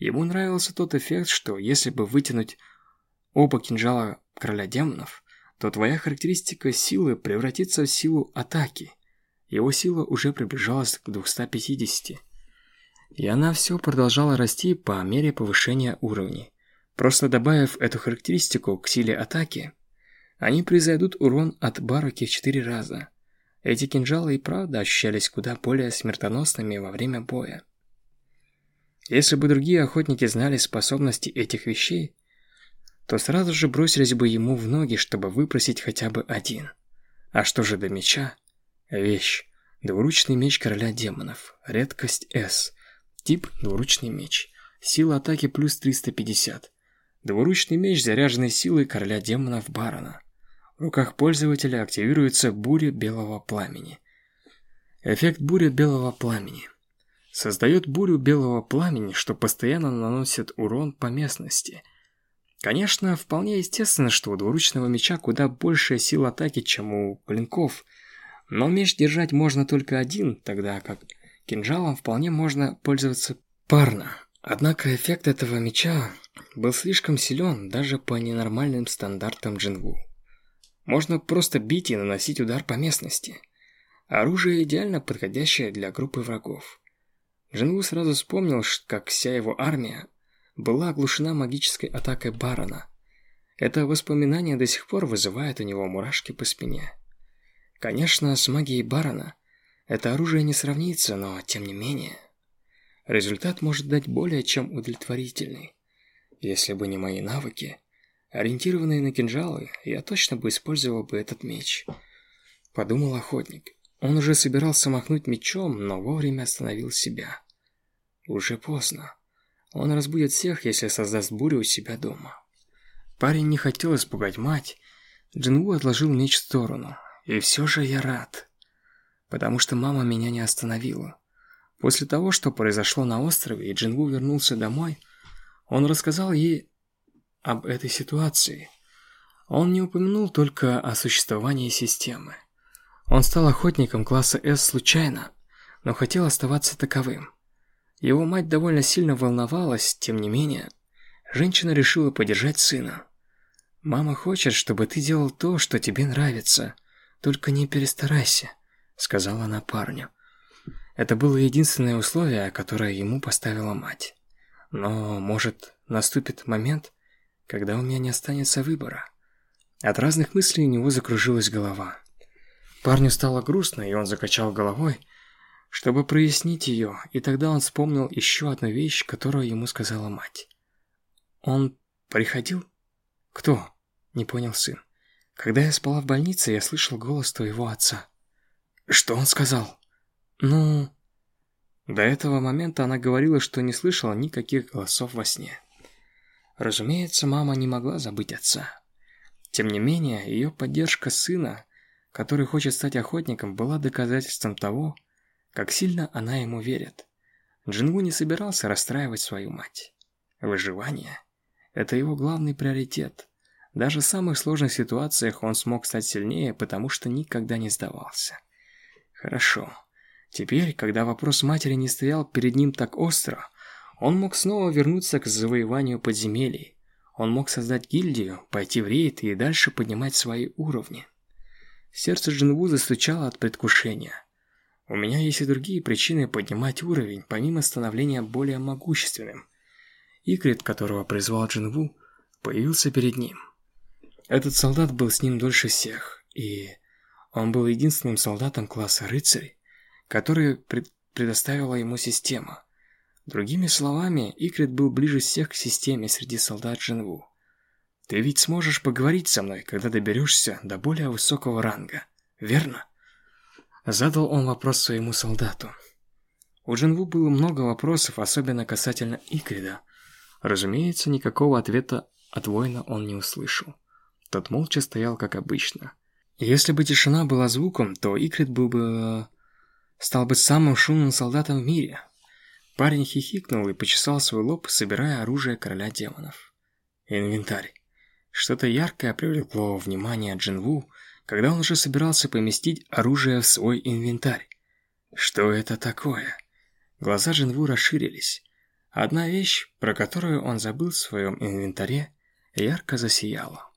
Ему нравился тот эффект, что если бы вытянуть оба кинжала короля демонов, то твоя характеристика силы превратится в силу атаки. Его сила уже приближалась к 250. И она все продолжала расти по мере повышения уровней. Просто добавив эту характеристику к силе атаки, они произойдут урон от бароки в 4 раза. Эти кинжалы и правда ощущались куда более смертоносными во время боя. Если бы другие охотники знали способности этих вещей, то сразу же бросились бы ему в ноги, чтобы выпросить хотя бы один. А что же до меча? Вещь. Двуручный меч короля демонов. Редкость S. Тип двуручный меч. Сила атаки плюс 350. Двуручный меч, заряженный силой короля демонов Барона. В руках пользователя активируется буря белого пламени. Эффект буря белого пламени. Создает бурю белого пламени, что постоянно наносит урон по местности – Конечно, вполне естественно, что у двуручного меча куда большая сила атаки, чем у клинков. Но меч держать можно только один, тогда как кинжалом вполне можно пользоваться парно. Однако эффект этого меча был слишком силен даже по ненормальным стандартам джингу. Можно просто бить и наносить удар по местности. Оружие идеально подходящее для группы врагов. Джингу сразу вспомнил, как вся его армия была оглушена магической атакой Барона. Это воспоминание до сих пор вызывает у него мурашки по спине. Конечно, с магией барона это оружие не сравнится, но тем не менее... Результат может дать более чем удовлетворительный. Если бы не мои навыки, ориентированные на кинжалы, я точно бы использовал бы этот меч. Подумал охотник. Он уже собирался махнуть мечом, но вовремя остановил себя. Уже поздно. Он разбудит всех, если создаст бурю у себя дома. Парень не хотел испугать мать. Джинву отложил меч в сторону. И все же я рад. Потому что мама меня не остановила. После того, что произошло на острове, и Джингу вернулся домой, он рассказал ей об этой ситуации. Он не упомянул только о существовании системы. Он стал охотником класса С случайно, но хотел оставаться таковым. Его мать довольно сильно волновалась, тем не менее, женщина решила поддержать сына. «Мама хочет, чтобы ты делал то, что тебе нравится, только не перестарайся», — сказала она парню. Это было единственное условие, которое ему поставила мать. Но, может, наступит момент, когда у меня не останется выбора. От разных мыслей у него закружилась голова. Парню стало грустно, и он закачал головой, чтобы прояснить ее, и тогда он вспомнил еще одну вещь, которую ему сказала мать. «Он приходил?» «Кто?» – не понял сын. «Когда я спала в больнице, я слышал голос твоего отца». «Что он сказал?» Ну... До этого момента она говорила, что не слышала никаких голосов во сне. Разумеется, мама не могла забыть отца. Тем не менее, ее поддержка сына, который хочет стать охотником, была доказательством того, как сильно она ему верит. Джингу не собирался расстраивать свою мать. Выживание – это его главный приоритет. Даже в самых сложных ситуациях он смог стать сильнее, потому что никогда не сдавался. Хорошо. Теперь, когда вопрос матери не стоял перед ним так остро, он мог снова вернуться к завоеванию подземелий. Он мог создать гильдию, пойти в рейд и дальше поднимать свои уровни. Сердце Джинву застучало от предвкушения. У меня есть и другие причины поднимать уровень, помимо становления более могущественным. Икрит, которого призвал Джинву, появился перед ним. Этот солдат был с ним дольше всех, и он был единственным солдатом класса рыцарь, которые пред предоставила ему система. Другими словами, Икрит был ближе всех к системе среди солдат Джинву. Ты ведь сможешь поговорить со мной, когда доберешься до более высокого ранга, верно? Задал он вопрос своему солдату. У Джинву было много вопросов, особенно касательно Икрида. Разумеется, никакого ответа от воина он не услышал. Тот молча стоял, как обычно. Если бы тишина была звуком, то Икрит был бы стал быть самым шумным солдатом в мире. Парень хихикнул и почесал свой лоб, собирая оружие короля демонов. Инвентарь. Что-то яркое привлекло внимание Джинву, когда он уже собирался поместить оружие в свой инвентарь. Что это такое? Глаза Джинву расширились. Одна вещь, про которую он забыл в своем инвентаре, ярко засияла.